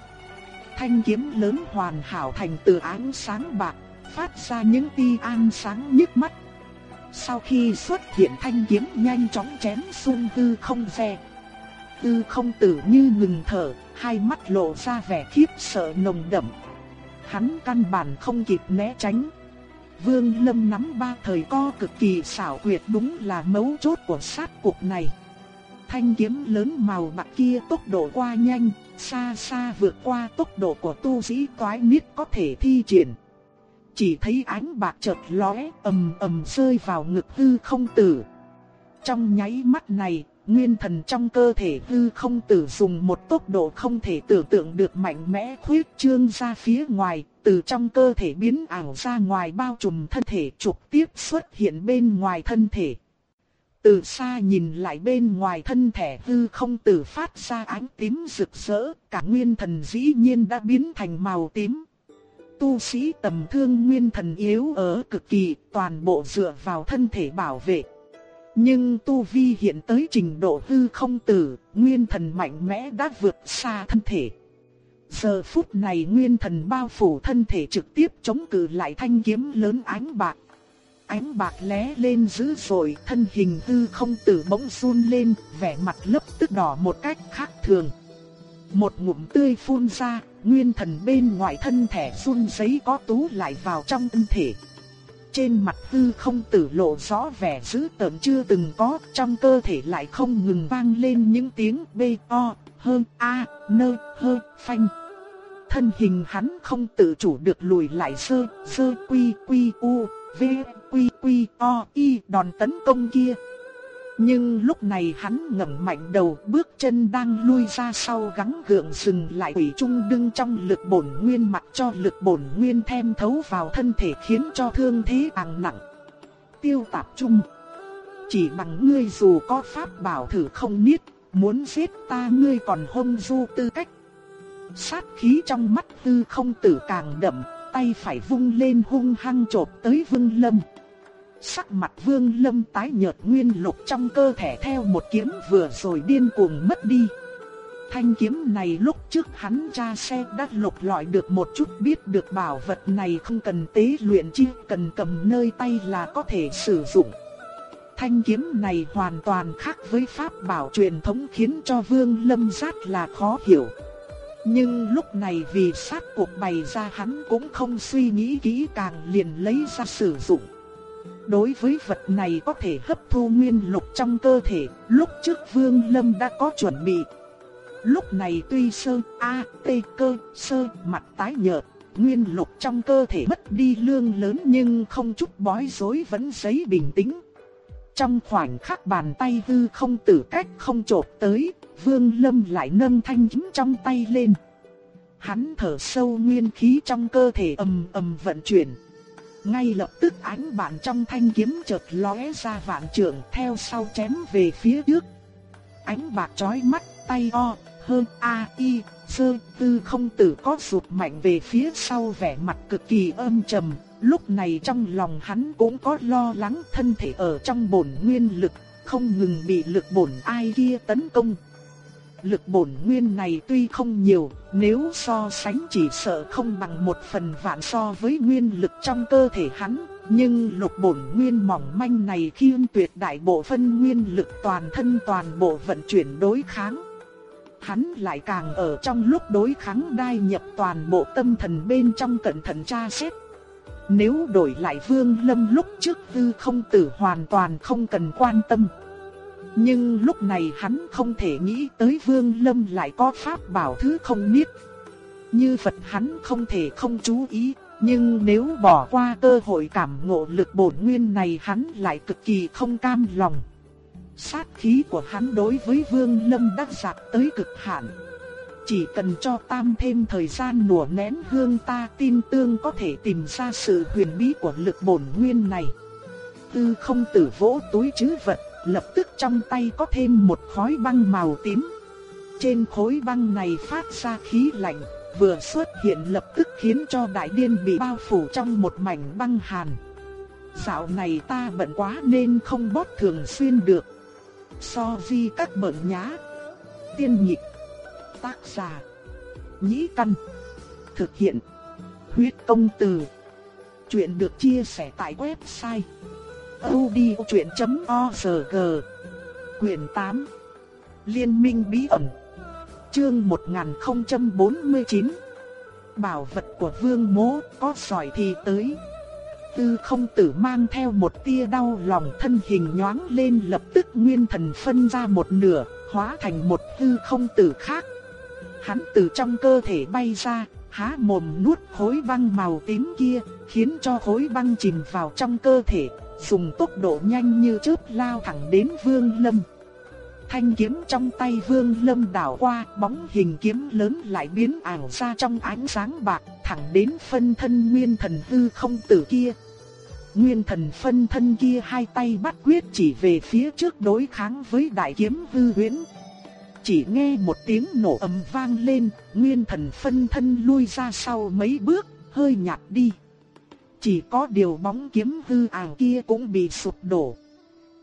S1: Thanh kiếm lớn hoàn hảo thành từ ánh sáng bạc, phát ra những tia an sáng nhức mắt. Sau khi xuất hiện thanh kiếm nhanh chóng chém xung Tư Không xe. Tư Không Tử như ngừng thở, hai mắt lộ ra vẻ khiếp sợ nồng đậm hắn căn bản không kịp né tránh. Vương Lâm nắm ba thời co cực kỳ xảo quyệt đúng là mấu chốt của sát cuộc này. Thanh kiếm lớn màu bạc kia tốc độ qua nhanh, xa xa vượt qua tốc độ của tu sĩ toái niết có thể thi triển. Chỉ thấy ánh bạc chợt lóe, ầm ầm rơi vào ngực hư không tử. Trong nháy mắt này, nguyên thần trong cơ thể hư không tử dùng một tốc độ không thể tưởng tượng được mạnh mẽ khuyết trương ra phía ngoài, từ trong cơ thể biến ảo ra ngoài bao trùm thân thể trực tiếp xuất hiện bên ngoài thân thể. Từ xa nhìn lại bên ngoài thân thể hư không tử phát ra ánh tím rực rỡ, cả nguyên thần dĩ nhiên đã biến thành màu tím. Tu sĩ tầm thương nguyên thần yếu ở cực kỳ, toàn bộ dựa vào thân thể bảo vệ. Nhưng tu vi hiện tới trình độ hư không tử, nguyên thần mạnh mẽ đã vượt xa thân thể. Giờ phút này nguyên thần bao phủ thân thể trực tiếp chống cự lại thanh kiếm lớn ánh bạc. Ánh bạc lé lên dữ dội, thân hình hư không tử bỗng run lên, vẻ mặt lấp tức đỏ một cách khác thường. Một ngụm tươi phun ra, nguyên thần bên ngoài thân thể run rẩy có tú lại vào trong thân thể. Trên mặt hư không tử lộ rõ vẻ dữ tợn chưa từng có, trong cơ thể lại không ngừng vang lên những tiếng bê o, hơn, a, nơ, hơ, phanh. Thân hình hắn không tự chủ được lùi lại sơ, sơ quy quy u, v, quy quy o, y đòn tấn công kia. Nhưng lúc này hắn ngẩng mạnh đầu bước chân đang lui ra sau gắng gượng dừng lại ủy trung đưng trong lực bổn nguyên mặc cho lực bổn nguyên thêm thấu vào thân thể khiến cho thương thế càng nặng. Tiêu tạp trung. Chỉ bằng ngươi dù có pháp bảo thử không niết, muốn giết ta ngươi còn hông du tư cách. Sát khí trong mắt tư không tử càng đậm, tay phải vung lên hung hăng chộp tới vương lâm. Sắc mặt vương lâm tái nhợt nguyên lục trong cơ thể theo một kiếm vừa rồi điên cuồng mất đi. Thanh kiếm này lúc trước hắn cha xe đã lục lọi được một chút biết được bảo vật này không cần tế luyện chi, cần cầm nơi tay là có thể sử dụng. Thanh kiếm này hoàn toàn khác với pháp bảo truyền thống khiến cho vương lâm rất là khó hiểu. Nhưng lúc này vì sát cuộc bày ra hắn cũng không suy nghĩ kỹ càng liền lấy ra sử dụng. Đối với vật này có thể hấp thu nguyên lục trong cơ thể, lúc trước Vương Lâm đã có chuẩn bị. Lúc này tuy sơ, a, tê cơ, sơ, mặt tái nhợt, nguyên lục trong cơ thể mất đi lương lớn nhưng không chút bối rối vẫn giấy bình tĩnh. Trong khoảnh khắc bàn tay hư không tử cách không chộp tới, Vương Lâm lại nâng thanh kiếm trong tay lên. Hắn thở sâu nguyên khí trong cơ thể ầm ầm vận chuyển, ngay lập tức ánh bản trong thanh kiếm chợt lóe ra vạn trượng theo sau chém về phía trước. Ánh bạc chói mắt, tay o, hơn a y, sơ tư không tử có sụt mạnh về phía sau vẻ mặt cực kỳ âm trầm. Lúc này trong lòng hắn cũng có lo lắng thân thể ở trong bổn nguyên lực, không ngừng bị lực bổn ai kia tấn công. Lực bổn nguyên này tuy không nhiều, nếu so sánh chỉ sợ không bằng một phần vạn so với nguyên lực trong cơ thể hắn, nhưng lục bổn nguyên mỏng manh này khiên tuyệt đại bộ phân nguyên lực toàn thân toàn bộ vận chuyển đối kháng. Hắn lại càng ở trong lúc đối kháng đai nhập toàn bộ tâm thần bên trong cẩn thận tra xét. Nếu đổi lại vương lâm lúc trước tư không tử hoàn toàn không cần quan tâm. Nhưng lúc này hắn không thể nghĩ tới Vương Lâm lại có pháp bảo thứ không biết. Như Phật hắn không thể không chú ý, nhưng nếu bỏ qua cơ hội cảm ngộ lực bổn nguyên này hắn lại cực kỳ không cam lòng. Sát khí của hắn đối với Vương Lâm đã đạt tới cực hạn. chỉ cần cho tam thêm thời gian nùa nén hương ta tin tương có thể tìm ra sự huyền bí của lực bổn nguyên này. Tư không tử vỗ túi chứ vật, lập tức trong tay có thêm một khói băng màu tím. Trên khối băng này phát ra khí lạnh, vừa xuất hiện lập tức khiến cho đại điên bị bao phủ trong một mảnh băng hàn. Dạo này ta bận quá nên không bóp thường xuyên được. So di các bận nhá. Tiên nhịp. Tác giả. Nhĩ căn. Thực hiện. Huyết công từ. Chuyện được chia sẻ tại website odchuyện.org Quyền 8 Liên minh bí ẩn. Chương 1049 Bảo vật của vương Mỗ có sỏi thì tới. Tư không tử mang theo một tia đau lòng thân hình nhoáng lên lập tức nguyên thần phân ra một nửa, hóa thành một tư không tử khác. Hắn từ trong cơ thể bay ra, há mồm nuốt khối băng màu tím kia, khiến cho khối băng chìm vào trong cơ thể, dùng tốc độ nhanh như chớp lao thẳng đến Vương Lâm. Thanh kiếm trong tay Vương Lâm đảo qua, bóng hình kiếm lớn lại biến ảo ra trong ánh sáng bạc, thẳng đến phân thân nguyên thần hư không tử kia. Nguyên thần phân thân kia hai tay bắt quyết chỉ về phía trước đối kháng với đại kiếm hư huyễn. Chỉ nghe một tiếng nổ ầm vang lên, nguyên thần phân thân lui ra sau mấy bước, hơi nhạt đi. Chỉ có điều bóng kiếm hư ảo kia cũng bị sụp đổ.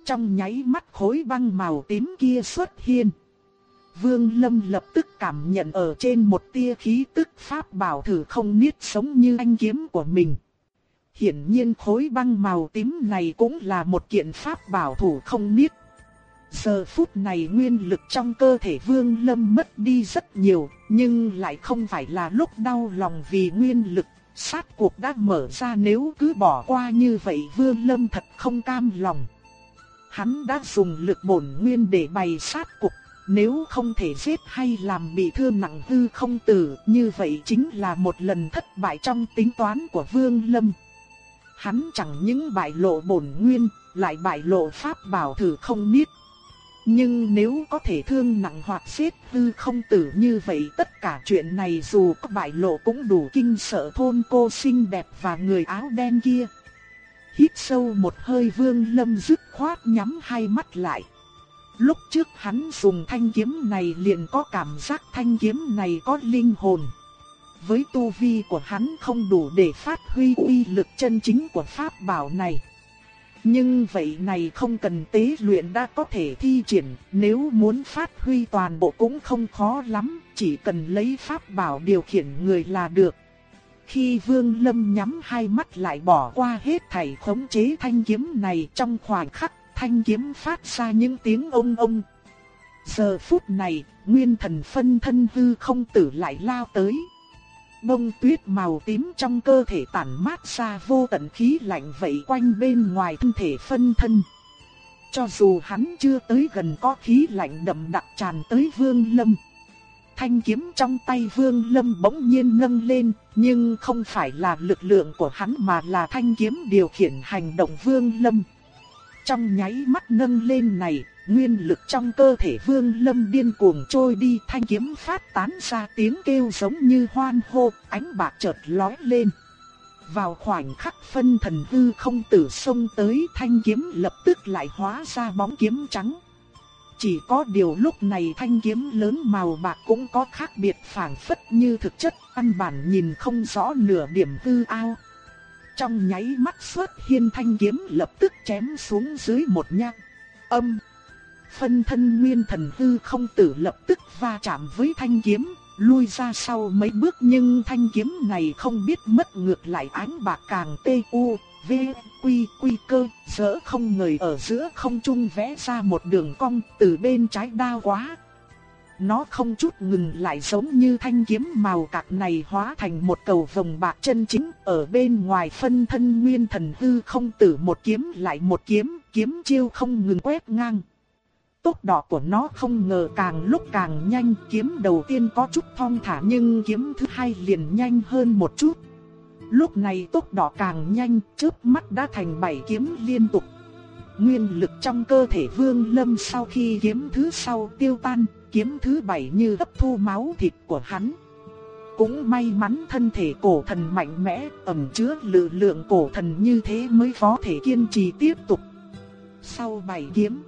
S1: Trong nháy mắt khối băng màu tím kia xuất hiện. Vương Lâm lập tức cảm nhận ở trên một tia khí tức pháp bảo thử không niết sống như anh kiếm của mình. Hiển nhiên khối băng màu tím này cũng là một kiện pháp bảo thủ không niết. Giờ phút này nguyên lực trong cơ thể Vương Lâm mất đi rất nhiều, nhưng lại không phải là lúc đau lòng vì nguyên lực. Sát cuộc đã mở ra nếu cứ bỏ qua như vậy Vương Lâm thật không cam lòng. Hắn đã dùng lực bổn nguyên để bày sát cuộc nếu không thể giết hay làm bị thương nặng hư không tử, như vậy chính là một lần thất bại trong tính toán của Vương Lâm. Hắn chẳng những bại lộ bổn nguyên, lại bại lộ pháp bảo thử không niết. Nhưng nếu có thể thương nặng hoặc giết hư không tử như vậy tất cả chuyện này dù có bại lộ cũng đủ kinh sợ thôn cô xinh đẹp và người áo đen kia. Hít sâu một hơi vương lâm dứt khoát nhắm hai mắt lại. Lúc trước hắn dùng thanh kiếm này liền có cảm giác thanh kiếm này có linh hồn. Với tu vi của hắn không đủ để phát huy uy lực chân chính của pháp bảo này. Nhưng vậy này không cần tế luyện đã có thể thi triển, nếu muốn phát huy toàn bộ cũng không khó lắm, chỉ cần lấy pháp bảo điều khiển người là được. Khi Vương Lâm nhắm hai mắt lại bỏ qua hết thảy khống chế thanh kiếm này trong khoảnh khắc thanh kiếm phát ra những tiếng ông ông. Giờ phút này, nguyên thần phân thân hư không tử lại lao tới. Bông tuyết màu tím trong cơ thể tản mát ra vô tận khí lạnh vậy quanh bên ngoài thân thể phân thân. Cho dù hắn chưa tới gần có khí lạnh đậm đặc tràn tới vương lâm. Thanh kiếm trong tay vương lâm bỗng nhiên nâng lên, nhưng không phải là lực lượng của hắn mà là thanh kiếm điều khiển hành động vương lâm. Trong nháy mắt nâng lên này, nguyên lực trong cơ thể vương lâm điên cuồng trôi đi thanh kiếm phát tán ra tiếng kêu giống như hoan hô, ánh bạc chợt lóe lên. Vào khoảnh khắc phân thần hư không tử sông tới thanh kiếm lập tức lại hóa ra bóng kiếm trắng. Chỉ có điều lúc này thanh kiếm lớn màu bạc cũng có khác biệt phảng phất như thực chất, căn bản nhìn không rõ nửa điểm hư ao. Trong nháy mắt xuất hiên thanh kiếm lập tức chém xuống dưới một nhang. Âm. Phân thân nguyên thần hư không tử lập tức va chạm với thanh kiếm, lui ra sau mấy bước nhưng thanh kiếm này không biết mất ngược lại ánh bạc càng tê u, v, quy, quy cơ, dỡ không người ở giữa không trung vẽ ra một đường cong từ bên trái đao quá. Nó không chút ngừng lại giống như thanh kiếm màu cạc này hóa thành một cầu vòng bạc chân chính ở bên ngoài phân thân nguyên thần hư không tử một kiếm lại một kiếm, kiếm chiêu không ngừng quét ngang tốc độ của nó không ngờ càng lúc càng nhanh, kiếm đầu tiên có chút thong thả nhưng kiếm thứ hai liền nhanh hơn một chút. Lúc này tốc độ càng nhanh, chớp mắt đã thành bảy kiếm liên tục. Nguyên lực trong cơ thể Vương Lâm sau khi kiếm thứ sau tiêu tan, kiếm thứ bảy như hấp thu máu thịt của hắn. Cũng may mắn thân thể cổ thần mạnh mẽ, ẩn chứa lực lượng cổ thần như thế mới có thể kiên trì tiếp tục. Sau bảy kiếm,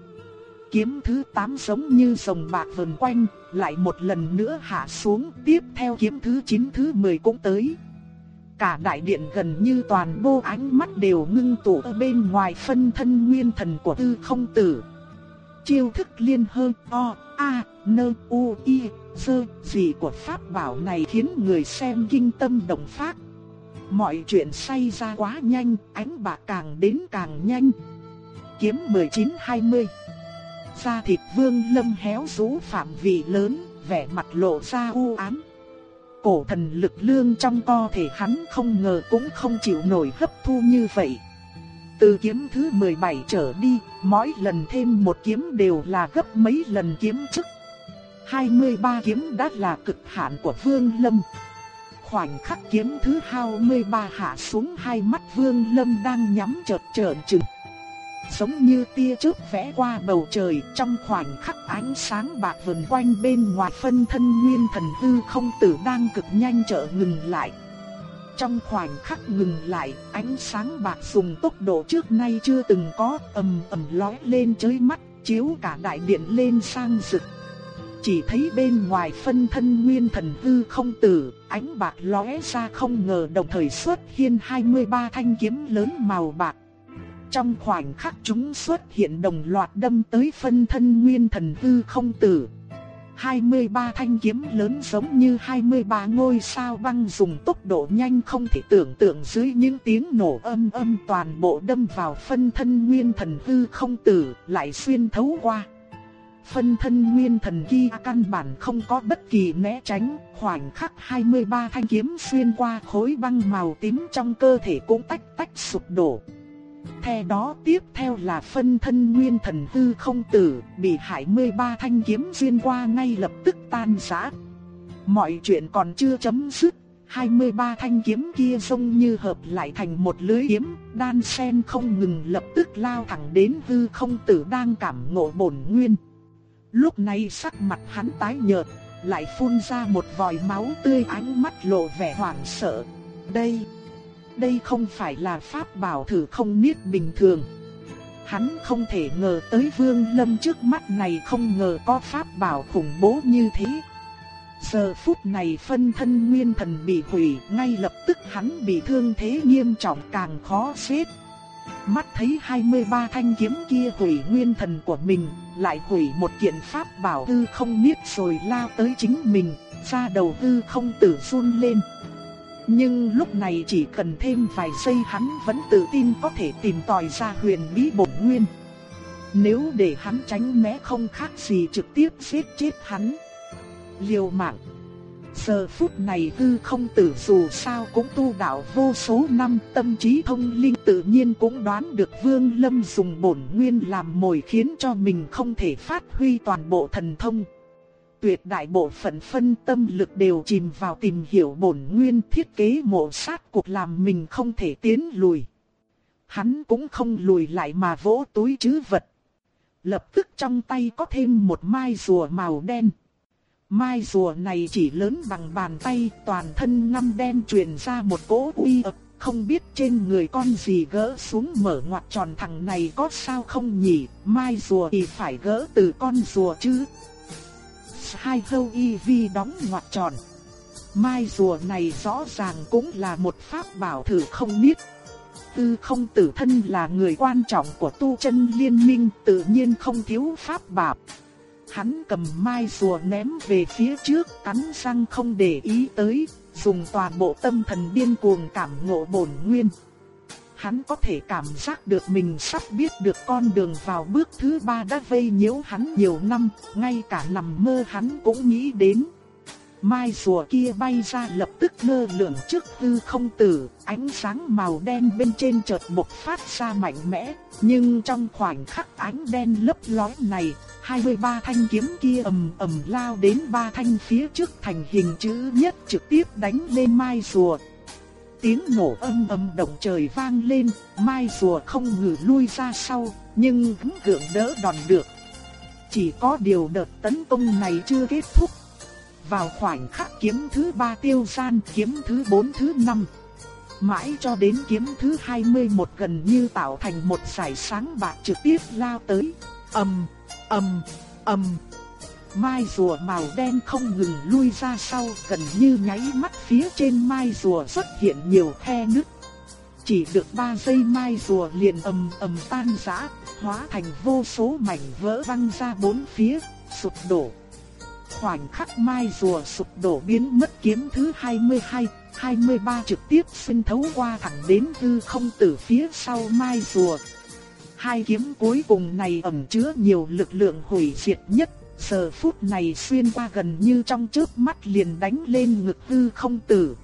S1: kiếm thứ 8 giống như rồng bạc vần quanh, lại một lần nữa hạ xuống, tiếp theo kiếm thứ 9 thứ 10 cũng tới. Cả đại điện gần như toàn bộ ánh mắt đều ngưng tụ ở bên ngoài phân thân nguyên thần của tư không tử. Chiêu thức liên hơ o, a, nơ, u, i, sơ, gì của pháp bảo này khiến người xem kinh tâm động phát. Mọi chuyện xảy ra quá nhanh, ánh bạc càng đến càng nhanh. Kiếm 19-20 Da thịt vương lâm héo rũ phạm vị lớn, vẻ mặt lộ ra u ám. Cổ thần lực lương trong co thể hắn không ngờ cũng không chịu nổi hấp thu như vậy. Từ kiếm thứ 17 trở đi, mỗi lần thêm một kiếm đều là gấp mấy lần kiếm trước. 23 kiếm đã là cực hạn của Vương Lâm. Khoảnh khắc kiếm thứ 23 hạ xuống hai mắt Vương Lâm đang nhắm chợt trợn trừng. Giống như tia chớp vẽ qua bầu trời trong khoảnh khắc ánh sáng bạc vần quanh bên ngoài phân thân nguyên thần hư không tử đang cực nhanh trở ngừng lại. Trong khoảnh khắc ngừng lại, ánh sáng bạc dùng tốc độ trước nay chưa từng có ầm ầm lóe lên chói mắt, chiếu cả đại điện lên sang rực. Chỉ thấy bên ngoài phân thân nguyên thần hư không tử, ánh bạc lóe ra không ngờ đồng thời xuất hiện 23 thanh kiếm lớn màu bạc. Trong khoảnh khắc chúng xuất hiện đồng loạt đâm tới phân thân nguyên thần hư không tử. 23 thanh kiếm lớn giống như 23 ngôi sao băng dùng tốc độ nhanh không thể tưởng tượng dưới những tiếng nổ âm âm toàn bộ đâm vào phân thân nguyên thần hư không tử, lại xuyên thấu qua. Phân thân nguyên thần kia căn bản không có bất kỳ né tránh, khoảnh khắc 23 thanh kiếm xuyên qua khối băng màu tím trong cơ thể cũng tách tách sụp đổ. Theo đó tiếp theo là phân thân nguyên thần hư không tử, bị hải 13 thanh kiếm xuyên qua ngay lập tức tan rã. Mọi chuyện còn chưa chấm dứt, 23 thanh kiếm kia giống như hợp lại thành một lưới kiếm, đan sen không ngừng lập tức lao thẳng đến hư không tử đang cảm ngộ bổn nguyên. Lúc này sắc mặt hắn tái nhợt, lại phun ra một vòi máu tươi ánh mắt lộ vẻ hoảng sợ. Đây đây không phải là pháp bảo thử không niết bình thường. Hắn không thể ngờ tới vương lâm trước mắt này không ngờ có pháp bảo khủng bố như thế. Giờ phút này phân thân nguyên thần bị hủy, ngay lập tức hắn bị thương thế nghiêm trọng càng khó xếp. Mắt thấy 23 thanh kiếm kia hủy nguyên thần của mình, lại hủy một kiện pháp bảo hư không niết rồi lao tới chính mình, ra đầu hư không tử run lên. Nhưng lúc này chỉ cần thêm vài giây hắn vẫn tự tin có thể tìm tòi ra huyền bí bổn nguyên. Nếu để hắn tránh né không khác gì trực tiếp giết chết hắn. Liều mạng. Giờ phút này hư không tử dù sao cũng tu đạo vô số năm, tâm trí thông linh tự nhiên cũng đoán được Vương Lâm dùng bổn nguyên làm mồi khiến cho mình không thể phát huy toàn bộ thần thông tuyệt đại bộ phận phân tâm lực đều chìm vào tìm hiểu bổn nguyên thiết kế mộ sát cuộc làm mình không thể tiến lùi. Hắn cũng không lùi lại mà vỗ túi chứ vật. Lập tức trong tay có thêm một mai rùa màu đen. Mai rùa này chỉ lớn bằng bàn tay, toàn thân ngăm đen truyền ra một cỗ uy ập, không biết trên người con gì gỡ xuống mở ngoặt tròn thằng này có sao không nhỉ, mai rùa thì phải gỡ từ con rùa chứ hai dâu y vi đóng ngoặt tròn. Mai rùa này rõ ràng cũng là một pháp bảo thử không biết. Tư không tử thân là người quan trọng của tu chân liên minh tự nhiên không thiếu pháp bảo. Hắn cầm mai rùa ném về phía trước cắn răng không để ý tới, dùng toàn bộ tâm thần điên cuồng cảm ngộ bổn nguyên hắn có thể cảm giác được mình sắp biết được con đường vào bước thứ ba đã vây nhiễu hắn nhiều năm, ngay cả nằm mơ hắn cũng nghĩ đến. Mai rùa kia bay ra lập tức lơ lửng trước hư không tử, ánh sáng màu đen bên trên chợt bộc phát ra mạnh mẽ, nhưng trong khoảnh khắc ánh đen lấp lóe này, 23 thanh kiếm kia ầm ầm lao đến ba thanh phía trước thành hình chữ nhất trực tiếp đánh lên mai rùa, Tiếng nổ âm âm động trời vang lên, mai rùa không ngừ lui ra sau, nhưng vẫn gượng đỡ đòn được. Chỉ có điều đợt tấn công này chưa kết thúc. Vào khoảnh khắc kiếm thứ ba tiêu gian, kiếm thứ bốn thứ năm. Mãi cho đến kiếm thứ 21 gần như tạo thành một sải sáng bạc trực tiếp lao tới. ầm, ầm, ầm. Mai rùa màu đen không ngừng lui ra sau, gần như nháy mắt phía trên mai rùa xuất hiện nhiều khe nứt. Chỉ được 3 giây mai rùa liền ầm ầm tan rã, hóa thành vô số mảnh vỡ văng ra bốn phía, sụp đổ. Khoảnh khắc mai rùa sụp đổ biến mất kiếm thứ 22, 23 trực tiếp xuyên thấu qua thẳng đến hư không từ phía sau mai rùa. Hai kiếm cuối cùng này ẩn chứa nhiều lực lượng hủy diệt nhất, giờ phút này xuyên qua gần như trong chớp mắt liền đánh lên ngực hư không tử.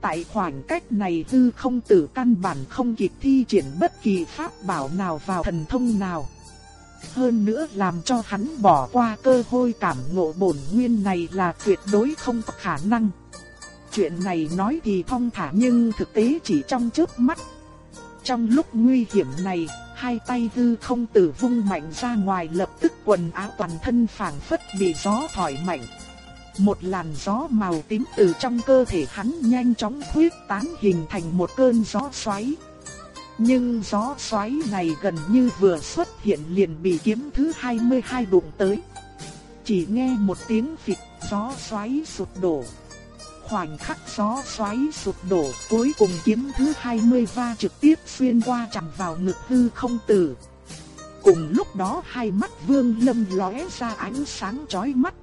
S1: Tại khoảng cách này hư không tử căn bản không kịp thi triển bất kỳ pháp bảo nào vào thần thông nào. Hơn nữa làm cho hắn bỏ qua cơ hội cảm ngộ bổn nguyên này là tuyệt đối không có khả năng. Chuyện này nói thì thong thả nhưng thực tế chỉ trong chớp mắt. Trong lúc nguy hiểm này, hai tay hư không tử vung mạnh ra ngoài, lập tức quần áo toàn thân phảng phất bị gió thổi mạnh. Một làn gió màu tím từ trong cơ thể hắn nhanh chóng khuyết tán hình thành một cơn gió xoáy. Nhưng gió xoáy này gần như vừa xuất hiện liền bị kiếm thứ 22 đụng tới. Chỉ nghe một tiếng phịch, gió xoáy sụt đổ. Khoảnh khắc gió xoáy sụt đổ cuối cùng kiếm thứ 20 va trực tiếp xuyên qua chằm vào ngực hư không tử. Cùng lúc đó hai mắt vương lâm lóe ra ánh sáng chói mắt.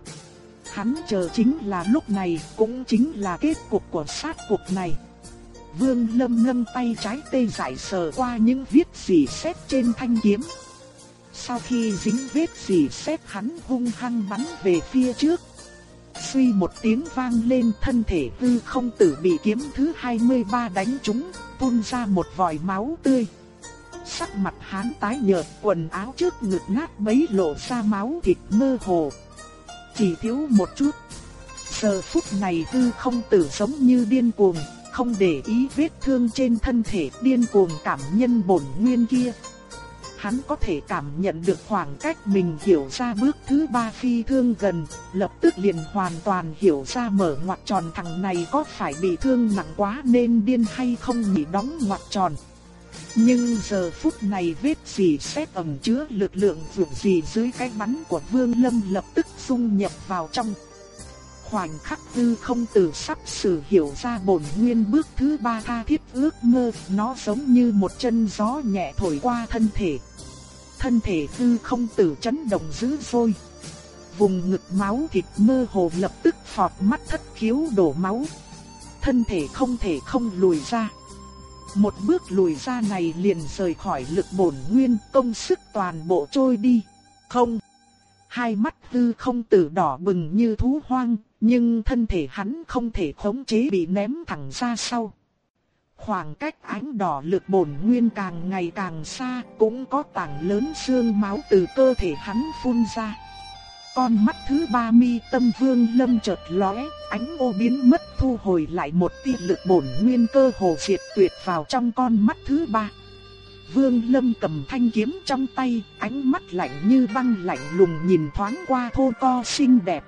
S1: Hắn chờ chính là lúc này, cũng chính là kết cục của sát cuộc này. Vương Lâm ngâm tay trái tê giải sờ qua những viết gì xét trên thanh kiếm. Sau khi dính vết gì xét hắn hung hăng bắn về phía trước. Suy một tiếng vang lên thân thể hư không tử bị kiếm thứ 23 đánh trúng, phun ra một vòi máu tươi. Sắc mặt hắn tái nhợt, quần áo trước ngực nát bấy lộ ra máu thịt mơ hồ. Chỉ thiếu một chút. Giờ phút này hư không tử giống như điên cuồng, không để ý vết thương trên thân thể điên cuồng cảm nhân bổn nguyên kia. Hắn có thể cảm nhận được khoảng cách mình hiểu ra bước thứ ba phi thương gần, lập tức liền hoàn toàn hiểu ra mở ngoặc tròn thằng này có phải bị thương nặng quá nên điên hay không nhỉ đóng ngoặc tròn. Nhưng giờ phút này vết gì xét ẩm chứa lực lượng vượt gì dưới cái bắn của Vương Lâm lập tức xung nhập vào trong khoảnh khắc tư không từ sắp sử hiểu ra bổn nguyên bước thứ ba tha thiết ước mơ, nó giống như một chân gió nhẹ thổi qua thân thể. Thân thể tư không tử chấn động dữ dội. Vùng ngực máu thịt mơ hồ lập tức phọt mắt thất khiếu đổ máu. Thân thể không thể không lùi ra. Một bước lùi ra này liền rời khỏi lực bổn nguyên công sức toàn bộ trôi đi. Không. Hai mắt tư không tử đỏ bừng như thú hoang, nhưng thân thể hắn không thể khống chế bị ném thẳng ra sau. Khoảng cách ánh đỏ lực bổn nguyên càng ngày càng xa, cũng có tảng lớn xương máu từ cơ thể hắn phun ra. Con mắt thứ ba mi tâm vương lâm chợt lóe, ánh ô biến mất thu hồi lại một tia lực bổn nguyên cơ hồ diệt tuyệt vào trong con mắt thứ ba. Vương lâm cầm thanh kiếm trong tay, ánh mắt lạnh như băng lạnh lùng nhìn thoáng qua thô co xinh đẹp.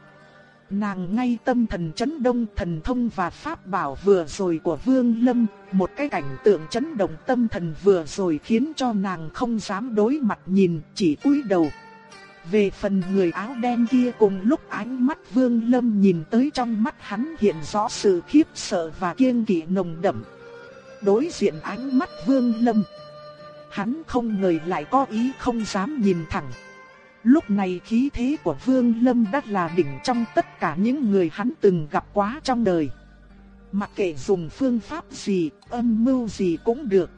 S1: Nàng ngay tâm thần chấn động thần thông và pháp bảo vừa rồi của Vương Lâm, một cái cảnh tượng chấn động tâm thần vừa rồi khiến cho nàng không dám đối mặt nhìn, chỉ cúi đầu. Về phần người áo đen kia cùng lúc ánh mắt Vương Lâm nhìn tới trong mắt hắn hiện rõ sự khiếp sợ và kiêng kỵ nồng đậm. Đối diện ánh mắt Vương Lâm, hắn không ngờ lại có ý không dám nhìn thẳng. Lúc này khí thế của Vương Lâm đã là đỉnh trong tất cả những người hắn từng gặp quá trong đời. Mặc kệ dùng phương pháp gì, âm mưu gì cũng được.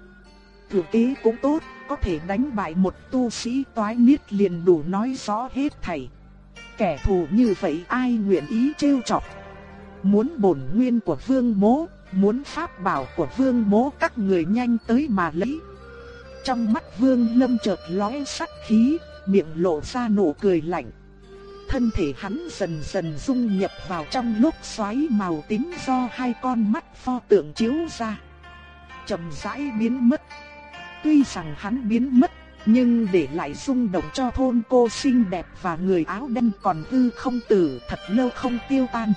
S1: Thủ kế cũng tốt, có thể đánh bại một tu sĩ toái niết liền đủ nói rõ hết thảy. Kẻ thù như vậy ai nguyện ý trêu chọc. Muốn bổn nguyên của vương mố, muốn pháp bảo của vương mố các người nhanh tới mà lấy. Trong mắt vương lâm chợt lóe sắc khí, miệng lộ ra nụ cười lạnh. Thân thể hắn dần dần dung nhập vào trong lúc xoáy màu tím do hai con mắt pho tượng chiếu ra. chậm rãi biến mất. Tuy rằng hắn biến mất, Nhưng để lại rung động cho thôn cô xinh đẹp và người áo đen còn hư không tử thật lâu không tiêu tan.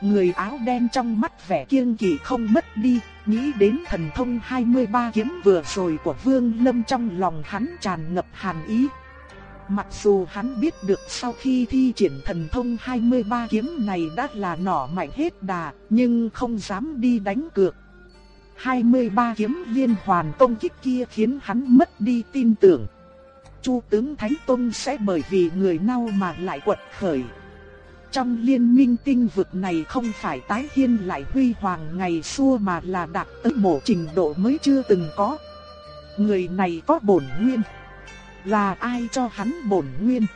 S1: Người áo đen trong mắt vẻ kiêng kỵ không mất đi, nghĩ đến thần thông 23 kiếm vừa rồi của Vương Lâm trong lòng hắn tràn ngập hàn ý. Mặc dù hắn biết được sau khi thi triển thần thông 23 kiếm này đã là nỏ mạnh hết đà, nhưng không dám đi đánh cược. 23 kiếm liên hoàn công kích kia khiến hắn mất đi tin tưởng. Chu tướng Thánh tôn sẽ bởi vì người nào mà lại quật khởi. Trong liên minh tinh vực này không phải tái hiên lại huy hoàng ngày xưa mà là đạt tới một trình độ mới chưa từng có. Người này có bổn nguyên. Là ai cho hắn bổn nguyên?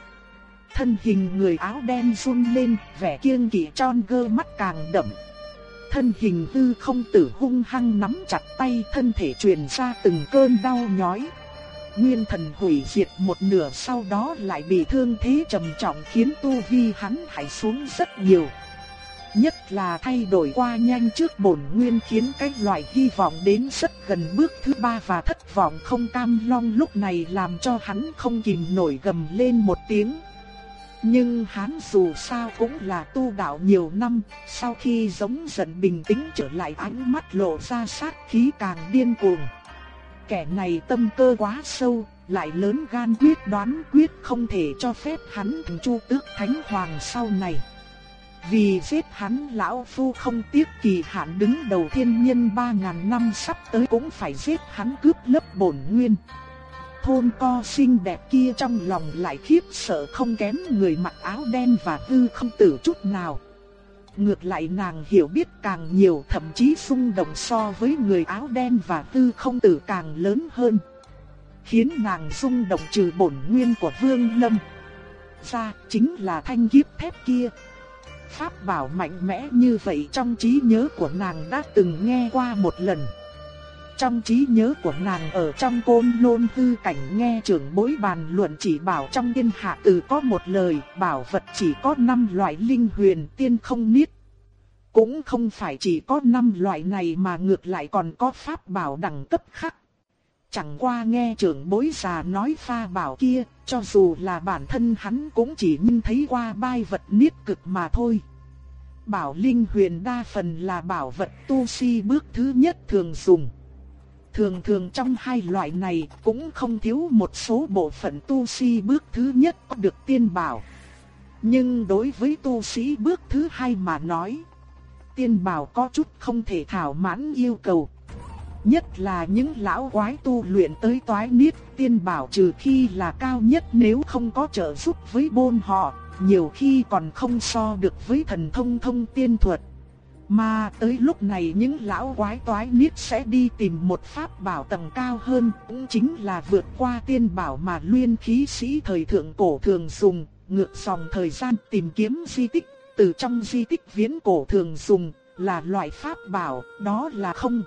S1: Thân hình người áo đen run lên, vẻ kiêng kỵ tròn gơ mắt càng đậm. Thân hình tư không tử hung hăng nắm chặt tay thân thể truyền ra từng cơn đau nhói. Nguyên thần hủy diệt một nửa sau đó lại bị thương thế trầm trọng khiến tu vi hắn hãy xuống rất nhiều. Nhất là thay đổi qua nhanh trước bổn nguyên khiến cái loại hy vọng đến rất gần bước thứ ba và thất vọng không cam long lúc này làm cho hắn không kìm nổi gầm lên một tiếng. Nhưng hắn dù sao cũng là tu đạo nhiều năm, sau khi giống dần bình tĩnh trở lại ánh mắt lộ ra sát khí càng điên cuồng. Kẻ này tâm cơ quá sâu, lại lớn gan quyết đoán quyết không thể cho phép hắn thành chu tước thánh hoàng sau này. Vì giết hắn lão phu không tiếc kỳ hạn đứng đầu thiên nhân ba ngàn năm sắp tới cũng phải giết hắn cướp lớp bổn nguyên. Thôn co xinh đẹp kia trong lòng lại khiếp sợ không kém người mặc áo đen và hư không tử chút nào. Ngược lại nàng hiểu biết càng nhiều thậm chí xung động so với người áo đen và tư không tử càng lớn hơn. Khiến nàng xung động trừ bổn nguyên của Vương Lâm. Ra chính là thanh kiếp thép kia. Pháp bảo mạnh mẽ như vậy trong trí nhớ của nàng đã từng nghe qua một lần. Trong trí nhớ của nàng ở trong côn lôn tư cảnh nghe trưởng bối bàn luận chỉ bảo trong thiên hạ từ có một lời bảo vật chỉ có 5 loại linh huyền tiên không niết. Cũng không phải chỉ có 5 loại này mà ngược lại còn có pháp bảo đẳng cấp khác. Chẳng qua nghe trưởng bối già nói pha bảo kia, cho dù là bản thân hắn cũng chỉ nhìn thấy qua bai vật niết cực mà thôi. Bảo linh huyền đa phần là bảo vật tu si bước thứ nhất thường dùng. Thường thường trong hai loại này cũng không thiếu một số bộ phận tu si bước thứ nhất có được tiên bảo. Nhưng đối với tu sĩ bước thứ hai mà nói, tiên bảo có chút không thể thảo mãn yêu cầu. Nhất là những lão quái tu luyện tới toái niết tiên bảo trừ khi là cao nhất nếu không có trợ giúp với bôn họ, nhiều khi còn không so được với thần thông thông tiên thuật. Mà tới lúc này những lão quái toái niết sẽ đi tìm một pháp bảo tầng cao hơn, cũng chính là vượt qua tiên bảo mà luyện khí sĩ thời thượng cổ thường dùng, ngược dòng thời gian tìm kiếm di tích, từ trong di tích viễn cổ thường dùng, là loại pháp bảo, đó là không.